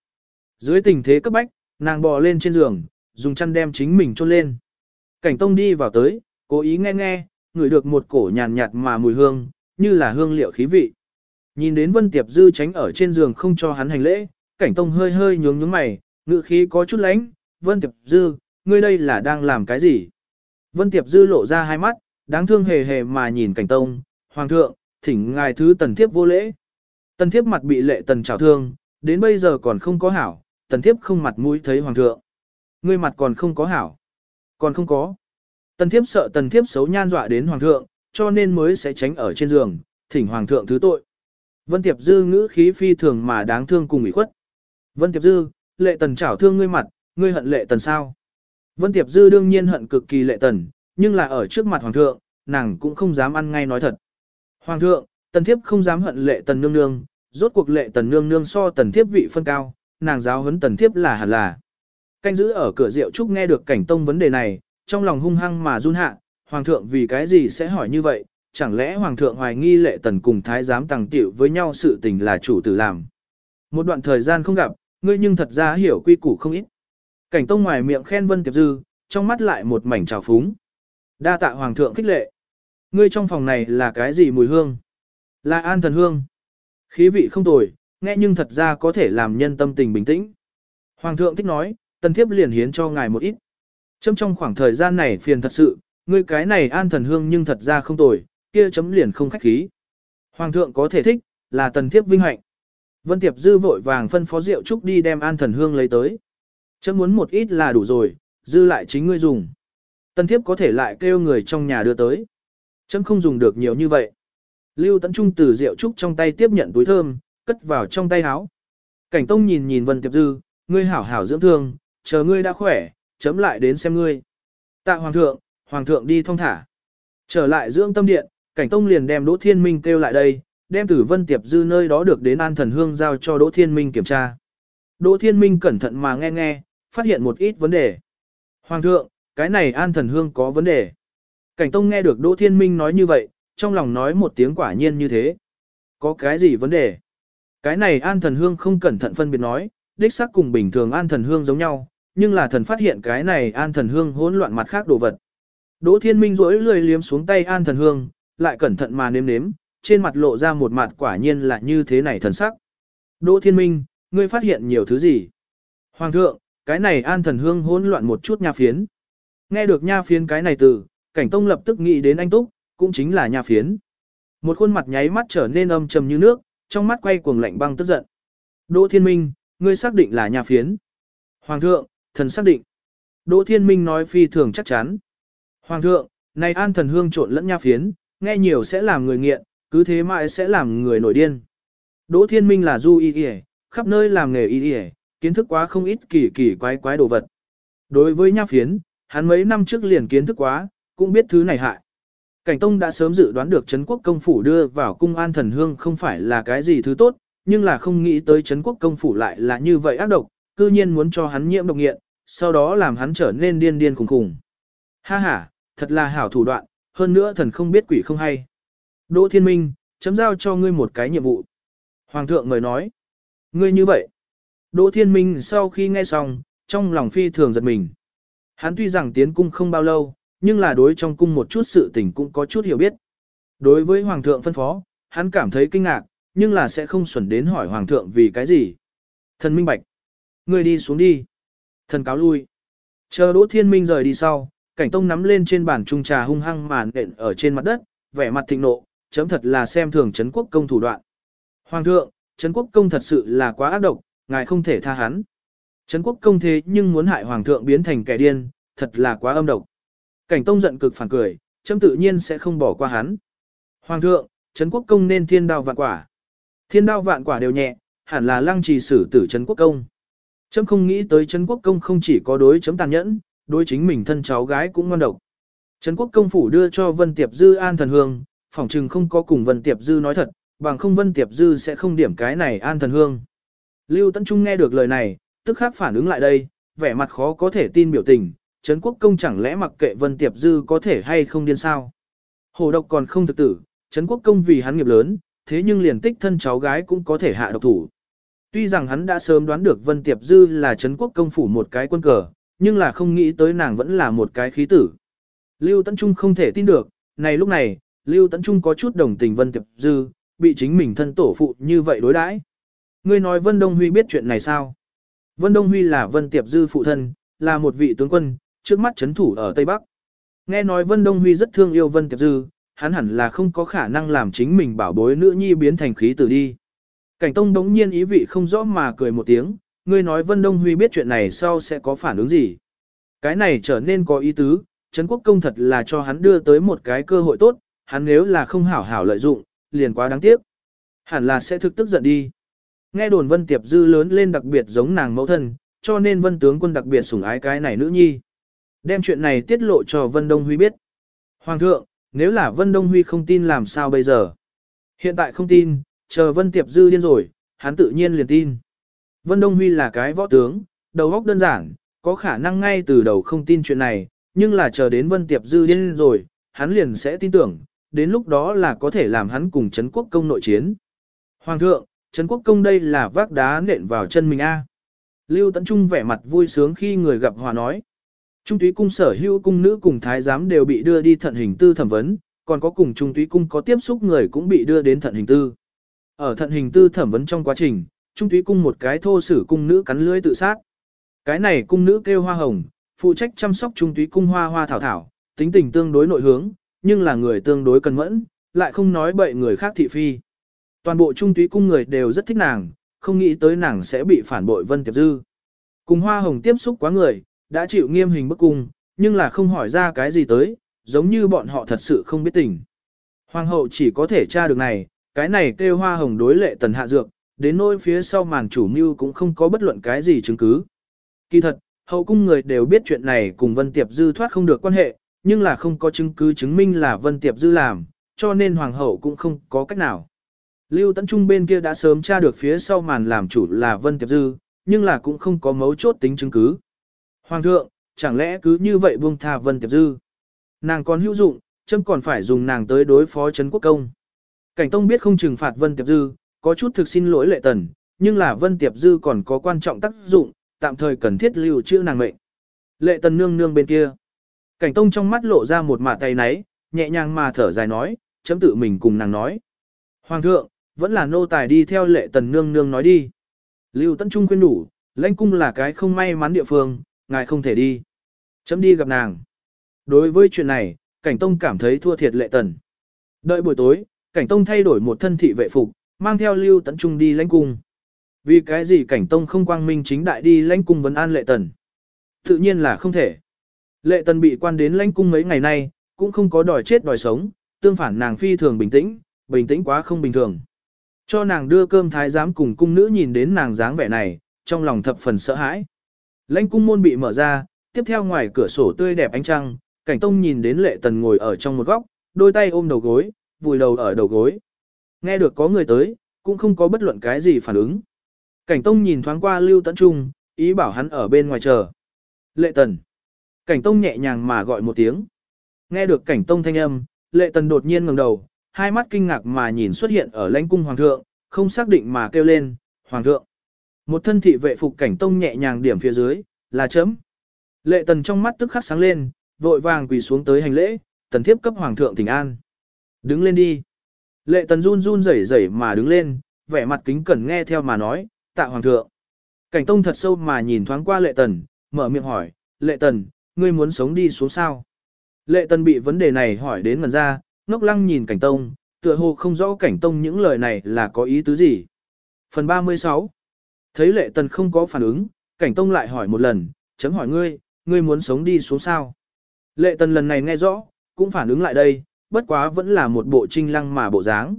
Dưới tình thế cấp bách, nàng bò lên trên giường, dùng chăn đem chính mình chôn lên. Cảnh tông đi vào tới, cố ý nghe nghe, ngửi được một cổ nhàn nhạt mà mùi hương, như là hương liệu khí vị. Nhìn đến Vân Tiệp Dư tránh ở trên giường không cho hắn hành lễ, cảnh tông hơi hơi nhướng nhướng mày, ngự khí có chút lánh, Vân Tiệp Dư, ngươi đây là đang làm cái gì? Vân Tiệp Dư lộ ra hai mắt, đáng thương hề hề mà nhìn cảnh tông, Hoàng thượng, thỉnh ngài thứ tần thiếp vô lễ. Tần thiếp mặt bị lệ tần trào thương, đến bây giờ còn không có hảo, tần thiếp không mặt mũi thấy Hoàng thượng. Ngươi mặt còn không có hảo, còn không có. Tần thiếp sợ tần thiếp xấu nhan dọa đến Hoàng thượng, cho nên mới sẽ tránh ở trên giường, thỉnh Hoàng thượng thứ tội. Vân Tiệp Dư ngữ khí phi thường mà đáng thương cùng ủy khuất. Vân Tiệp Dư, lệ tần trảo thương ngươi mặt, ngươi hận lệ tần sao? Vân Tiệp Dư đương nhiên hận cực kỳ lệ tần, nhưng là ở trước mặt hoàng thượng, nàng cũng không dám ăn ngay nói thật. Hoàng thượng, tần thiếp không dám hận lệ tần nương nương, rốt cuộc lệ tần nương nương so tần thiếp vị phân cao, nàng giáo huấn tần thiếp là hẳn là. Canh giữ ở cửa rượu trúc nghe được cảnh tông vấn đề này, trong lòng hung hăng mà run hạ, hoàng thượng vì cái gì sẽ hỏi như vậy, chẳng lẽ hoàng thượng hoài nghi lệ tần cùng thái giám tàng tiểu với nhau sự tình là chủ tử làm. Một đoạn thời gian không gặp, ngươi nhưng thật ra hiểu quy củ không ít. Cảnh tông ngoài miệng khen Vân Tiệp Dư, trong mắt lại một mảnh trào phúng. Đa tạ hoàng thượng khích lệ. Ngươi trong phòng này là cái gì mùi hương? Là an thần hương. Khí vị không tồi, nghe nhưng thật ra có thể làm nhân tâm tình bình tĩnh. Hoàng thượng thích nói, tần thiếp liền hiến cho ngài một ít. Trong trong khoảng thời gian này phiền thật sự, ngươi cái này an thần hương nhưng thật ra không tồi, kia chấm liền không khách khí. Hoàng thượng có thể thích, là tần thiếp vinh hạnh. Vân Tiệp Dư vội vàng phân phó rượu trúc đi đem an thần hương lấy tới. Chấm muốn một ít là đủ rồi, dư lại chính ngươi dùng. Tần thiếp có thể lại kêu người trong nhà đưa tới. Chấm không dùng được nhiều như vậy. Lưu Tấn Trung từ rượu trúc trong tay tiếp nhận túi thơm, cất vào trong tay áo. Cảnh Tông nhìn nhìn Vân Tiệp Dư, ngươi hảo hảo dưỡng thương, chờ ngươi đã khỏe, chấm lại đến xem ngươi. Tạ Hoàng thượng, Hoàng thượng đi thong thả. Trở lại dưỡng tâm điện, Cảnh Tông liền đem Đỗ Thiên Minh kêu lại đây, đem tử Vân Tiệp Dư nơi đó được đến An Thần Hương giao cho Đỗ Thiên Minh kiểm tra. Đỗ Thiên Minh cẩn thận mà nghe nghe, phát hiện một ít vấn đề. Hoàng thượng, cái này An Thần Hương có vấn đề. Cảnh Tông nghe được Đỗ Thiên Minh nói như vậy, trong lòng nói một tiếng quả nhiên như thế. Có cái gì vấn đề? Cái này An Thần Hương không cẩn thận phân biệt nói, đích xác cùng bình thường An Thần Hương giống nhau, nhưng là thần phát hiện cái này An Thần Hương hỗn loạn mặt khác đồ vật. Đỗ Thiên Minh rỗi lười liếm xuống tay An Thần Hương, lại cẩn thận mà nếm nếm, trên mặt lộ ra một mặt quả nhiên là như thế này thần sắc. Đỗ Thiên Minh, ngươi phát hiện nhiều thứ gì? Hoàng thượng, cái này An Thần Hương hỗn loạn một chút nha phiến. Nghe được nha phiến cái này từ, cảnh tông lập tức nghĩ đến anh Túc, cũng chính là nha phiến. Một khuôn mặt nháy mắt trở nên âm trầm như nước, trong mắt quay cuồng lạnh băng tức giận. Đỗ Thiên Minh, ngươi xác định là nha phiến. Hoàng thượng, thần xác định. Đỗ Thiên Minh nói phi thường chắc chắn. Hoàng thượng, này an thần hương trộn lẫn nha phiến, nghe nhiều sẽ làm người nghiện, cứ thế mãi sẽ làm người nổi điên. Đỗ Thiên Minh là du y y, khắp nơi làm nghề y y, kiến thức quá không ít kỳ kỳ quái quái đồ vật. Đối với nha phiến, hắn mấy năm trước liền kiến thức quá, cũng biết thứ này hại. Cảnh Tông đã sớm dự đoán được Trấn Quốc công phủ đưa vào cung an thần hương không phải là cái gì thứ tốt, nhưng là không nghĩ tới Trấn Quốc công phủ lại là như vậy ác độc, cư nhiên muốn cho hắn nhiễm độc nghiện, sau đó làm hắn trở nên điên điên khủng khủng. Ha ha, thật là hảo thủ đoạn, hơn nữa thần không biết quỷ không hay. Đỗ Thiên Minh, chấm giao cho ngươi một cái nhiệm vụ. Hoàng thượng người nói, ngươi như vậy. Đỗ Thiên Minh sau khi nghe xong, trong lòng phi thường giật mình. Hắn tuy rằng tiến cung không bao lâu, nhưng là đối trong cung một chút sự tình cũng có chút hiểu biết. Đối với Hoàng thượng phân phó, hắn cảm thấy kinh ngạc, nhưng là sẽ không xuẩn đến hỏi Hoàng thượng vì cái gì. Thần minh bạch. Ngươi đi xuống đi. Thần cáo lui. Chờ Đỗ Thiên Minh rời đi sau, cảnh tông nắm lên trên bàn trung trà hung hăng màn nện ở trên mặt đất, vẻ mặt thịnh nộ, chấm thật là xem thường Trấn quốc công thủ đoạn. Hoàng thượng, Trấn quốc công thật sự là quá ác độc, ngài không thể tha hắn. Trấn quốc công thế nhưng muốn hại hoàng thượng biến thành kẻ điên, thật là quá âm độc. Cảnh tông giận cực phản cười, chấm tự nhiên sẽ không bỏ qua hắn. Hoàng thượng, Trấn quốc công nên thiên đao vạn quả. Thiên đao vạn quả đều nhẹ, hẳn là lăng trì xử tử Trấn quốc công. Chấm không nghĩ tới Trấn quốc công không chỉ có đối chấm tàn nhẫn, đối chính mình thân cháu gái cũng ngon độc. Trấn quốc công phủ đưa cho Vân Tiệp Dư an thần hương, phỏng chừng không có cùng Vân Tiệp Dư nói thật, bằng không Vân Tiệp Dư sẽ không điểm cái này an thần hương. Lưu Tấn Trung nghe được lời này, tức khắc phản ứng lại đây, vẻ mặt khó có thể tin biểu tình, Trấn quốc công chẳng lẽ mặc kệ Vân Tiệp Dư có thể hay không điên sao. Hồ độc còn không thực tử, Trấn quốc công vì hắn nghiệp lớn, thế nhưng liền tích thân cháu gái cũng có thể hạ độc thủ. Tuy rằng hắn đã sớm đoán được Vân Tiệp Dư là Trấn quốc công phủ một cái quân cờ, nhưng là không nghĩ tới nàng vẫn là một cái khí tử. Lưu Tấn Trung không thể tin được, này lúc này, Lưu Tấn Trung có chút đồng tình Vân Tiệp Dư, bị chính mình thân tổ phụ như vậy đối đãi. Ngươi nói Vân Đông Huy biết chuyện này sao? Vân Đông Huy là Vân Tiệp Dư phụ thân, là một vị tướng quân, trước mắt chấn thủ ở Tây Bắc. Nghe nói Vân Đông Huy rất thương yêu Vân Tiệp Dư, hắn hẳn là không có khả năng làm chính mình bảo bối nữ nhi biến thành khí tử đi. Cảnh Tông đống nhiên ý vị không rõ mà cười một tiếng, ngươi nói Vân Đông Huy biết chuyện này sau sẽ có phản ứng gì. Cái này trở nên có ý tứ, Trấn Quốc Công thật là cho hắn đưa tới một cái cơ hội tốt, hắn nếu là không hảo hảo lợi dụng, liền quá đáng tiếc. Hẳn là sẽ thực tức giận đi. Nghe đồn Vân Tiệp Dư lớn lên đặc biệt giống nàng mẫu thân, cho nên Vân tướng quân đặc biệt sủng ái cái này nữ nhi. Đem chuyện này tiết lộ cho Vân Đông Huy biết. Hoàng thượng, nếu là Vân Đông Huy không tin làm sao bây giờ? Hiện tại không tin, chờ Vân Tiệp Dư điên rồi, hắn tự nhiên liền tin. Vân Đông Huy là cái võ tướng, đầu óc đơn giản, có khả năng ngay từ đầu không tin chuyện này, nhưng là chờ đến Vân Tiệp Dư điên rồi, hắn liền sẽ tin tưởng, đến lúc đó là có thể làm hắn cùng Trấn Quốc Công nội chiến. Hoàng thượng, Trấn Quốc Công đây là vác đá nện vào chân mình a. Lưu Tấn Trung vẻ mặt vui sướng khi người gặp hòa nói. Trung túy cung sở hữu cung nữ cùng thái giám đều bị đưa đi thận hình tư thẩm vấn, còn có cùng trung túy cung có tiếp xúc người cũng bị đưa đến thận hình tư. Ở thận hình tư thẩm vấn trong quá trình, trung túy cung một cái thô sử cung nữ cắn lưỡi tự sát. Cái này cung nữ kêu hoa hồng, phụ trách chăm sóc trung túy cung hoa hoa thảo thảo, tính tình tương đối nội hướng, nhưng là người tương đối cẩn mẫn, lại không nói bậy người khác thị phi. Toàn bộ trung túy cung người đều rất thích nàng, không nghĩ tới nàng sẽ bị phản bội Vân Tiệp Dư. Cùng hoa hồng tiếp xúc quá người, đã chịu nghiêm hình bức cung, nhưng là không hỏi ra cái gì tới, giống như bọn họ thật sự không biết tình. Hoàng hậu chỉ có thể tra được này, cái này kêu hoa hồng đối lệ tần hạ dược, đến nỗi phía sau màn chủ mưu cũng không có bất luận cái gì chứng cứ. Kỳ thật, hậu cung người đều biết chuyện này cùng Vân Tiệp Dư thoát không được quan hệ, nhưng là không có chứng cứ chứng minh là Vân Tiệp Dư làm, cho nên hoàng hậu cũng không có cách nào. Lưu Tấn Trung bên kia đã sớm tra được phía sau màn làm chủ là Vân Tiệp Dư, nhưng là cũng không có mấu chốt tính chứng cứ. Hoàng thượng, chẳng lẽ cứ như vậy buông tha Vân Tiệp Dư? Nàng còn hữu dụng, chấm còn phải dùng nàng tới đối phó Trấn Quốc Công. Cảnh Tông biết không trừng phạt Vân Tiệp Dư, có chút thực xin lỗi lệ tần, nhưng là Vân Tiệp Dư còn có quan trọng tác dụng, tạm thời cần thiết lưu trữ nàng mệnh. Lệ tần nương nương bên kia. Cảnh Tông trong mắt lộ ra một mạ tay náy, nhẹ nhàng mà thở dài nói, chấm tự mình cùng nàng nói. Hoàng thượng, vẫn là nô tài đi theo lệ tần nương nương nói đi. Lưu Tấn Trung khuyên đủ, lãnh cung là cái không may mắn địa phương, ngài không thể đi. Chấm đi gặp nàng. Đối với chuyện này, Cảnh Tông cảm thấy thua thiệt lệ tần. Đợi buổi tối, Cảnh Tông thay đổi một thân thị vệ phục, mang theo Lưu Tấn Trung đi lãnh cung. Vì cái gì Cảnh Tông không quang minh chính đại đi lãnh cung vấn an lệ tần? Tự nhiên là không thể. Lệ tần bị quan đến lãnh cung mấy ngày nay, cũng không có đòi chết đòi sống, tương phản nàng phi thường bình tĩnh, bình tĩnh quá không bình thường. Cho nàng đưa cơm thái giám cùng cung nữ nhìn đến nàng dáng vẻ này, trong lòng thập phần sợ hãi. Lãnh cung môn bị mở ra, tiếp theo ngoài cửa sổ tươi đẹp ánh trăng, cảnh tông nhìn đến lệ tần ngồi ở trong một góc, đôi tay ôm đầu gối, vùi đầu ở đầu gối. Nghe được có người tới, cũng không có bất luận cái gì phản ứng. Cảnh tông nhìn thoáng qua lưu tấn trung, ý bảo hắn ở bên ngoài chờ. Lệ tần. Cảnh tông nhẹ nhàng mà gọi một tiếng. Nghe được cảnh tông thanh âm, lệ tần đột nhiên ngẩng đầu, hai mắt kinh ngạc mà nhìn xuất hiện ở lãnh cung hoàng thượng, không xác định mà kêu lên, hoàng thượng. Một thân thị vệ phục cảnh tông nhẹ nhàng điểm phía dưới, là chấm. Lệ tần trong mắt tức khắc sáng lên, vội vàng quỳ xuống tới hành lễ, tần thiếp cấp hoàng thượng thỉnh an. Đứng lên đi. Lệ tần run run rẩy rẩy mà đứng lên, vẻ mặt kính cẩn nghe theo mà nói, tạ hoàng thượng. Cảnh tông thật sâu mà nhìn thoáng qua lệ tần, mở miệng hỏi, lệ tần, ngươi muốn sống đi xuống sao? Lệ tần bị vấn đề này hỏi đến ngần ra, ngốc lăng nhìn cảnh tông, tựa hồ không rõ cảnh tông những lời này là có ý tứ gì. Phần 36 Thấy lệ tần không có phản ứng, cảnh tông lại hỏi một lần, chấm hỏi ngươi, ngươi muốn sống đi xuống sao? Lệ tần lần này nghe rõ, cũng phản ứng lại đây, bất quá vẫn là một bộ trinh lăng mà bộ dáng.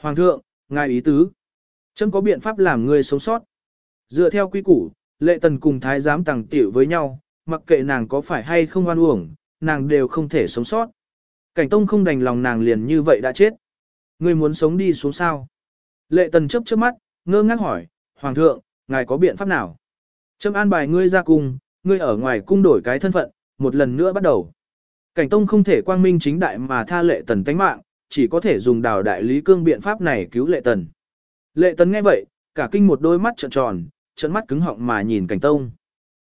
Hoàng thượng, ngài ý tứ. Chấm có biện pháp làm ngươi sống sót. Dựa theo quy củ, lệ tần cùng thái giám tàng tiểu với nhau, mặc kệ nàng có phải hay không oan uổng, nàng đều không thể sống sót. Cảnh tông không đành lòng nàng liền như vậy đã chết. Ngươi muốn sống đi xuống sao? Lệ tần chấp chớp mắt, ngơ ngác hỏi, Hoàng thượng, ngài có biện pháp nào? Châm an bài ngươi ra cung, ngươi ở ngoài cung đổi cái thân phận, một lần nữa bắt đầu. Cảnh tông không thể quang minh chính đại mà tha lệ tần tánh mạng, chỉ có thể dùng đào đại lý cương biện pháp này cứu lệ tần. Lệ tần nghe vậy, cả kinh một đôi mắt trợn tròn, trận mắt cứng họng mà nhìn cảnh tông.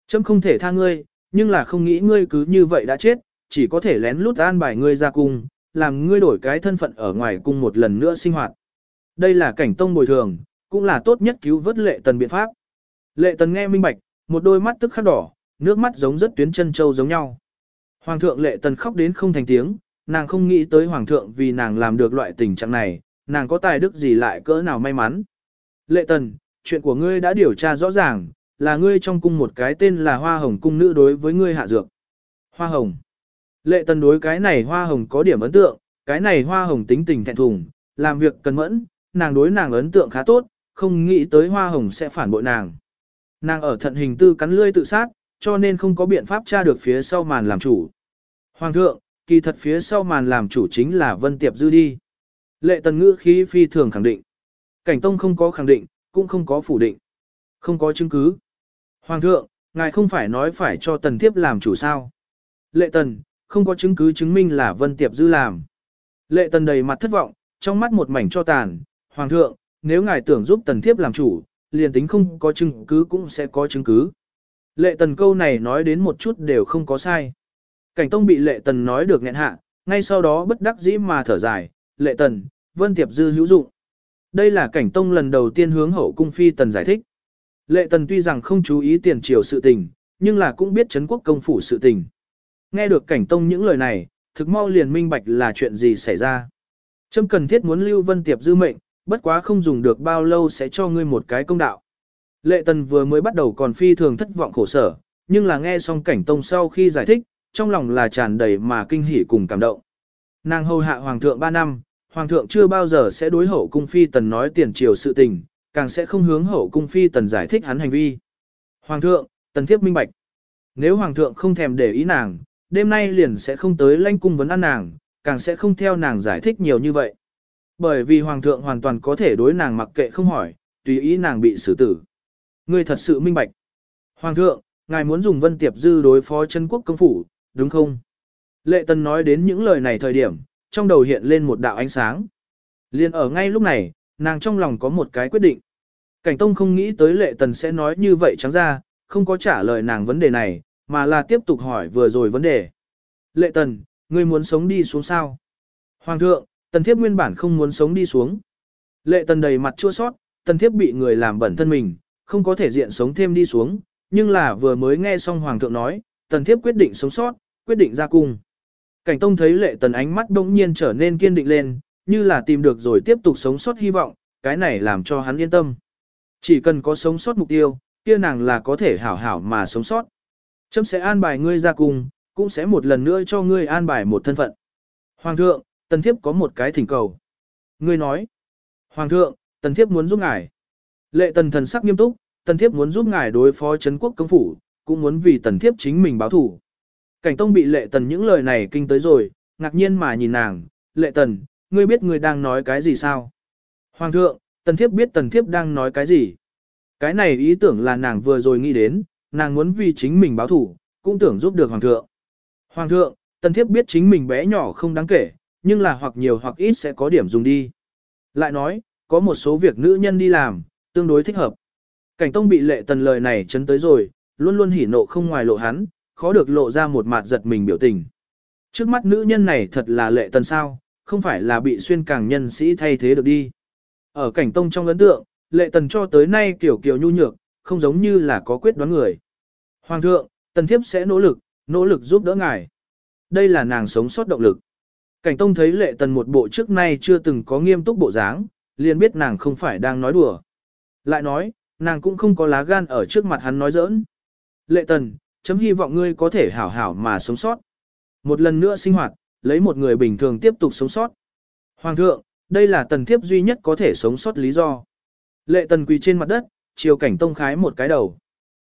Chấm không thể tha ngươi, nhưng là không nghĩ ngươi cứ như vậy đã chết, chỉ có thể lén lút an bài ngươi ra cung, làm ngươi đổi cái thân phận ở ngoài cung một lần nữa sinh hoạt. Đây là cảnh tông bồi thường, cũng là tốt nhất cứu vớt lệ tần biện pháp. Lệ tần nghe minh bạch, một đôi mắt tức khắc đỏ, nước mắt giống rất tuyến chân châu giống nhau. Hoàng thượng lệ tần khóc đến không thành tiếng, nàng không nghĩ tới hoàng thượng vì nàng làm được loại tình trạng này, nàng có tài đức gì lại cỡ nào may mắn. Lệ tần, chuyện của ngươi đã điều tra rõ ràng, là ngươi trong cung một cái tên là Hoa Hồng cung nữ đối với ngươi hạ dược. Hoa Hồng. Lệ tần đối cái này Hoa Hồng có điểm ấn tượng, cái này Hoa Hồng tính tình thẹn thùng, làm việc cần mẫn, nàng đối nàng ấn tượng khá tốt, không nghĩ tới Hoa Hồng sẽ phản bội nàng. Nàng ở thận hình tư cắn lươi tự sát, cho nên không có biện pháp tra được phía sau màn làm chủ. Hoàng thượng, kỳ thật phía sau màn làm chủ chính là Vân Tiệp Dư đi. Lệ tần ngữ khí phi thường khẳng định. Cảnh Tông không có khẳng định, cũng không có phủ định. Không có chứng cứ. Hoàng thượng, ngài không phải nói phải cho tần tiếp làm chủ sao. Lệ tần, không có chứng cứ chứng minh là Vân Tiệp Dư làm. Lệ tần đầy mặt thất vọng, trong mắt một mảnh cho tàn. Hoàng thượng, nếu ngài tưởng giúp tần thiếp làm chủ, liền tính không có chứng cứ cũng sẽ có chứng cứ. Lệ tần câu này nói đến một chút đều không có sai. Cảnh tông bị lệ tần nói được nghẹn hạ, ngay sau đó bất đắc dĩ mà thở dài, lệ tần, vân tiệp dư hữu dụng. Đây là cảnh tông lần đầu tiên hướng hậu cung phi tần giải thích. Lệ tần tuy rằng không chú ý tiền triều sự tình, nhưng là cũng biết Trấn quốc công phủ sự tình. Nghe được cảnh tông những lời này, thực mau liền minh bạch là chuyện gì xảy ra. Trâm cần thiết muốn lưu vân tiệp dư mệnh, bất quá không dùng được bao lâu sẽ cho ngươi một cái công đạo. Lệ tần vừa mới bắt đầu còn phi thường thất vọng khổ sở, nhưng là nghe xong cảnh tông sau khi giải thích, trong lòng là tràn đầy mà kinh hỉ cùng cảm động. Nàng hầu hạ hoàng thượng 3 năm, hoàng thượng chưa bao giờ sẽ đối hậu cung phi tần nói tiền triều sự tình, càng sẽ không hướng hậu cung phi tần giải thích hắn hành vi. Hoàng thượng, tần thiếp minh bạch. Nếu hoàng thượng không thèm để ý nàng, đêm nay liền sẽ không tới lanh cung vấn ăn nàng, càng sẽ không theo nàng giải thích nhiều như vậy. Bởi vì hoàng thượng hoàn toàn có thể đối nàng mặc kệ không hỏi, tùy ý nàng bị xử tử. Ngươi thật sự minh bạch. Hoàng thượng, ngài muốn dùng vân tiệp dư đối phó chân quốc công phủ, đúng không? Lệ tần nói đến những lời này thời điểm, trong đầu hiện lên một đạo ánh sáng. Liên ở ngay lúc này, nàng trong lòng có một cái quyết định. Cảnh Tông không nghĩ tới lệ tần sẽ nói như vậy trắng ra, không có trả lời nàng vấn đề này, mà là tiếp tục hỏi vừa rồi vấn đề. Lệ tần, ngươi muốn sống đi xuống sao? Hoàng thượng, tần thiếp nguyên bản không muốn sống đi xuống. Lệ tần đầy mặt chua sót, tần thiếp bị người làm bẩn thân mình, không có thể diện sống thêm đi xuống, nhưng là vừa mới nghe xong hoàng thượng nói, tần thiếp quyết định sống sót, quyết định ra cung. Cảnh tông thấy lệ tần ánh mắt bỗng nhiên trở nên kiên định lên, như là tìm được rồi tiếp tục sống sót hy vọng, cái này làm cho hắn yên tâm. Chỉ cần có sống sót mục tiêu, kia nàng là có thể hảo hảo mà sống sót. Chấm sẽ an bài ngươi ra cung, cũng sẽ một lần nữa cho ngươi an bài một thân phận. Hoàng thượng, tần thiếp có một cái thỉnh cầu. Ngươi nói, Hoàng thượng, tần thiếp muốn giúp ngài. Lệ tần thần sắc nghiêm túc, tần thiếp muốn giúp ngài đối phó Trấn quốc công phủ, cũng muốn vì tần thiếp chính mình báo thủ. Cảnh tông bị lệ tần những lời này kinh tới rồi, ngạc nhiên mà nhìn nàng, lệ tần, ngươi biết ngươi đang nói cái gì sao? Hoàng thượng, tần thiếp biết tần thiếp đang nói cái gì. Cái này ý tưởng là nàng vừa rồi nghĩ đến, nàng muốn vì chính mình báo thủ, cũng tưởng giúp được hoàng thượng. Hoàng thượng, tần thiếp biết chính mình bé nhỏ không đáng kể, nhưng là hoặc nhiều hoặc ít sẽ có điểm dùng đi. Lại nói, có một số việc nữ nhân đi làm, tương đối thích hợp. Cảnh tông bị lệ tần lời này chấn tới rồi, luôn luôn hỉ nộ không ngoài lộ hắn, khó được lộ ra một mặt giật mình biểu tình. Trước mắt nữ nhân này thật là lệ tần sao, không phải là bị xuyên càng nhân sĩ thay thế được đi. Ở cảnh tông trong ấn tượng, lệ tần cho tới nay kiểu kiểu nhu nhược, không giống như là có quyết đoán người. Hoàng thượng, tần thiếp sẽ nỗ lực, nỗ lực giúp đỡ ngài. Đây là nàng sống sót động lực. Cảnh Tông thấy lệ tần một bộ trước nay chưa từng có nghiêm túc bộ dáng, liền biết nàng không phải đang nói đùa. Lại nói, nàng cũng không có lá gan ở trước mặt hắn nói giỡn. Lệ tần, chấm hy vọng ngươi có thể hảo hảo mà sống sót. Một lần nữa sinh hoạt, lấy một người bình thường tiếp tục sống sót. Hoàng thượng, đây là tần thiếp duy nhất có thể sống sót lý do. Lệ tần quỳ trên mặt đất, chiều cảnh tông khái một cái đầu.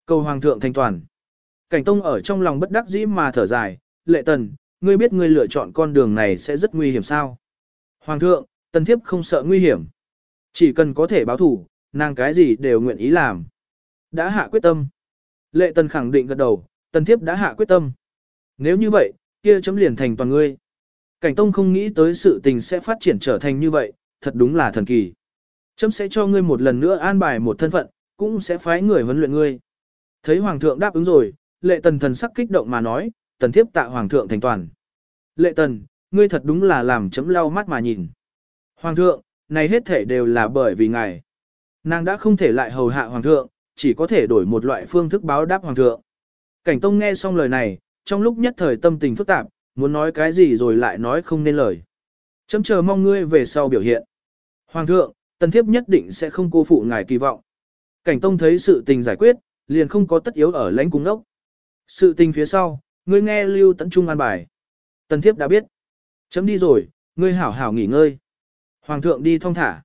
Cầu hoàng thượng thanh toàn. Cảnh tông ở trong lòng bất đắc dĩ mà thở dài, lệ tần, ngươi biết ngươi lựa chọn con đường này sẽ rất nguy hiểm sao? Hoàng thượng, tần thiếp không sợ nguy hiểm. Chỉ cần có thể báo thủ, nàng cái gì đều nguyện ý làm. Đã hạ quyết tâm. Lệ tần khẳng định gật đầu, tần thiếp đã hạ quyết tâm. Nếu như vậy, kia chấm liền thành toàn ngươi. Cảnh tông không nghĩ tới sự tình sẽ phát triển trở thành như vậy, thật đúng là thần kỳ. Chấm sẽ cho ngươi một lần nữa an bài một thân phận, cũng sẽ phái người huấn luyện ngươi. Thấy hoàng thượng đáp ứng rồi, lệ tần thần sắc kích động mà nói, tần thiếp tạ hoàng thượng thành toàn. Lệ tần, ngươi thật đúng là làm chấm lau mắt mà nhìn. Hoàng thượng, này hết thể đều là bởi vì ngài. Nàng đã không thể lại hầu hạ hoàng thượng, chỉ có thể đổi một loại phương thức báo đáp hoàng thượng. Cảnh Tông nghe xong lời này, trong lúc nhất thời tâm tình phức tạp, muốn nói cái gì rồi lại nói không nên lời. Chấm chờ mong ngươi về sau biểu hiện. Hoàng thượng, tần thiếp nhất định sẽ không cô phụ ngài kỳ vọng. Cảnh Tông thấy sự tình giải quyết, liền không có tất yếu ở lãnh cung đốc. Sự tình phía sau, ngươi nghe Lưu Tấn Trung an bài. Tần thiếp đã biết. Chấm đi rồi, ngươi hảo hảo nghỉ ngơi. Hoàng thượng đi thong thả.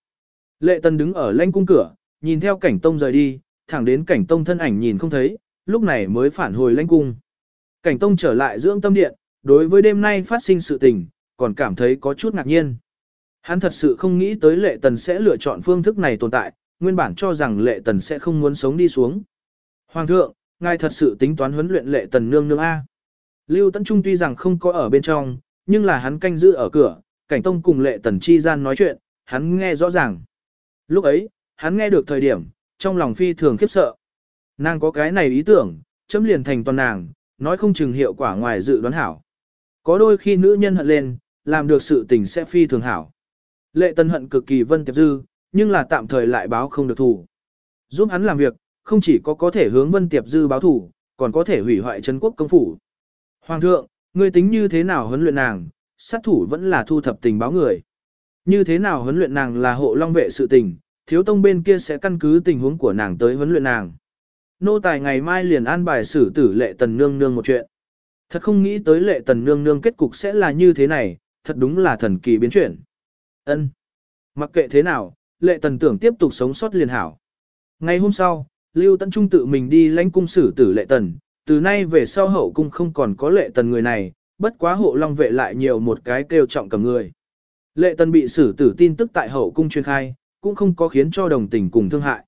Lệ tần đứng ở lãnh cung cửa, nhìn theo cảnh tông rời đi, thẳng đến cảnh tông thân ảnh nhìn không thấy, lúc này mới phản hồi lãnh cung. Cảnh tông trở lại dưỡng tâm điện, đối với đêm nay phát sinh sự tình, còn cảm thấy có chút ngạc nhiên. Hắn thật sự không nghĩ tới lệ tần sẽ lựa chọn phương thức này tồn tại, nguyên bản cho rằng lệ tần sẽ không muốn sống đi xuống. Hoàng thượng, ngài thật sự tính toán huấn luyện lệ tần nương nương A. Lưu Tấn Trung tuy rằng không có ở bên trong, nhưng là hắn canh giữ ở cửa, cảnh tông cùng lệ tần chi gian nói chuyện, hắn nghe rõ ràng. Lúc ấy, hắn nghe được thời điểm, trong lòng phi thường khiếp sợ. Nàng có cái này ý tưởng, chấm liền thành toàn nàng, nói không chừng hiệu quả ngoài dự đoán hảo. Có đôi khi nữ nhân hận lên, làm được sự tình sẽ phi thường hảo. Lệ tần hận cực kỳ vân tiệp dư, nhưng là tạm thời lại báo không được thủ. Giúp hắn làm việc, không chỉ có có thể hướng vân tiệp dư báo thủ, còn có thể hủy hoại Trấn quốc công phủ. Hoàng thượng, ngươi tính như thế nào huấn luyện nàng, sát thủ vẫn là thu thập tình báo người. Như thế nào huấn luyện nàng là hộ long vệ sự tình, thiếu tông bên kia sẽ căn cứ tình huống của nàng tới huấn luyện nàng. Nô tài ngày mai liền an bài xử tử lệ tần nương nương một chuyện. Thật không nghĩ tới lệ tần nương nương kết cục sẽ là như thế này, thật đúng là thần kỳ biến chuyển. Ân, Mặc kệ thế nào, lệ tần tưởng tiếp tục sống sót liền hảo. Ngày hôm sau, Lưu Tấn Trung tự mình đi lãnh cung xử tử lệ tần, từ nay về sau hậu cung không còn có lệ tần người này, bất quá hộ long vệ lại nhiều một cái kêu trọng cầm người. Lệ tần bị xử tử tin tức tại hậu cung truyền khai, cũng không có khiến cho đồng tình cùng thương hại.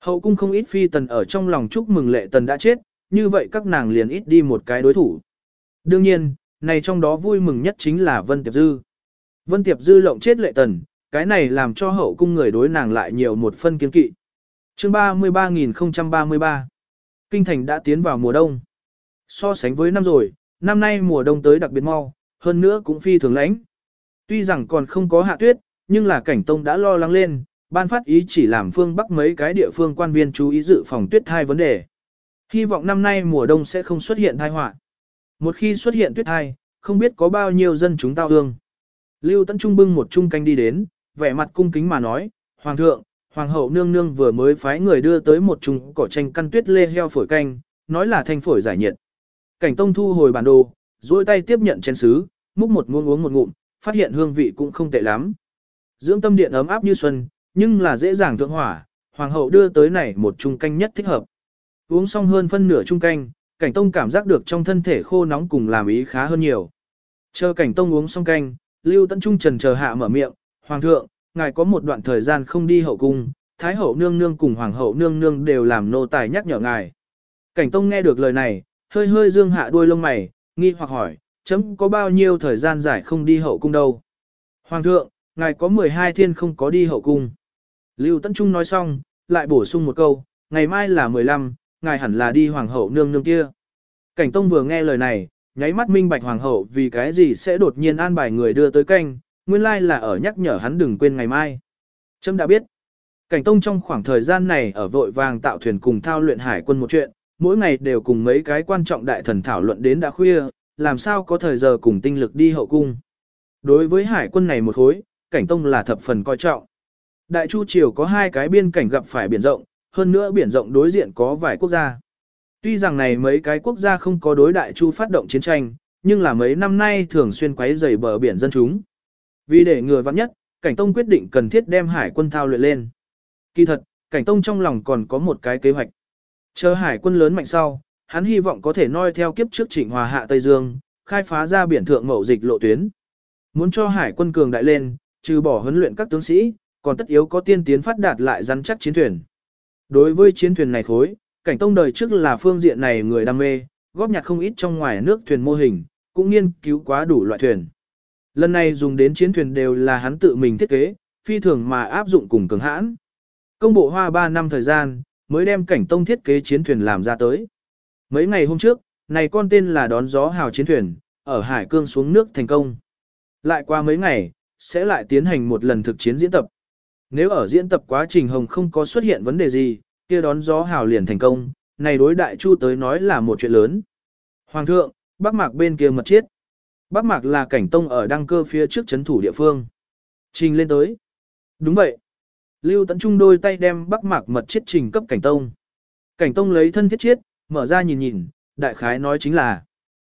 Hậu cung không ít phi tần ở trong lòng chúc mừng lệ tần đã chết, như vậy các nàng liền ít đi một cái đối thủ. Đương nhiên, này trong đó vui mừng nhất chính là Vân Tiệp Dư. Vân Tiệp Dư lộng chết lệ tần, cái này làm cho hậu cung người đối nàng lại nhiều một phân kiên kỵ. Chương 33033 Kinh thành đã tiến vào mùa đông. So sánh với năm rồi, năm nay mùa đông tới đặc biệt mau, hơn nữa cũng phi thường lãnh. Tuy rằng còn không có hạ tuyết, nhưng là cảnh tông đã lo lắng lên, ban phát ý chỉ làm phương Bắc mấy cái địa phương quan viên chú ý dự phòng tuyết thai vấn đề. Hy vọng năm nay mùa đông sẽ không xuất hiện thai họa. Một khi xuất hiện tuyết thai, không biết có bao nhiêu dân chúng tao ương. Lưu Tấn Trung bưng một chung canh đi đến, vẻ mặt cung kính mà nói, Hoàng thượng, Hoàng hậu nương nương vừa mới phái người đưa tới một chung cỏ tranh căn tuyết lê heo phổi canh, nói là thanh phổi giải nhiệt. Cảnh tông thu hồi bản đồ, duỗi tay tiếp nhận chén sứ, múc một muỗng uống một ngụm, phát hiện hương vị cũng không tệ lắm. Dưỡng tâm điện ấm áp như xuân, nhưng là dễ dàng thượng hỏa, hoàng hậu đưa tới này một chung canh nhất thích hợp. Uống xong hơn phân nửa chung canh, cảnh tông cảm giác được trong thân thể khô nóng cùng làm ý khá hơn nhiều. Chờ cảnh tông uống xong canh, lưu tận trung trần chờ hạ mở miệng, hoàng thượng, ngài có một đoạn thời gian không đi hậu cung, thái hậu nương nương cùng hoàng hậu nương nương đều làm nô tài nhắc nhở ngài. Cảnh tông nghe được lời này, hơi hơi dương hạ đuôi lông mày, nghi hoặc hỏi, chấm có bao nhiêu thời gian giải không đi hậu cung đâu. Hoàng thượng, ngài có 12 thiên không có đi hậu cung. Lưu Tấn Trung nói xong, lại bổ sung một câu, ngày mai là 15, ngài hẳn là đi hoàng hậu nương nương kia. Cảnh Tông vừa nghe lời này, nháy mắt minh bạch hoàng hậu vì cái gì sẽ đột nhiên an bài người đưa tới canh, nguyên lai là ở nhắc nhở hắn đừng quên ngày mai. Trâm đã biết. Cảnh Tông trong khoảng thời gian này ở vội vàng tạo thuyền cùng thao luyện hải quân một chuyện, mỗi ngày đều cùng mấy cái quan trọng đại thần thảo luận đến đã khuya, làm sao có thời giờ cùng tinh lực đi hậu cung. Đối với hải quân này một khối, cảnh tông là thập phần coi trọng. Đại Chu Triều có hai cái biên cảnh gặp phải biển rộng, hơn nữa biển rộng đối diện có vài quốc gia. Tuy rằng này mấy cái quốc gia không có đối Đại Chu phát động chiến tranh, nhưng là mấy năm nay thường xuyên quấy rầy bờ biển dân chúng. Vì để ngừa vắng nhất, Cảnh Tông quyết định cần thiết đem hải quân thao luyện lên. Kỳ thật, Cảnh Tông trong lòng còn có một cái kế hoạch. Chờ hải quân lớn mạnh sau, hắn hy vọng có thể noi theo kiếp trước Trịnh Hòa hạ Tây Dương, khai phá ra biển thượng mậu dịch lộ tuyến. Muốn cho hải quân cường đại lên, trừ bỏ huấn luyện các tướng sĩ, còn tất yếu có tiên tiến phát đạt lại rắn chắc chiến thuyền. Đối với chiến thuyền này khối, cảnh tông đời trước là phương diện này người đam mê, góp nhặt không ít trong ngoài nước thuyền mô hình, cũng nghiên cứu quá đủ loại thuyền. Lần này dùng đến chiến thuyền đều là hắn tự mình thiết kế, phi thường mà áp dụng cùng cường hãn. Công bộ hoa 3 năm thời gian, mới đem cảnh tông thiết kế chiến thuyền làm ra tới. Mấy ngày hôm trước, này con tên là đón gió hào chiến thuyền, ở hải cương xuống nước thành công. Lại qua mấy ngày, sẽ lại tiến hành một lần thực chiến diễn tập. Nếu ở diễn tập quá trình hồng không có xuất hiện vấn đề gì, kia đón gió hào liền thành công, này đối đại chu tới nói là một chuyện lớn. Hoàng thượng, Bắc Mạc bên kia mật chiết. Bắc Mạc là cảnh tông ở đăng cơ phía trước chấn thủ địa phương. Trình lên tới. Đúng vậy. Lưu Tấn Trung đôi tay đem Bắc Mạc mật chiết trình cấp cảnh tông. Cảnh tông lấy thân thiết chiết, mở ra nhìn nhìn, đại khái nói chính là.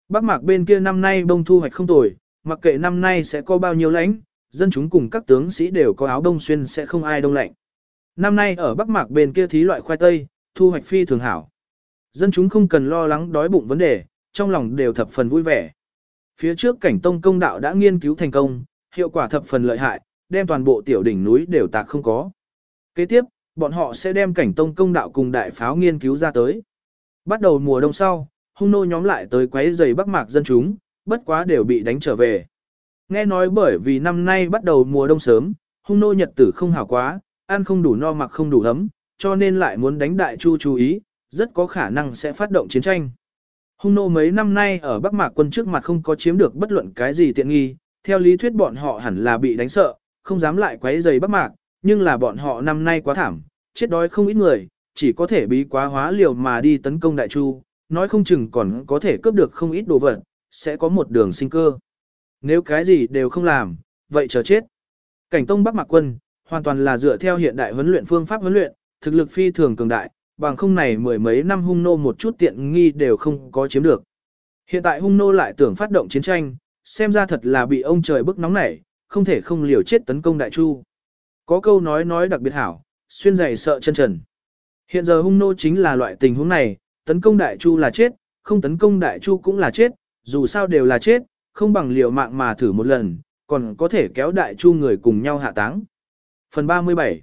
Bắc Mạc bên kia năm nay bông thu hoạch không tồi, mặc kệ năm nay sẽ có bao nhiêu lãnh, dân chúng cùng các tướng sĩ đều có áo đông xuyên sẽ không ai đông lạnh. Năm nay ở Bắc Mạc bên kia thí loại khoai tây, thu hoạch phi thường hảo. Dân chúng không cần lo lắng đói bụng vấn đề, trong lòng đều thập phần vui vẻ. Phía trước cảnh tông công đạo đã nghiên cứu thành công, hiệu quả thập phần lợi hại, đem toàn bộ tiểu đỉnh núi đều tạc không có. Kế tiếp, bọn họ sẽ đem cảnh tông công đạo cùng đại pháo nghiên cứu ra tới. Bắt đầu mùa đông sau, hung nô nhóm lại tới quấy giày bắc mạc dân chúng, bất quá đều bị đánh trở về. Nghe nói bởi vì năm nay bắt đầu mùa đông sớm, hung nô nhật tử không hảo quá, ăn không đủ no mặc không đủ ấm, cho nên lại muốn đánh đại chu chú ý, rất có khả năng sẽ phát động chiến tranh. Hung nô mấy năm nay ở Bắc Mạc quân trước mặt không có chiếm được bất luận cái gì tiện nghi, theo lý thuyết bọn họ hẳn là bị đánh sợ, không dám lại quấy rầy Bắc Mạc, nhưng là bọn họ năm nay quá thảm, chết đói không ít người, chỉ có thể bí quá hóa liều mà đi tấn công đại chu, nói không chừng còn có thể cướp được không ít đồ vật, sẽ có một đường sinh cơ. Nếu cái gì đều không làm, vậy chờ chết. Cảnh tông Bắc Mạc quân, hoàn toàn là dựa theo hiện đại huấn luyện phương pháp huấn luyện, thực lực phi thường cường đại, bằng không này mười mấy năm hung nô một chút tiện nghi đều không có chiếm được. Hiện tại hung nô lại tưởng phát động chiến tranh, xem ra thật là bị ông trời bức nóng nảy, không thể không liều chết tấn công đại chu. Có câu nói nói đặc biệt hảo, xuyên giày sợ chân trần. Hiện giờ hung nô chính là loại tình huống này, tấn công đại chu là chết, không tấn công đại chu cũng là chết, dù sao đều là chết, không bằng liều mạng mà thử một lần, còn có thể kéo đại chu người cùng nhau hạ táng. Phần 37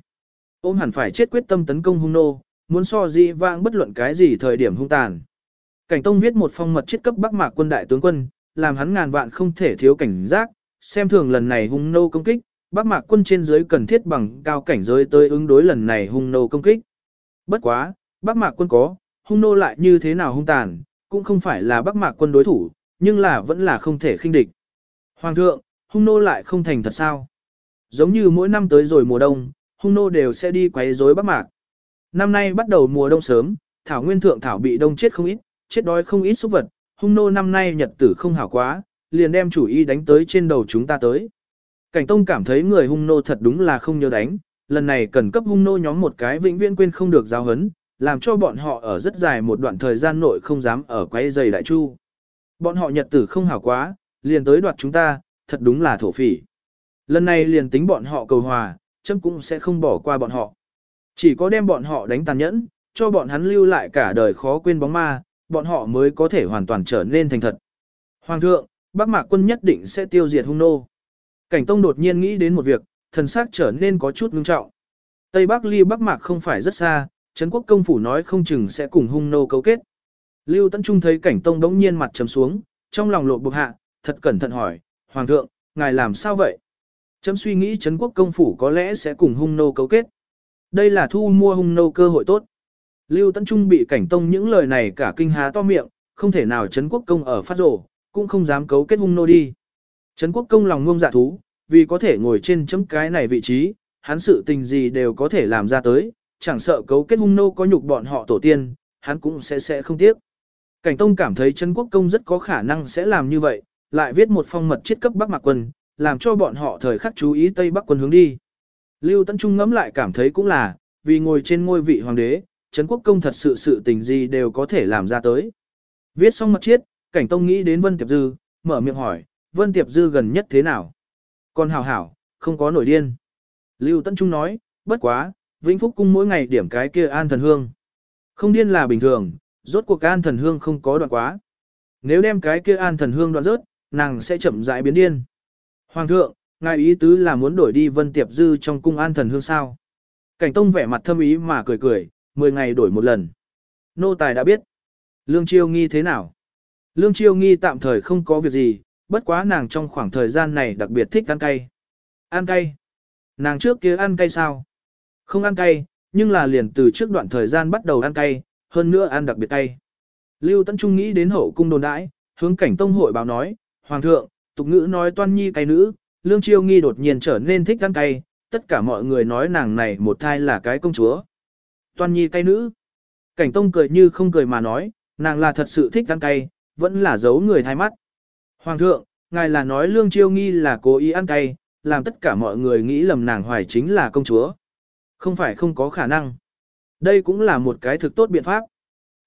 Ôm hẳn phải chết quyết tâm tấn công hung nô, muốn so di vãng bất luận cái gì thời điểm hung tàn. Cảnh Tông viết một phong mật chết cấp Bắc Mạc quân đại tướng quân, làm hắn ngàn vạn không thể thiếu cảnh giác, xem thường lần này hung nô công kích, Bắc Mạc quân trên dưới cần thiết bằng cao cảnh giới tới ứng đối lần này hung nô công kích. Bất quá, Bắc Mạc quân có, hung nô lại như thế nào hung tàn, cũng không phải là Bắc Mạc quân đối thủ, nhưng là vẫn là không thể khinh địch. Hoàng thượng, hung nô lại không thành thật sao? Giống như mỗi năm tới rồi mùa đông, hung nô đều sẽ đi quấy rối Bắc Mạc. Năm nay bắt đầu mùa đông sớm, thảo nguyên thượng thảo bị đông chết không ít, chết đói không ít súc vật, hung nô năm nay nhật tử không hảo quá, liền đem chủ ý đánh tới trên đầu chúng ta tới. Cảnh Tông cảm thấy người hung nô thật đúng là không nhớ đánh, lần này cần cấp hung nô nhóm một cái vĩnh viễn quên không được giáo hấn, làm cho bọn họ ở rất dài một đoạn thời gian nội không dám ở quay giày đại chu. Bọn họ nhật tử không hảo quá, liền tới đoạt chúng ta, thật đúng là thổ phỉ. Lần này liền tính bọn họ cầu hòa, chấm cũng sẽ không bỏ qua bọn họ. Chỉ có đem bọn họ đánh tàn nhẫn, cho bọn hắn lưu lại cả đời khó quên bóng ma, bọn họ mới có thể hoàn toàn trở nên thành thật. Hoàng thượng, Bắc Mạc quân nhất định sẽ tiêu diệt hung nô. Cảnh Tông đột nhiên nghĩ đến một việc, thần sắc trở nên có chút ngưng trọng. Tây Bắc ly Bắc Mạc không phải rất xa, Trấn quốc công phủ nói không chừng sẽ cùng hung nô cấu kết. Lưu Tấn Trung thấy Cảnh Tông đống nhiên mặt trầm xuống, trong lòng lộ bực hạ, thật cẩn thận hỏi, Hoàng thượng, ngài làm sao vậy? Chấm suy nghĩ Trấn quốc công phủ có lẽ sẽ cùng hung nô cấu kết. Đây là thu mua hung nô cơ hội tốt. Lưu Tấn Trung bị cảnh tông những lời này cả kinh há to miệng, không thể nào Trấn quốc công ở phát rổ, cũng không dám cấu kết hung nô đi. Trấn quốc công lòng ngông dạ thú, vì có thể ngồi trên chấm cái này vị trí, hắn sự tình gì đều có thể làm ra tới, chẳng sợ cấu kết hung nô có nhục bọn họ tổ tiên, hắn cũng sẽ sẽ không tiếc. Cảnh Tông cảm thấy Trấn Quốc Công rất có khả năng sẽ làm như vậy, lại viết một phong mật chiết cấp Bắc Mạc Quân, làm cho bọn họ thời khắc chú ý Tây Bắc quân hướng đi. Lưu Tấn Trung ngẫm lại cảm thấy cũng là, vì ngồi trên ngôi vị hoàng đế, Trấn Quốc Công thật sự sự tình gì đều có thể làm ra tới. Viết xong mật chiết, Cảnh Tông nghĩ đến Vân Tiệp Dư, mở miệng hỏi, Vân Tiệp Dư gần nhất thế nào? Còn hảo hảo, không có nổi điên. Lưu Tấn Trung nói, bất quá, Vĩnh Phúc Cung mỗi ngày điểm cái kia an thần hương. Không điên là bình thường, rốt cuộc an thần hương không có đoạn quá. Nếu đem cái kia an thần hương đoạn rớt, nàng sẽ chậm rãi biến điên. Hoàng thượng, ngài ý tứ là muốn đổi đi Vân Tiệp Dư trong cung an thần hương sao? Cảnh Tông vẻ mặt thâm ý mà cười cười, 10 ngày đổi một lần. Nô tài đã biết. Lương Chiêu Nghi thế nào? Lương Chiêu Nghi tạm thời không có việc gì, bất quá nàng trong khoảng thời gian này đặc biệt thích ăn cay. Ăn cay? Nàng trước kia ăn cay sao? Không ăn cay, nhưng là liền từ trước đoạn thời gian bắt đầu ăn cay, hơn nữa ăn đặc biệt cay. Lưu Tấn Trung nghĩ đến hậu cung đồn đãi, hướng cảnh tông hội báo nói, Hoàng thượng, tục ngữ nói toan nhi cay nữ, Lương Chiêu Nghi đột nhiên trở nên thích ăn cay, tất cả mọi người nói nàng này một thai là cái công chúa. Toan nhi cay nữ. Cảnh tông cười như không cười mà nói, nàng là thật sự thích ăn cay, vẫn là giấu người thay mắt. Hoàng thượng, ngài là nói Lương Chiêu Nghi là cố ý ăn cay, làm tất cả mọi người nghĩ lầm nàng hoài chính là công chúa. Không phải không có khả năng. Đây cũng là một cái thực tốt biện pháp.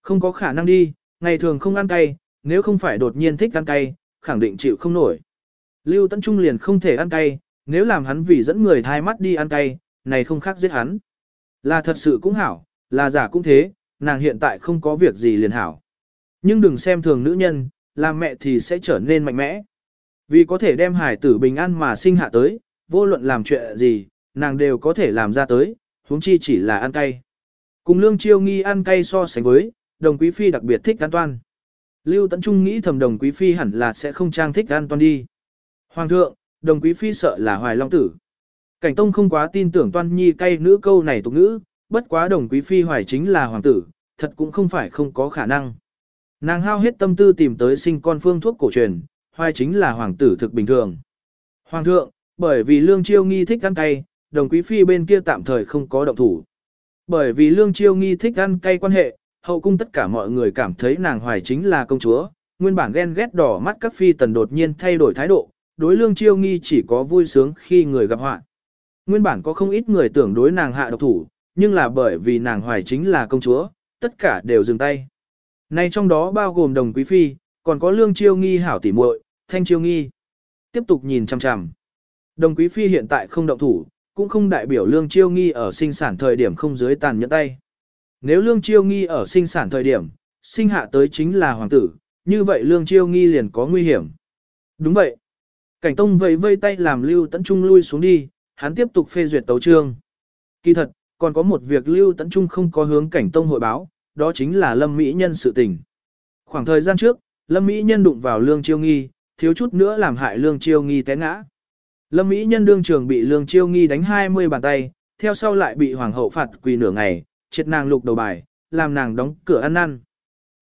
Không có khả năng đi, ngày thường không ăn cay, nếu không phải đột nhiên thích ăn cay, khẳng định chịu không nổi. Lưu Tấn Trung liền không thể ăn cay, nếu làm hắn vì dẫn người thai mắt đi ăn cay, này không khác giết hắn. Là thật sự cũng hảo, là giả cũng thế, nàng hiện tại không có việc gì liền hảo. Nhưng đừng xem thường nữ nhân, làm mẹ thì sẽ trở nên mạnh mẽ. Vì có thể đem hải tử bình an mà sinh hạ tới, vô luận làm chuyện gì, nàng đều có thể làm ra tới, huống chi chỉ là ăn cay. Cùng lương chiêu nghi ăn cay so sánh với, đồng quý phi đặc biệt thích ăn toan. Lưu Tấn Trung nghĩ thầm đồng quý phi hẳn là sẽ không trang thích ăn toan đi. Hoàng thượng, đồng quý phi sợ là hoài long tử. Cảnh tông không quá tin tưởng toan nhi cay nữ câu này tục ngữ, bất quá đồng quý phi hoài chính là hoàng tử, thật cũng không phải không có khả năng. Nàng hao hết tâm tư tìm tới sinh con phương thuốc cổ truyền, hoài chính là hoàng tử thực bình thường. Hoàng thượng, bởi vì lương chiêu nghi thích ăn cay, đồng quý phi bên kia tạm thời không có động thủ. Bởi vì lương chiêu nghi thích ăn cay quan hệ, hậu cung tất cả mọi người cảm thấy nàng hoài chính là công chúa, nguyên bản ghen ghét đỏ mắt các phi tần đột nhiên thay đổi thái độ, đối lương chiêu nghi chỉ có vui sướng khi người gặp họa. Nguyên bản có không ít người tưởng đối nàng hạ độc thủ, nhưng là bởi vì nàng hoài chính là công chúa, tất cả đều dừng tay này trong đó bao gồm đồng quý phi, còn có lương chiêu nghi hảo tỉ muội, thanh chiêu nghi. Tiếp tục nhìn chằm chằm. Đồng quý phi hiện tại không động thủ, cũng không đại biểu lương chiêu nghi ở sinh sản thời điểm không dưới tàn nhẫn tay. Nếu lương chiêu nghi ở sinh sản thời điểm, sinh hạ tới chính là hoàng tử, như vậy lương chiêu nghi liền có nguy hiểm. Đúng vậy. Cảnh tông vẫy vây tay làm lưu tấn trung lui xuống đi, hắn tiếp tục phê duyệt tấu trương. Kỳ thật, còn có một việc lưu tấn trung không có hướng cảnh tông hội báo, đó chính là lâm mỹ nhân sự tình. Khoảng thời gian trước, lâm mỹ nhân đụng vào lương chiêu nghi, thiếu chút nữa làm hại lương chiêu nghi té ngã. Lâm mỹ nhân đương trường bị lương chiêu nghi đánh 20 bàn tay, theo sau lại bị hoàng hậu phạt quỳ nửa ngày, triệt nàng lục đầu bài, làm nàng đóng cửa ăn năn.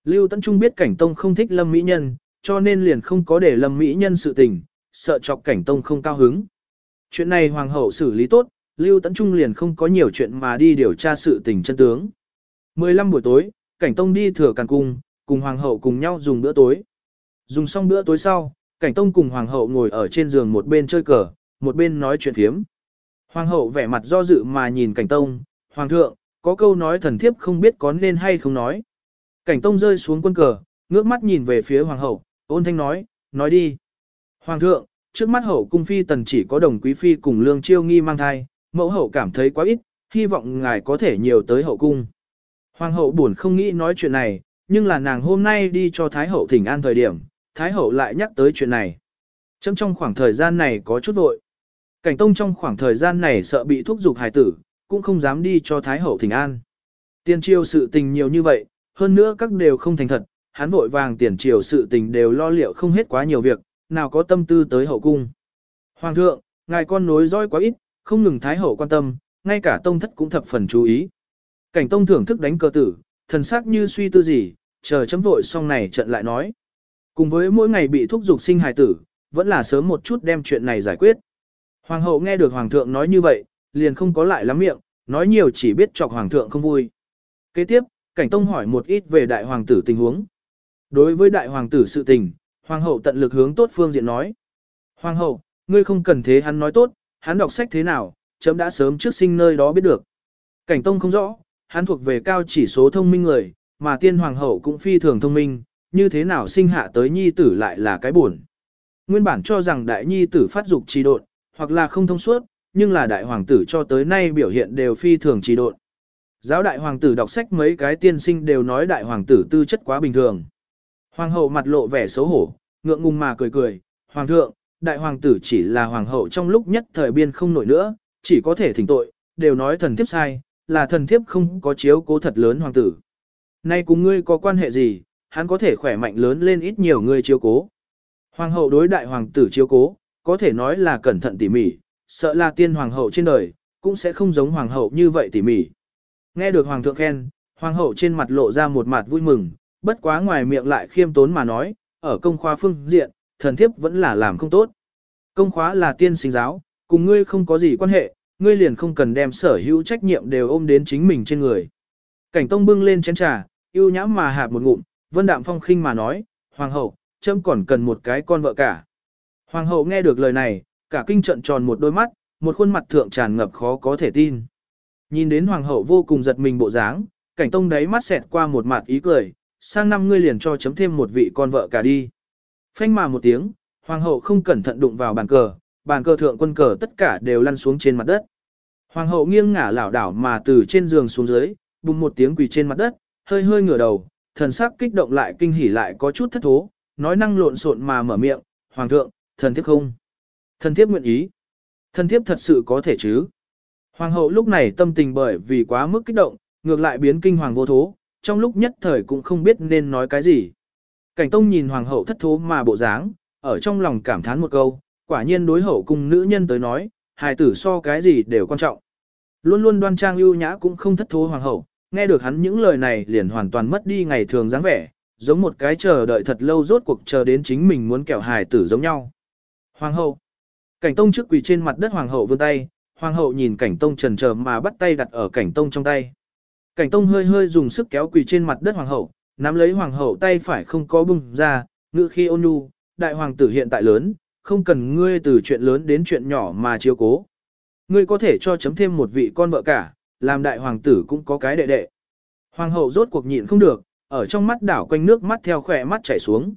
Lưu Tấn Trung biết cảnh tông không thích lâm mỹ nhân, cho nên liền không có để lâm mỹ nhân sự tình, sợ chọc cảnh tông không cao hứng. Chuyện này hoàng hậu xử lý tốt, Lưu Tấn Trung liền không có nhiều chuyện mà đi điều tra sự tình chân tướng. 15 buổi tối, cảnh tông đi thừa càn cung, cùng hoàng hậu cùng nhau dùng bữa tối. Dùng xong bữa tối sau, cảnh tông cùng hoàng hậu ngồi ở trên giường một bên chơi cờ, một bên nói chuyện thiếm. Hoàng hậu vẻ mặt do dự mà nhìn cảnh tông, hoàng thượng, có câu nói thần thiếp không biết có nên hay không nói. Cảnh tông rơi xuống quân cờ, ngước mắt nhìn về phía hoàng hậu, ôn thanh nói, nói đi. Hoàng thượng, trước mắt hậu cung phi tần chỉ có đồng quý phi cùng lương chiêu nghi mang thai, mẫu hậu cảm thấy quá ít, hy vọng ngài có thể nhiều tới hậu cung. Hoàng hậu buồn không nghĩ nói chuyện này, nhưng là nàng hôm nay đi cho Thái hậu thỉnh an thời điểm, Thái hậu lại nhắc tới chuyện này. Trong trong khoảng thời gian này có chút vội. Cảnh tông trong khoảng thời gian này sợ bị thúc giục hài tử, cũng không dám đi cho Thái hậu thỉnh an. Tiền triều sự tình nhiều như vậy, hơn nữa các đều không thành thật, hắn vội vàng tiền triều sự tình đều lo liệu không hết quá nhiều việc, nào có tâm tư tới hậu cung. Hoàng thượng, ngài con nối dõi quá ít, không ngừng Thái hậu quan tâm, ngay cả tông thất cũng thập phần chú ý. Cảnh tông thưởng thức đánh cờ tử, thần sắc như suy tư gì, chờ chấm vội xong này trận lại nói. Cùng với mỗi ngày bị thúc giục sinh hài tử, vẫn là sớm một chút đem chuyện này giải quyết. Hoàng hậu nghe được hoàng thượng nói như vậy, liền không có lại lắm miệng, nói nhiều chỉ biết chọc hoàng thượng không vui. Kế tiếp, cảnh tông hỏi một ít về đại hoàng tử tình huống. Đối với đại hoàng tử sự tình, hoàng hậu tận lực hướng tốt phương diện nói. Hoàng hậu, ngươi không cần thế hắn nói tốt, hắn đọc sách thế nào, chấm đã sớm trước sinh nơi đó biết được. Cảnh tông không rõ, hắn thuộc về cao chỉ số thông minh người, mà tiên hoàng hậu cũng phi thường thông minh, như thế nào sinh hạ tới nhi tử lại là cái buồn. Nguyên bản cho rằng đại nhi tử phát dục trì độn, hoặc là không thông suốt, nhưng là đại hoàng tử cho tới nay biểu hiện đều phi thường trì độn. Giáo đại hoàng tử đọc sách mấy cái tiên sinh đều nói đại hoàng tử tư chất quá bình thường. Hoàng hậu mặt lộ vẻ xấu hổ, ngượng ngùng mà cười cười, hoàng thượng, đại hoàng tử chỉ là hoàng hậu trong lúc nhất thời biên không nổi nữa, chỉ có thể thỉnh tội, đều nói thần thiếp sai, là thần thiếp không có chiếu cố thật lớn hoàng tử. Nay cùng ngươi có quan hệ gì, hắn có thể khỏe mạnh lớn lên ít nhiều ngươi chiếu cố. Hoàng hậu đối đại hoàng tử chiếu cố, có thể nói là cẩn thận tỉ mỉ, sợ là tiên hoàng hậu trên đời, cũng sẽ không giống hoàng hậu như vậy tỉ mỉ. Nghe được hoàng thượng khen, hoàng hậu trên mặt lộ ra một mặt vui mừng, bất quá ngoài miệng lại khiêm tốn mà nói, ở công khoa phương diện, thần thiếp vẫn là làm không tốt. Công khóa là tiên sinh giáo, cùng ngươi không có gì quan hệ, ngươi liền không cần đem sở hữu trách nhiệm đều ôm đến chính mình trên người. Cảnh tông bưng lên chén trà, yêu nhãm mà hạp một ngụm, vân đạm phong khinh mà nói, hoàng hậu, trâm còn cần một cái con vợ cả. Hoàng hậu nghe được lời này, cả kinh trận tròn một đôi mắt, một khuôn mặt thượng tràn ngập khó có thể tin. Nhìn đến hoàng hậu vô cùng giật mình bộ dáng, cảnh tông đáy mắt xẹt qua một mặt ý cười, sang năm ngươi liền cho chấm thêm một vị con vợ cả đi. Phanh mà một tiếng, hoàng hậu không cẩn thận đụng vào bàn cờ, bàn cờ thượng quân cờ tất cả đều lăn xuống trên mặt đất. Hoàng hậu nghiêng ngả lảo đảo mà từ trên giường xuống dưới, bùng một tiếng quỳ trên mặt đất, hơi hơi ngửa đầu, thần sắc kích động lại kinh hỉ lại có chút thất thố, nói năng lộn xộn mà mở miệng, "Hoàng thượng, thần thiếp không." Thần thiếp nguyện ý. Thần thiếp thật sự có thể chứ? Hoàng hậu lúc này tâm tình bởi vì quá mức kích động, ngược lại biến kinh hoàng vô thố, trong lúc nhất thời cũng không biết nên nói cái gì. Cảnh Tông nhìn hoàng hậu thất thố mà bộ dáng, ở trong lòng cảm thán một câu, quả nhiên đối hậu cùng nữ nhân tới nói, hài tử so cái gì đều quan trọng. Luôn luôn đoan trang ưu nhã cũng không thất thố hoàng hậu, nghe được hắn những lời này liền hoàn toàn mất đi ngày thường dáng vẻ, giống một cái chờ đợi thật lâu rốt cuộc chờ đến chính mình muốn kẹo hài tử giống nhau. Hoàng hậu. Cảnh Tông trước quỳ trên mặt đất hoàng hậu vươn tay, hoàng hậu nhìn cảnh Tông trần chờ mà bắt tay đặt ở cảnh Tông trong tay. Cảnh Tông hơi hơi dùng sức kéo quỳ trên mặt đất hoàng hậu, nắm lấy hoàng hậu tay phải không có bung ra, ngự khi ôn nhu, đại hoàng tử hiện tại lớn, không cần ngươi từ chuyện lớn đến chuyện nhỏ mà chiếu cố. Ngươi có thể cho chấm thêm một vị con vợ cả, làm đại hoàng tử cũng có cái đệ đệ. Hoàng hậu rốt cuộc nhịn không được, ở trong mắt đảo quanh nước mắt theo khỏe mắt chảy xuống.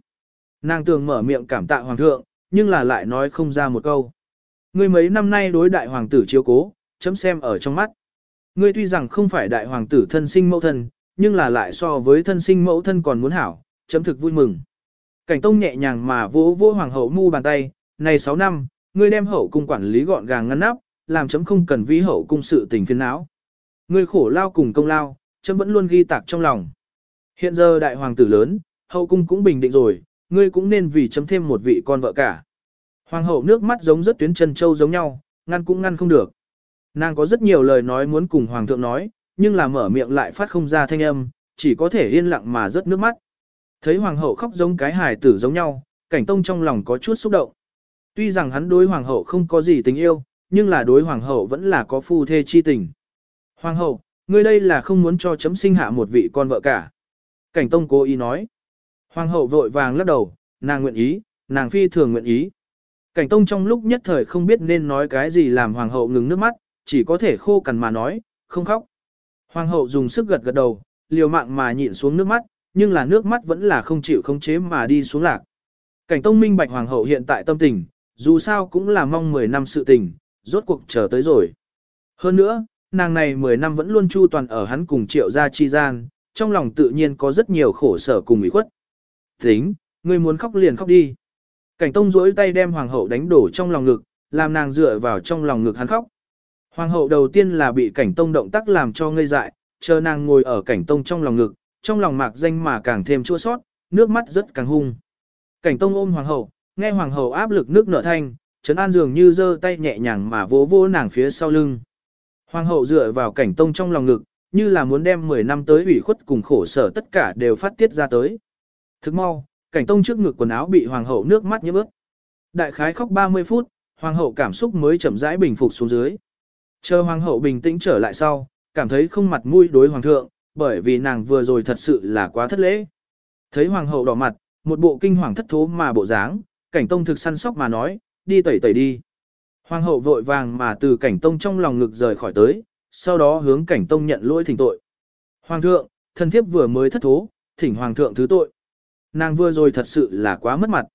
Nàng tường mở miệng cảm tạ hoàng thượng, nhưng là lại nói không ra một câu. Ngươi mấy năm nay đối đại hoàng tử chiếu cố, chấm xem ở trong mắt. Ngươi tuy rằng không phải đại hoàng tử thân sinh mẫu thân, nhưng là lại so với thân sinh mẫu thân còn muốn hảo, chấm thực vui mừng. Cảnh tông nhẹ nhàng mà vỗ vỗ hoàng hậu mu bàn tay, này 6 năm, ngươi đem hậu cung quản lý gọn gàng ngăn nắp, làm chấm không cần vi hậu cung sự tình phiền não. Ngươi khổ lao cùng công lao, chấm vẫn luôn ghi tạc trong lòng. Hiện giờ đại hoàng tử lớn, hậu cung cũng bình định rồi, ngươi cũng nên vì chấm thêm một vị con vợ cả. Hoàng hậu nước mắt giống rất tuyến chân châu giống nhau, ngăn cũng ngăn không được. Nàng có rất nhiều lời nói muốn cùng hoàng thượng nói, nhưng là mở miệng lại phát không ra thanh âm, chỉ có thể yên lặng mà rớt nước mắt. Thấy hoàng hậu khóc giống cái hài tử giống nhau, cảnh tông trong lòng có chút xúc động. Tuy rằng hắn đối hoàng hậu không có gì tình yêu, nhưng là đối hoàng hậu vẫn là có phu thê chi tình. Hoàng hậu, ngươi đây là không muốn cho chấm sinh hạ một vị con vợ cả. Cảnh tông cố ý nói. Hoàng hậu vội vàng lắc đầu, nàng nguyện ý, nàng phi thường nguyện ý. Cảnh tông trong lúc nhất thời không biết nên nói cái gì làm hoàng hậu ngừng nước mắt, chỉ có thể khô cằn mà nói, không khóc. Hoàng hậu dùng sức gật gật đầu, liều mạng mà nhịn xuống nước mắt, nhưng là nước mắt vẫn là không chịu không chế mà đi xuống lạc. Cảnh tông minh bạch hoàng hậu hiện tại tâm tình, dù sao cũng là mong 10 năm sự tình, rốt cuộc chờ tới rồi. Hơn nữa, nàng này 10 năm vẫn luôn chu toàn ở hắn cùng triệu gia chi gian, trong lòng tự nhiên có rất nhiều khổ sở cùng ủy khuất. Tính, ngươi muốn khóc liền khóc đi. Cảnh tông duỗi tay đem hoàng hậu đánh đổ trong lòng ngực, làm nàng dựa vào trong lòng ngực hắn khóc. Hoàng hậu đầu tiên là bị cảnh tông động tác làm cho ngây dại, chờ nàng ngồi ở cảnh tông trong lòng ngực, trong lòng mạc danh mà càng thêm chua sót, nước mắt rất càng hung. Cảnh tông ôm hoàng hậu, nghe hoàng hậu áp lực nước nở thanh, Trấn An dường như giơ tay nhẹ nhàng mà vỗ vỗ nàng phía sau lưng. Hoàng hậu dựa vào cảnh tông trong lòng ngực, như là muốn đem 10 năm tới ủy khuất cùng khổ sở tất cả đều phát tiết ra tới. Thức mau, cảnh tông trước ngực quần áo bị hoàng hậu nước mắt nhớ ướt. Đại khái khóc 30 phút, hoàng hậu cảm xúc mới chậm rãi bình phục xuống dưới. Chờ hoàng hậu bình tĩnh trở lại sau, cảm thấy không mặt mũi đối hoàng thượng, bởi vì nàng vừa rồi thật sự là quá thất lễ. Thấy hoàng hậu đỏ mặt, một bộ kinh hoàng thất thố mà bộ dáng, cảnh tông thực săn sóc mà nói, đi tẩy tẩy đi. Hoàng hậu vội vàng mà từ cảnh tông trong lòng ngực rời khỏi tới, sau đó hướng cảnh tông nhận lỗi thỉnh tội. Hoàng thượng, thân thiếp vừa mới thất thố, thỉnh hoàng thượng thứ tội. Nàng vừa rồi thật sự là quá mất mặt.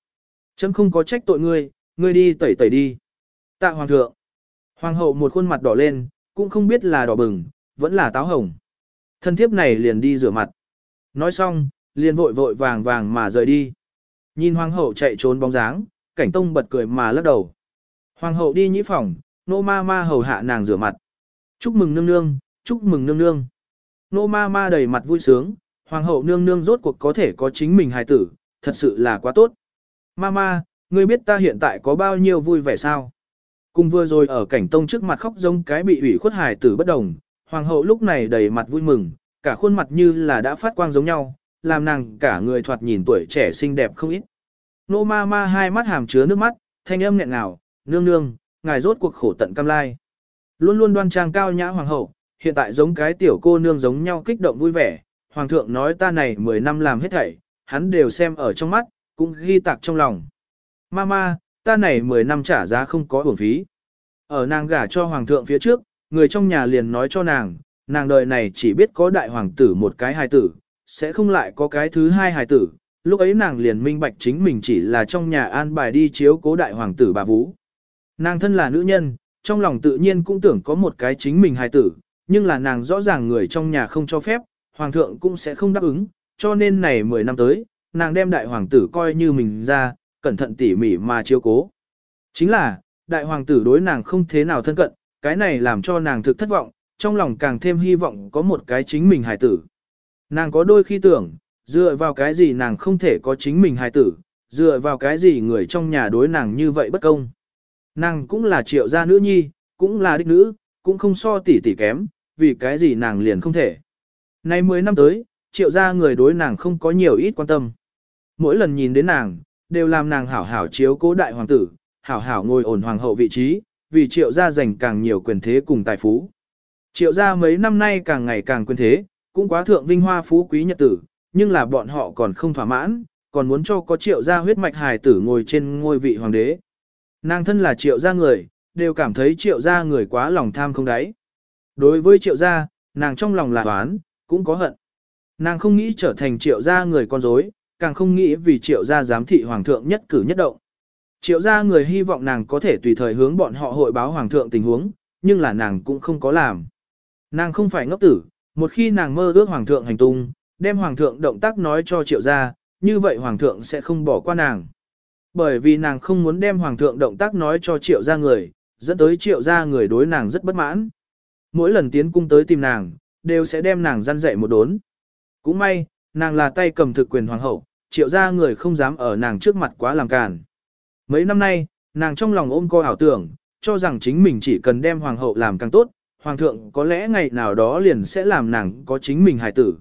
Chấm không có trách tội ngươi, ngươi đi tẩy tẩy đi. Tạ hoàng thượng. Hoàng hậu một khuôn mặt đỏ lên, cũng không biết là đỏ bừng, vẫn là táo hồng. Thân thiếp này liền đi rửa mặt. Nói xong, liền vội vội vàng vàng mà rời đi. Nhìn hoàng hậu chạy trốn bóng dáng, cảnh tông bật cười mà lắc đầu. Hoàng hậu đi nhĩ phòng, nô ma ma hầu hạ nàng rửa mặt. Chúc mừng nương nương, chúc mừng nương nương. Nô ma ma đầy mặt vui sướng, hoàng hậu nương nương rốt cuộc có thể có chính mình hài tử, thật sự là quá tốt. Mama, ngươi biết ta hiện tại có bao nhiêu vui vẻ sao? Cùng vừa rồi ở cảnh tông trước mặt khóc giống cái bị ủy khuất hài tử bất đồng, hoàng hậu lúc này đầy mặt vui mừng, cả khuôn mặt như là đã phát quang giống nhau, làm nàng cả người thoạt nhìn tuổi trẻ xinh đẹp không ít. Nô ma ma hai mắt hàm chứa nước mắt, thanh âm nghẹn ngào, nương nương, ngài rốt cuộc khổ tận cam lai. Luôn luôn đoan trang cao nhã hoàng hậu, hiện tại giống cái tiểu cô nương giống nhau kích động vui vẻ, hoàng thượng nói ta này 10 năm làm hết thảy, hắn đều xem ở trong mắt, cũng ghi tạc trong lòng. Mama, ta này 10 năm trả giá không có uổng phí. Ở nàng gả cho hoàng thượng phía trước, người trong nhà liền nói cho nàng, nàng đời này chỉ biết có đại hoàng tử một cái hài tử, sẽ không lại có cái thứ hai hài tử. Lúc ấy nàng liền minh bạch chính mình chỉ là trong nhà an bài đi chiếu cố đại hoàng tử bà Vũ. Nàng thân là nữ nhân, trong lòng tự nhiên cũng tưởng có một cái chính mình hài tử, nhưng là nàng rõ ràng người trong nhà không cho phép, hoàng thượng cũng sẽ không đáp ứng, cho nên này 10 năm tới, nàng đem đại hoàng tử coi như mình ra, cẩn thận tỉ mỉ mà chiếu cố. Chính là, đại hoàng tử đối nàng không thế nào thân cận, cái này làm cho nàng thực thất vọng, trong lòng càng thêm hy vọng có một cái chính mình hài tử. Nàng có đôi khi tưởng, dựa vào cái gì nàng không thể có chính mình hài tử, dựa vào cái gì người trong nhà đối nàng như vậy bất công. Nàng cũng là triệu gia nữ nhi, cũng là đích nữ, cũng không so tỷ tỷ kém, vì cái gì nàng liền không thể. Nay 10 năm tới, triệu gia người đối nàng không có nhiều ít quan tâm. Mỗi lần nhìn đến nàng, đều làm nàng hảo hảo chiếu cố đại hoàng tử, hảo hảo ngồi ổn hoàng hậu vị trí, vì triệu gia giành càng nhiều quyền thế cùng tài phú. Triệu gia mấy năm nay càng ngày càng quyền thế, cũng quá thượng vinh hoa phú quý nhật tử, nhưng là bọn họ còn không thỏa mãn, còn muốn cho có triệu gia huyết mạch hài tử ngồi trên ngôi vị hoàng đế. Nàng thân là triệu gia người, đều cảm thấy triệu gia người quá lòng tham không đáy. Đối với triệu gia, nàng trong lòng là oán, cũng có hận. Nàng không nghĩ trở thành triệu gia người con dối, càng không nghĩ vì triệu gia giám thị hoàng thượng nhất cử nhất động. Triệu gia người hy vọng nàng có thể tùy thời hướng bọn họ hội báo hoàng thượng tình huống, nhưng là nàng cũng không có làm. Nàng không phải ngốc tử, một khi nàng mơ ước hoàng thượng hành tung, đem hoàng thượng động tác nói cho triệu gia, như vậy hoàng thượng sẽ không bỏ qua nàng. Bởi vì nàng không muốn đem hoàng thượng động tác nói cho triệu gia người, dẫn tới triệu gia người đối nàng rất bất mãn. Mỗi lần tiến cung tới tìm nàng, đều sẽ đem nàng gian dạy một đốn. Cũng may, nàng là tay cầm thực quyền hoàng hậu, triệu gia người không dám ở nàng trước mặt quá làm càn. Mấy năm nay, nàng trong lòng ôm coi ảo tưởng, cho rằng chính mình chỉ cần đem hoàng hậu làm càng tốt, hoàng thượng có lẽ ngày nào đó liền sẽ làm nàng có chính mình hài tử.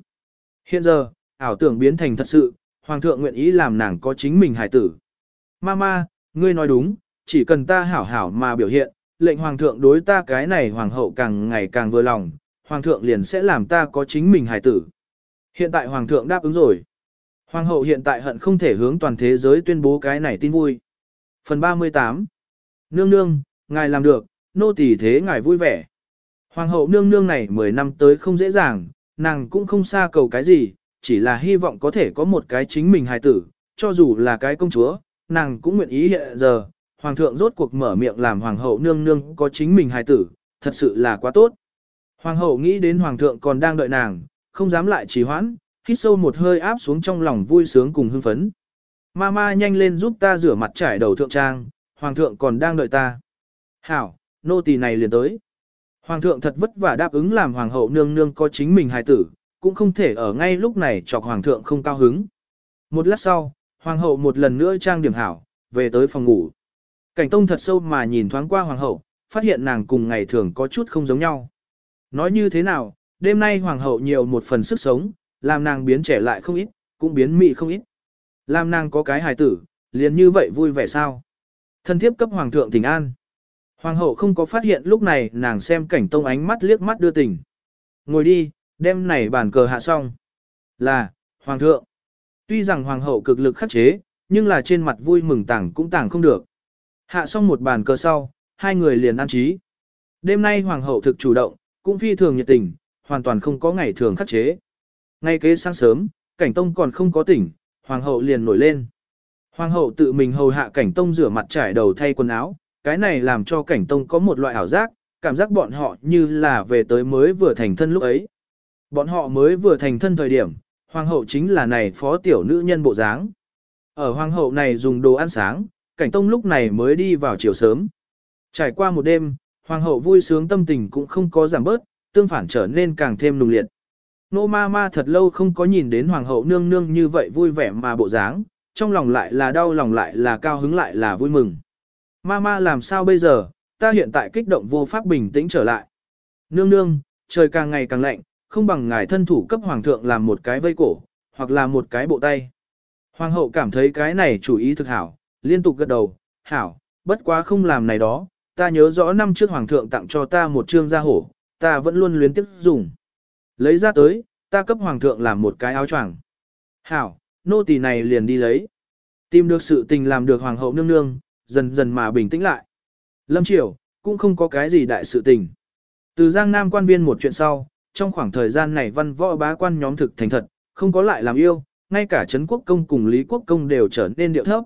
Hiện giờ, ảo tưởng biến thành thật sự, hoàng thượng nguyện ý làm nàng có chính mình hài tử. Mama, ngươi nói đúng, chỉ cần ta hảo hảo mà biểu hiện, lệnh hoàng thượng đối ta cái này hoàng hậu càng ngày càng vừa lòng, hoàng thượng liền sẽ làm ta có chính mình hài tử. Hiện tại hoàng thượng đáp ứng rồi. Hoàng hậu hiện tại hận không thể hướng toàn thế giới tuyên bố cái này tin vui. Phần 38 Nương nương, ngài làm được, nô tỳ thế ngài vui vẻ. Hoàng hậu nương nương này 10 năm tới không dễ dàng, nàng cũng không xa cầu cái gì, chỉ là hy vọng có thể có một cái chính mình hài tử, cho dù là cái công chúa, nàng cũng nguyện ý hiện giờ, hoàng thượng rốt cuộc mở miệng làm hoàng hậu nương nương có chính mình hài tử, thật sự là quá tốt. Hoàng hậu nghĩ đến hoàng thượng còn đang đợi nàng, không dám lại trì hoãn, hít sâu một hơi áp xuống trong lòng vui sướng cùng hưng phấn. Mama nhanh lên giúp ta rửa mặt trải đầu thượng trang, hoàng thượng còn đang đợi ta. Hảo, nô tỳ này liền tới. Hoàng thượng thật vất vả đáp ứng làm hoàng hậu nương nương có chính mình hài tử, cũng không thể ở ngay lúc này chọc hoàng thượng không cao hứng. Một lát sau, hoàng hậu một lần nữa trang điểm hảo, về tới phòng ngủ. Cảnh tông thật sâu mà nhìn thoáng qua hoàng hậu, phát hiện nàng cùng ngày thường có chút không giống nhau. Nói như thế nào, đêm nay hoàng hậu nhiều một phần sức sống, làm nàng biến trẻ lại không ít, cũng biến mị không ít. Làm nàng có cái hài tử, liền như vậy vui vẻ sao. Thân thiếp cấp hoàng thượng tình an. Hoàng hậu không có phát hiện lúc này nàng xem cảnh tông ánh mắt liếc mắt đưa tình. Ngồi đi, đêm này bàn cờ hạ xong. Là, hoàng thượng. Tuy rằng hoàng hậu cực lực khắc chế, nhưng là trên mặt vui mừng tảng cũng tảng không được. Hạ xong một bàn cờ sau, hai người liền ăn trí. Đêm nay hoàng hậu thực chủ động, cũng phi thường nhiệt tình, hoàn toàn không có ngày thường khắc chế. Ngay kế sáng sớm, cảnh tông còn không có tỉnh, hoàng hậu liền nổi lên. Hoàng hậu tự mình hầu hạ cảnh tông rửa mặt trải đầu thay quần áo, cái này làm cho cảnh tông có một loại ảo giác, cảm giác bọn họ như là về tới mới vừa thành thân lúc ấy. Bọn họ mới vừa thành thân thời điểm, hoàng hậu chính là này phó tiểu nữ nhân bộ dáng. Ở hoàng hậu này dùng đồ ăn sáng, cảnh tông lúc này mới đi vào chiều sớm. Trải qua một đêm, hoàng hậu vui sướng tâm tình cũng không có giảm bớt, tương phản trở nên càng thêm nùng liệt. Nô ma ma thật lâu không có nhìn đến hoàng hậu nương nương như vậy vui vẻ mà bộ dáng, trong lòng lại là đau lòng lại là cao hứng lại là vui mừng. Mama làm sao bây giờ, ta hiện tại kích động vô pháp bình tĩnh trở lại. Nương nương, trời càng ngày càng lạnh, không bằng ngài thân thủ cấp hoàng thượng làm một cái vây cổ, hoặc là một cái bộ tay. Hoàng hậu cảm thấy cái này chủ ý thực hảo, liên tục gật đầu, hảo, bất quá không làm này đó, ta nhớ rõ năm trước hoàng thượng tặng cho ta một trương gia hổ, ta vẫn luôn luyến tiếp dùng. Lấy ra tới, ta cấp hoàng thượng làm một cái áo choàng. Hảo, nô tỳ này liền đi lấy. Tìm được sự tình làm được hoàng hậu nương nương, dần dần mà bình tĩnh lại. Lâm Triều, cũng không có cái gì đại sự tình. Từ Giang Nam quan viên một chuyện sau, trong khoảng thời gian này văn võ bá quan nhóm thực thành thật, không có lại làm yêu, ngay cả Trấn Quốc Công cùng Lý Quốc Công đều trở nên điệu thấp.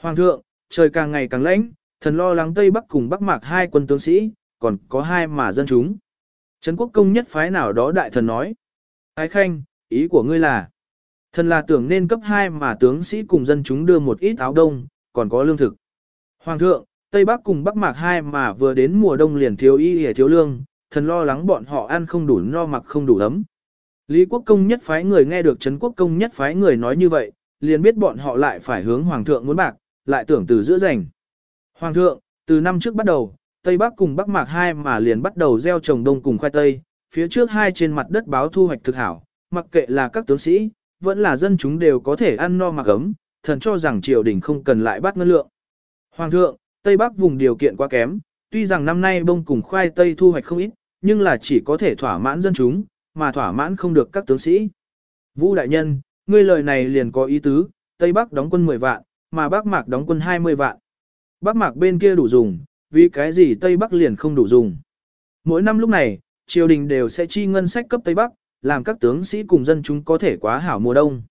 Hoàng thượng, trời càng ngày càng lạnh, thần lo lắng Tây Bắc cùng Bắc Mạc hai quân tướng sĩ, còn có hai mà dân chúng. Trấn Quốc Công nhất phái nào đó đại thần nói. Ái Khanh, ý của ngươi là, thần là tưởng nên cấp hai mà tướng sĩ cùng dân chúng đưa một ít áo đông, còn có lương thực. Hoàng thượng, Tây Bắc cùng Bắc Mạc hai mà vừa đến mùa đông liền thiếu y hề thiếu lương, thần lo lắng bọn họ ăn không đủ no mặc không đủ ấm. Lý Quốc Công nhất phái người nghe được Trấn Quốc Công nhất phái người nói như vậy, liền biết bọn họ lại phải hướng Hoàng thượng muốn bạc, lại tưởng từ giữa giành. Hoàng thượng, từ năm trước bắt đầu, Tây Bắc cùng Bắc Mạc hai mà liền bắt đầu gieo trồng đông cùng khoai tây, phía trước hai trên mặt đất báo thu hoạch thực hảo, mặc kệ là các tướng sĩ, vẫn là dân chúng đều có thể ăn no mặc ấm, thần cho rằng triều đình không cần lại bắt ngân lượng. Hoàng thượng, Tây Bắc vùng điều kiện quá kém, tuy rằng năm nay bông cùng khoai tây thu hoạch không ít, nhưng là chỉ có thể thỏa mãn dân chúng, mà thỏa mãn không được các tướng sĩ. Vũ đại nhân, ngươi lời này liền có ý tứ, Tây Bắc đóng quân 10 vạn, mà Bắc Mạc đóng quân 20 vạn. Bắc Mạc bên kia đủ dùng, vì cái gì Tây Bắc liền không đủ dùng. Mỗi năm lúc này, triều đình đều sẽ chi ngân sách cấp Tây Bắc, làm các tướng sĩ cùng dân chúng có thể quá hảo mùa đông.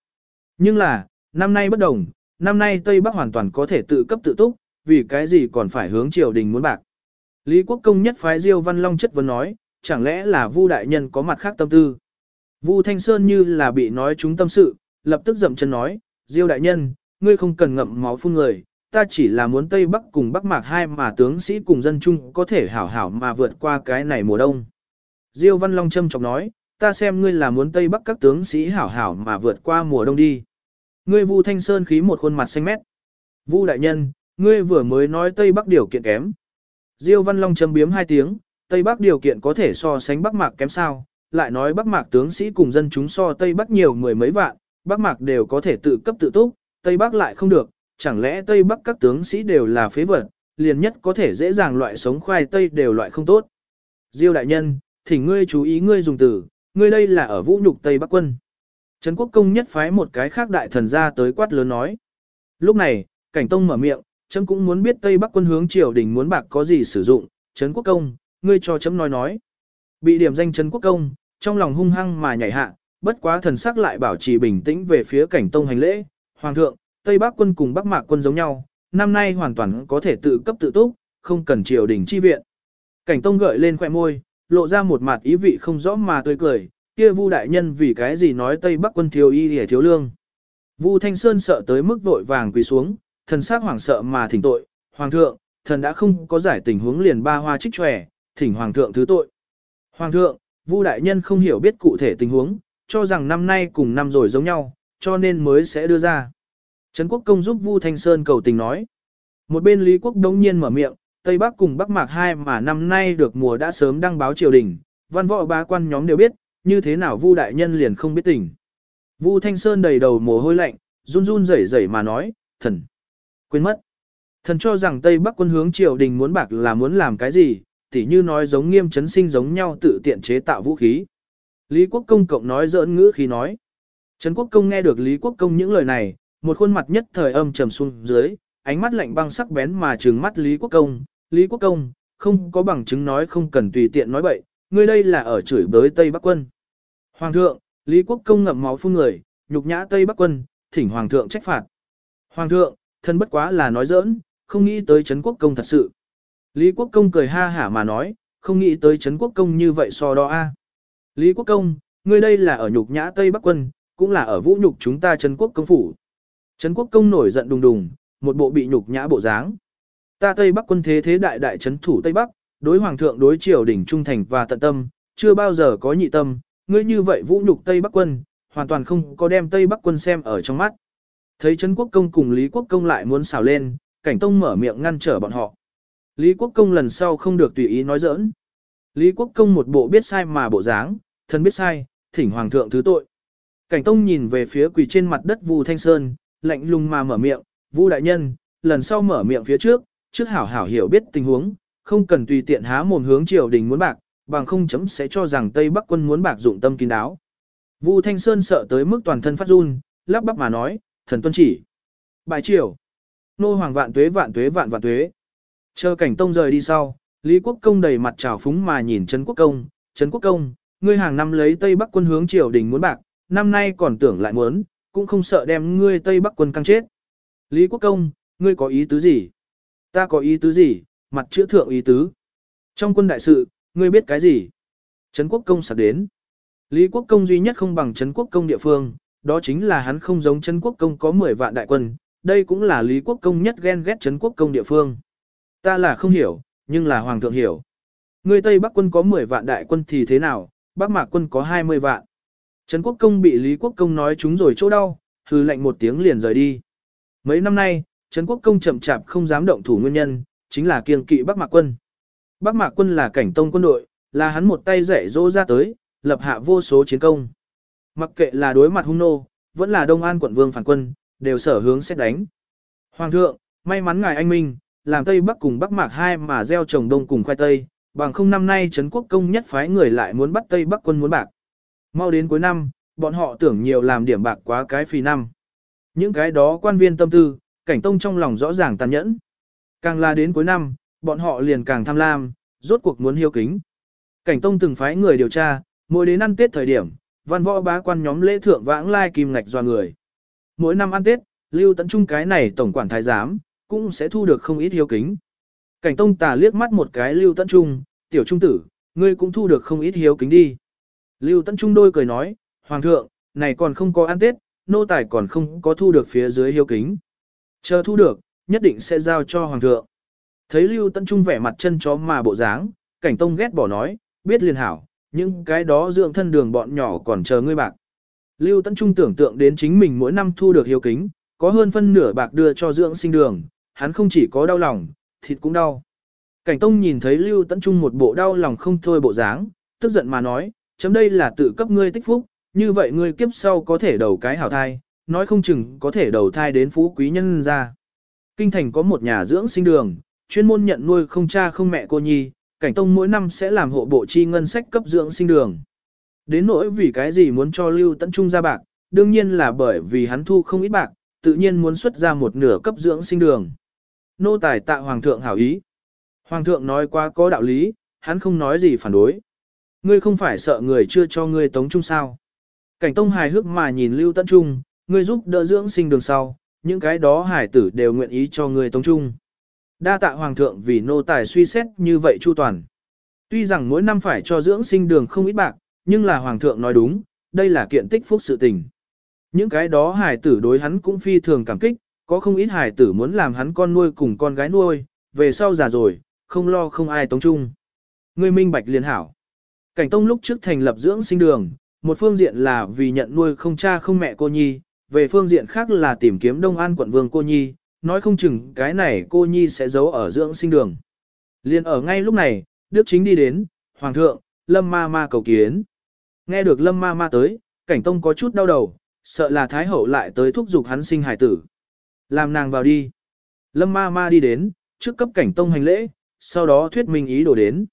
Nhưng là, năm nay bất đồng, năm nay Tây Bắc hoàn toàn có thể tự cấp tự túc, vì cái gì còn phải hướng triều đình muốn bạc. Lý Quốc Công nhất phái Diêu Văn Long chất vấn nói, chẳng lẽ là Vu đại nhân có mặt khác tâm tư. Vu Thanh Sơn như là bị nói chúng tâm sự, lập tức dậm chân nói, Diêu đại nhân, ngươi không cần ngậm máu phun người, ta chỉ là muốn Tây Bắc cùng Bắc Mạc hai mà tướng sĩ cùng dân chung có thể hảo hảo mà vượt qua cái này mùa đông. Diêu Văn Long châm chọc nói, ta xem ngươi là muốn Tây Bắc các tướng sĩ hảo hảo mà vượt qua mùa đông đi. Ngươi Vu Thanh Sơn khí một khuôn mặt xanh mét. Vu đại nhân, ngươi vừa mới nói Tây Bắc điều kiện kém. Diêu Văn Long châm biếm hai tiếng, Tây Bắc điều kiện có thể so sánh Bắc Mạc kém sao, lại nói Bắc Mạc tướng sĩ cùng dân chúng so Tây Bắc nhiều mười mấy vạn, Bắc Mạc đều có thể tự cấp tự túc, Tây Bắc lại không được, chẳng lẽ Tây Bắc các tướng sĩ đều là phế vật, liền nhất có thể dễ dàng loại sống khoai Tây đều loại không tốt. Diêu đại nhân, thỉnh ngươi chú ý ngươi dùng từ, ngươi đây là ở vũ nhục Tây Bắc quân. Trấn quốc công nhất phái một cái khác đại thần ra tới quát lớn nói. Lúc này, cảnh tông mở miệng, chấm cũng muốn biết Tây Bắc quân hướng triều đình muốn bạc có gì sử dụng, Trấn quốc công, ngươi cho chấm nói nói. Bị điểm danh Trấn quốc công, trong lòng hung hăng mà nhảy hạ, bất quá thần sắc lại bảo trì bình tĩnh về phía cảnh tông hành lễ. Hoàng thượng, Tây Bắc quân cùng Bắc Mạc quân giống nhau, năm nay hoàn toàn có thể tự cấp tự túc, không cần triều đình chi viện. Cảnh tông gợi lên khoẻ môi, lộ ra một mặt ý vị không rõ mà tươi cười, kia Vu đại nhân vì cái gì nói Tây Bắc quân thiếu y để thiếu lương. Vu Thanh Sơn sợ tới mức vội vàng quỳ xuống, thần sắc hoảng sợ mà thỉnh tội, Hoàng thượng, thần đã không có giải tình huống liền ba hoa trích tròe, thỉnh Hoàng thượng thứ tội. Hoàng thượng, Vu đại nhân không hiểu biết cụ thể tình huống, cho rằng năm nay cùng năm rồi giống nhau, cho nên mới sẽ đưa ra. Trấn quốc công giúp Vu Thanh Sơn cầu tình nói. Một bên Lý quốc đống nhiên mở miệng, Tây Bắc cùng Bắc Mạc hai mà năm nay được mùa đã sớm đăng báo triều đình, văn võ bá quan nhóm đều biết, như thế nào Vu đại nhân liền không biết tình. Vu Thanh Sơn đầy đầu mồ hôi lạnh, run run rẩy rẩy mà nói, thần, quên mất. Thần cho rằng Tây Bắc quân hướng triều đình muốn bạc là muốn làm cái gì, tỉ như nói giống nghiêm chấn sinh giống nhau tự tiện chế tạo vũ khí. Lý Quốc Công cộng nói giỡn ngữ khi nói. Trấn Quốc Công nghe được Lý Quốc Công những lời này, một khuôn mặt nhất thời âm trầm xuống dưới, ánh mắt lạnh băng sắc bén mà trừng mắt Lý Quốc Công, Lý Quốc Công, không có bằng chứng nói không cần tùy tiện nói bậy, ngươi đây là ở chửi bới Tây Bắc quân. Hoàng thượng, Lý Quốc Công ngậm máu phun người, nhục nhã Tây Bắc quân, thỉnh Hoàng thượng trách phạt. Hoàng thượng, thân bất quá là nói giỡn, không nghĩ tới Trấn Quốc Công thật sự. Lý Quốc Công cười ha hả mà nói, không nghĩ tới Trấn Quốc Công như vậy so đo a. À. Lý Quốc Công, ngươi đây là ở nhục nhã Tây Bắc quân, cũng là ở vũ nhục chúng ta Trấn Quốc Công phủ. Trấn Quốc Công nổi giận đùng đùng, một bộ bị nhục nhã bộ dáng. Ta Tây Bắc quân thế thế đại đại trấn thủ Tây Bắc, đối hoàng thượng đối triều đỉnh trung thành và tận tâm, chưa bao giờ có nhị tâm, ngươi như vậy vũ nhục Tây Bắc quân, hoàn toàn không có đem Tây Bắc quân xem ở trong mắt. Thấy Trấn Quốc Công cùng Lý Quốc Công lại muốn xào lên, cảnh tông mở miệng ngăn trở bọn họ. Lý Quốc Công lần sau không được tùy ý nói giỡn. Lý Quốc Công một bộ biết sai mà bộ dáng, thân biết sai, thỉnh hoàng thượng thứ tội. Cảnh tông nhìn về phía quỳ trên mặt đất Vu Thanh Sơn, lạnh lùng mà mở miệng, Vu đại nhân, lần sau mở miệng phía trước, trước hảo hảo hiểu biết tình huống, không cần tùy tiện há mồm hướng triều đình muốn bạc, bằng không chấm sẽ cho rằng Tây Bắc quân muốn bạc dụng tâm kín đáo. Vu Thanh Sơn sợ tới mức toàn thân phát run, lắp bắp mà nói, thần tuân chỉ. Bài triều. Nô hoàng vạn tuế vạn tuế vạn vạn tuế. Chờ cảnh tông rời đi sau, Lý Quốc Công đầy mặt trào phúng mà nhìn Trấn Quốc Công, Trấn Quốc Công, ngươi hàng năm lấy Tây Bắc quân hướng triều đình muốn bạc, năm nay còn tưởng lại muốn, cũng không sợ đem ngươi Tây Bắc quân căng chết. Lý Quốc Công, ngươi có ý tứ gì? Ta có ý tứ gì? Mặt chữa thượng ý tứ. Trong quân đại sự, ngươi biết cái gì? Trấn Quốc Công sạc đến. Lý Quốc Công duy nhất không bằng Trấn Quốc Công địa phương, đó chính là hắn không giống Trấn Quốc Công có 10 vạn đại quân, đây cũng là Lý Quốc Công nhất ghen ghét Trấn Quốc Công địa phương. Ta là không hiểu, nhưng là Hoàng thượng hiểu. Người Tây Bắc quân có 10 vạn đại quân thì thế nào, Bắc Mạc quân có 20 vạn. Trấn Quốc Công bị Lý Quốc Công nói chúng rồi chỗ đau, hư lệnh một tiếng liền rời đi. Mấy năm nay, Trấn Quốc Công chậm chạp không dám động thủ nguyên nhân, chính là kiêng kỵ Bắc Mạc quân. Bắc Mạc quân là cảnh tông quân đội, là hắn một tay dạy dỗ ra tới, lập hạ vô số chiến công. Mặc kệ là đối mặt hung nô, vẫn là Đông An quận vương phản quân, đều sở hướng xét đánh. Hoàng thượng, may mắn ngài anh minh, làm Tây Bắc cùng Bắc Mạc hai mà gieo trồng đông cùng khoai tây, bằng không năm nay Trấn Quốc công nhất phái người lại muốn bắt Tây Bắc quân muốn bạc. Mau đến cuối năm, bọn họ tưởng nhiều làm điểm bạc quá cái phì năm. Những cái đó quan viên tâm tư, cảnh tông trong lòng rõ ràng tàn nhẫn. Càng là đến cuối năm, bọn họ liền càng tham lam, rốt cuộc muốn hiếu kính. Cảnh tông từng phái người điều tra, mỗi đến ăn Tết thời điểm, văn võ bá quan nhóm lễ thượng vãng lai kim ngạch do người. Mỗi năm ăn Tết, lưu tấn trung cái này tổng quản thái giám, cũng sẽ thu được không ít hiếu kính. Cảnh tông tà liếc mắt một cái lưu tấn trung, tiểu trung tử, ngươi cũng thu được không ít hiếu kính đi. Lưu tấn trung đôi cười nói, Hoàng thượng, này còn không có ăn Tết, nô tài còn không có thu được phía dưới hiếu kính. Chờ thu được, nhất định sẽ giao cho Hoàng thượng. Thấy Lưu Tấn Trung vẻ mặt chân chó mà bộ dáng, cảnh tông ghét bỏ nói, biết liền hảo, những cái đó dưỡng thân đường bọn nhỏ còn chờ ngươi bạc. Lưu Tấn Trung tưởng tượng đến chính mình mỗi năm thu được hiếu kính, có hơn phân nửa bạc đưa cho dưỡng sinh đường, hắn không chỉ có đau lòng, thịt cũng đau. Cảnh Tông nhìn thấy Lưu Tấn Trung một bộ đau lòng không thôi bộ dáng, tức giận mà nói, chấm đây là tự cấp ngươi tích phúc, như vậy ngươi kiếp sau có thể đầu cái hảo thai, nói không chừng có thể đầu thai đến phú quý nhân ra. Kinh thành có một nhà dưỡng sinh đường, chuyên môn nhận nuôi không cha không mẹ cô nhi, cảnh tông mỗi năm sẽ làm hộ bộ chi ngân sách cấp dưỡng sinh đường. Đến nỗi vì cái gì muốn cho Lưu Tấn Trung ra bạc, đương nhiên là bởi vì hắn thu không ít bạc, tự nhiên muốn xuất ra một nửa cấp dưỡng sinh đường. Nô tài tạ Hoàng thượng hảo ý. Hoàng thượng nói quá có đạo lý, hắn không nói gì phản đối. Ngươi không phải sợ người chưa cho ngươi tống trung sao. Cảnh tông hài hước mà nhìn Lưu Tấn Trung, ngươi giúp đỡ dưỡng sinh đường sau, những cái đó hải tử đều nguyện ý cho ngươi tống trung. Đa tạ hoàng thượng vì nô tài suy xét như vậy chu toàn. Tuy rằng mỗi năm phải cho dưỡng sinh đường không ít bạc, nhưng là hoàng thượng nói đúng, đây là kiện tích phúc sự tình. Những cái đó hải tử đối hắn cũng phi thường cảm kích, có không ít hải tử muốn làm hắn con nuôi cùng con gái nuôi, về sau già rồi, không lo không ai tống chung. Ngươi minh bạch liên hảo. Cảnh tông lúc trước thành lập dưỡng sinh đường, một phương diện là vì nhận nuôi không cha không mẹ cô nhi, về phương diện khác là tìm kiếm Đông An quận vương cô nhi, nói không chừng cái này cô nhi sẽ giấu ở dưỡng sinh đường. Liên ở ngay lúc này, Đức Chính đi đến, Hoàng thượng, Lâm ma ma cầu kiến. Nghe được Lâm ma ma tới, cảnh tông có chút đau đầu, sợ là Thái Hậu lại tới thúc giục hắn sinh hải tử. Làm nàng vào đi. Lâm ma ma đi đến, trước cấp cảnh tông hành lễ, sau đó thuyết minh ý đồ đến.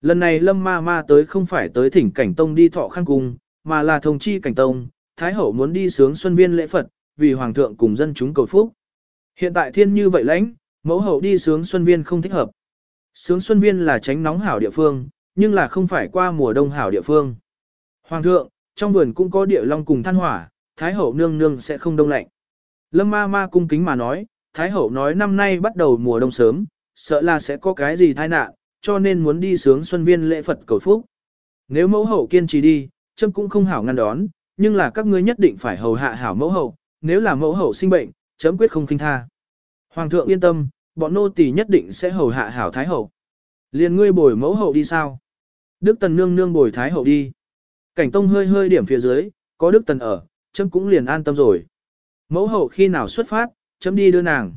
Lần này Lâm ma ma tới không phải tới thỉnh cảnh tông đi thọ khang cung, mà là thông chi cảnh tông, Thái Hậu muốn đi sướng xuân viên lễ Phật, vì Hoàng thượng cùng dân chúng cầu phúc. Hiện tại thiên như vậy lãnh, mẫu hậu đi sướng xuân viên không thích hợp. Sướng xuân viên là tránh nóng hảo địa phương, nhưng là không phải qua mùa đông hảo địa phương. Hoàng thượng, trong vườn cũng có địa long cùng than hỏa, Thái hậu nương nương sẽ không đông lạnh. Lâm ma ma cung kính mà nói, Thái hậu nói năm nay bắt đầu mùa đông sớm, sợ là sẽ có cái gì tai nạn, cho nên muốn đi sướng xuân viên lễ Phật cầu phúc. Nếu mẫu hậu kiên trì đi, châm cũng không hảo ngăn đón, nhưng là các ngươi nhất định phải hầu hạ hảo mẫu hậu, nếu là mẫu hậu sinh bệnh, chấm quyết không kinh tha. Hoàng thượng yên tâm, bọn nô tỳ nhất định sẽ hầu hạ hảo thái hậu. Liên ngươi bồi mẫu hậu đi sao? Đức Tần nương nương bồi thái hậu đi. Cảnh Tông hơi hơi điểm phía dưới, có Đức Tần ở, chấm cũng liền an tâm rồi. Mẫu hậu khi nào xuất phát, chấm đi đưa nàng.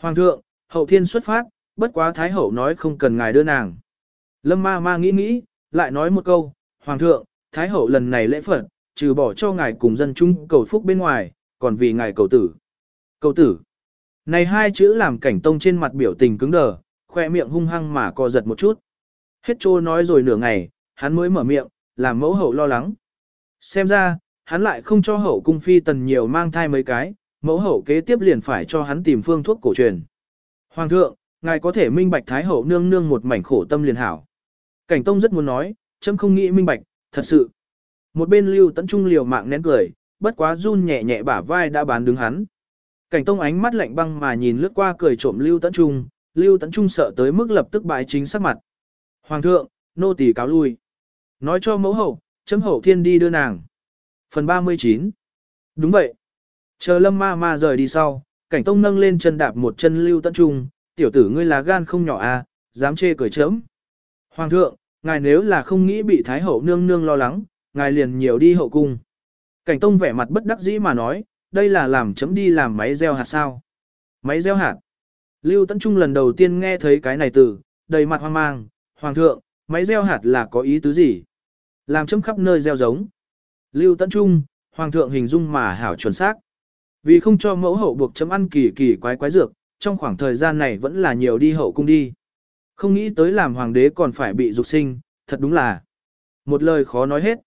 Hoàng thượng, hậu thiên xuất phát, bất quá thái hậu nói không cần ngài đưa nàng. Lâm ma ma nghĩ nghĩ, lại nói một câu, Hoàng thượng, thái hậu lần này lễ Phật, trừ bỏ cho ngài cùng dân chúng cầu phúc bên ngoài, còn vì ngài cầu tử. Cầu tử. Này hai chữ làm cảnh tông trên mặt biểu tình cứng đờ, khoe miệng hung hăng mà co giật một chút. Hết trô nói rồi nửa ngày, hắn mới mở miệng, làm mẫu hậu lo lắng. Xem ra, hắn lại không cho hậu cung phi tần nhiều mang thai mấy cái, mẫu hậu kế tiếp liền phải cho hắn tìm phương thuốc cổ truyền. Hoàng thượng, ngài có thể minh bạch thái hậu nương nương một mảnh khổ tâm liền hảo. Cảnh tông rất muốn nói, chấm không nghĩ minh bạch, thật sự. Một bên lưu tấn trung liều mạng nén cười, bất quá run nhẹ nhẹ bả vai đã bán đứng hắn. Cảnh tông ánh mắt lạnh băng mà nhìn lướt qua cười trộm lưu tấn trung, lưu tấn trung sợ tới mức lập tức bại chính sắc mặt. Hoàng thượng, nô tỳ cáo lui. Nói cho mẫu hậu, chấm hậu thiên đi đưa nàng. Phần 39 Đúng vậy. Chờ lâm ma ma rời đi sau, cảnh tông nâng lên chân đạp một chân lưu tấn trung, tiểu tử ngươi là gan không nhỏ à, dám chê cười chấm. Hoàng thượng, ngài nếu là không nghĩ bị thái hậu nương nương lo lắng, ngài liền nhiều đi hậu cung. Cảnh tông vẻ mặt bất đắc dĩ mà nói, đây là làm chấm đi làm máy gieo hạt sao. Máy gieo hạt. Lưu Tấn Trung lần đầu tiên nghe thấy cái này từ, đầy mặt hoang mang, hoàng thượng, máy gieo hạt là có ý tứ gì? Làm chấm khắp nơi gieo giống. Lưu Tấn Trung, hoàng thượng hình dung mà hảo chuẩn xác. Vì không cho mẫu hậu buộc chấm ăn kỳ kỳ quái quái dược, trong khoảng thời gian này vẫn là nhiều đi hậu cung đi. Không nghĩ tới làm hoàng đế còn phải bị dục sinh, thật đúng là một lời khó nói hết.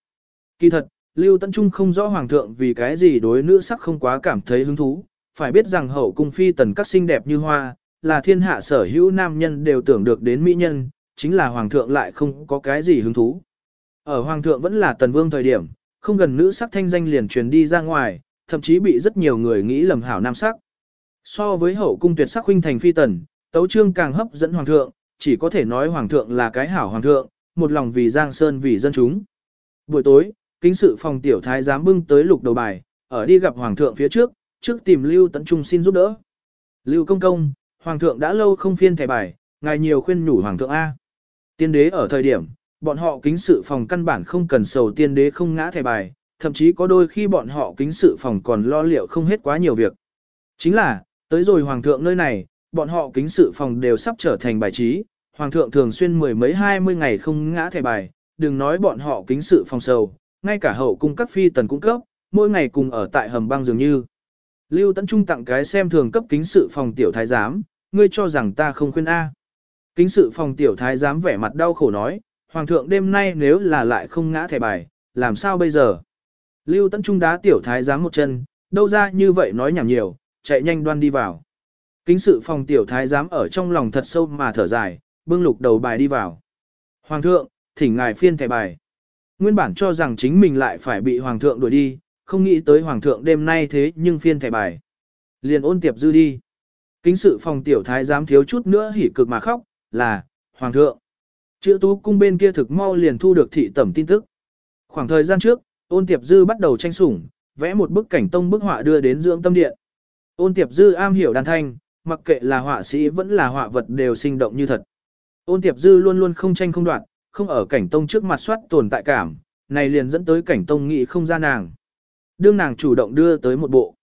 Kỳ thật, Lưu Tấn Trung không rõ hoàng thượng vì cái gì đối nữ sắc không quá cảm thấy hứng thú, phải biết rằng hậu cung phi tần các xinh đẹp như hoa, là thiên hạ sở hữu nam nhân đều tưởng được đến mỹ nhân, chính là hoàng thượng lại không có cái gì hứng thú. Ở hoàng thượng vẫn là tần vương thời điểm, không gần nữ sắc thanh danh liền truyền đi ra ngoài, thậm chí bị rất nhiều người nghĩ lầm hảo nam sắc. So với hậu cung tuyệt sắc huynh thành phi tần, tấu trương càng hấp dẫn hoàng thượng, chỉ có thể nói hoàng thượng là cái hảo hoàng thượng, một lòng vì giang sơn vì dân chúng. Buổi tối, kính sự phòng tiểu thái giám bưng tới lục đầu bài, ở đi gặp hoàng thượng phía trước, trước tìm Lưu Tấn Trung xin giúp đỡ. Lưu công công, hoàng thượng đã lâu không phiên thẻ bài, ngài nhiều khuyên nhủ hoàng thượng A. Tiên đế ở thời điểm, bọn họ kính sự phòng căn bản không cần sầu tiên đế không ngã thẻ bài, thậm chí có đôi khi bọn họ kính sự phòng còn lo liệu không hết quá nhiều việc. Chính là, tới rồi hoàng thượng nơi này, bọn họ kính sự phòng đều sắp trở thành bài trí, hoàng thượng thường xuyên mười mấy hai mươi ngày không ngã thẻ bài, đừng nói bọn họ kính sự phòng sầu, ngay cả hậu cung các phi tần cung cấp, mỗi ngày cùng ở tại hầm băng dường như. Lưu Tấn Trung tặng cái xem thường cấp kính sự phòng tiểu thái giám, ngươi cho rằng ta không khuyên A. Kính sự phòng tiểu thái giám vẻ mặt đau khổ nói, Hoàng thượng đêm nay nếu là lại không ngã thẻ bài, làm sao bây giờ? Lưu Tấn Trung đá tiểu thái giám một chân, đâu ra như vậy nói nhảm nhiều, chạy nhanh đoan đi vào. Kính sự phòng tiểu thái giám ở trong lòng thật sâu mà thở dài, bưng lục đầu bài đi vào. Hoàng thượng, thỉnh ngài phiên thẻ bài. Nguyên bản cho rằng chính mình lại phải bị hoàng thượng đuổi đi, không nghĩ tới hoàng thượng đêm nay thế nhưng phiên thẻ bài. Liền ôn tiệp dư đi. Kính sự phòng tiểu thái dám thiếu chút nữa hỉ cực mà khóc, là, hoàng thượng. Chữ tú cung bên kia thực mau liền thu được thị tẩm tin tức. Khoảng thời gian trước, ôn tiệp dư bắt đầu tranh sủng, vẽ một bức cảnh tông bức họa đưa đến dưỡng tâm điện. Ôn tiệp dư am hiểu đàn thanh, mặc kệ là họa sĩ vẫn là họa vật đều sinh động như thật. Ôn tiệp dư luôn luôn không tranh không đoạn, không ở cảnh tông trước mặt soát tồn tại cảm, này liền dẫn tới cảnh tông nghĩ không ra nàng. Đương nàng chủ động đưa tới một bộ.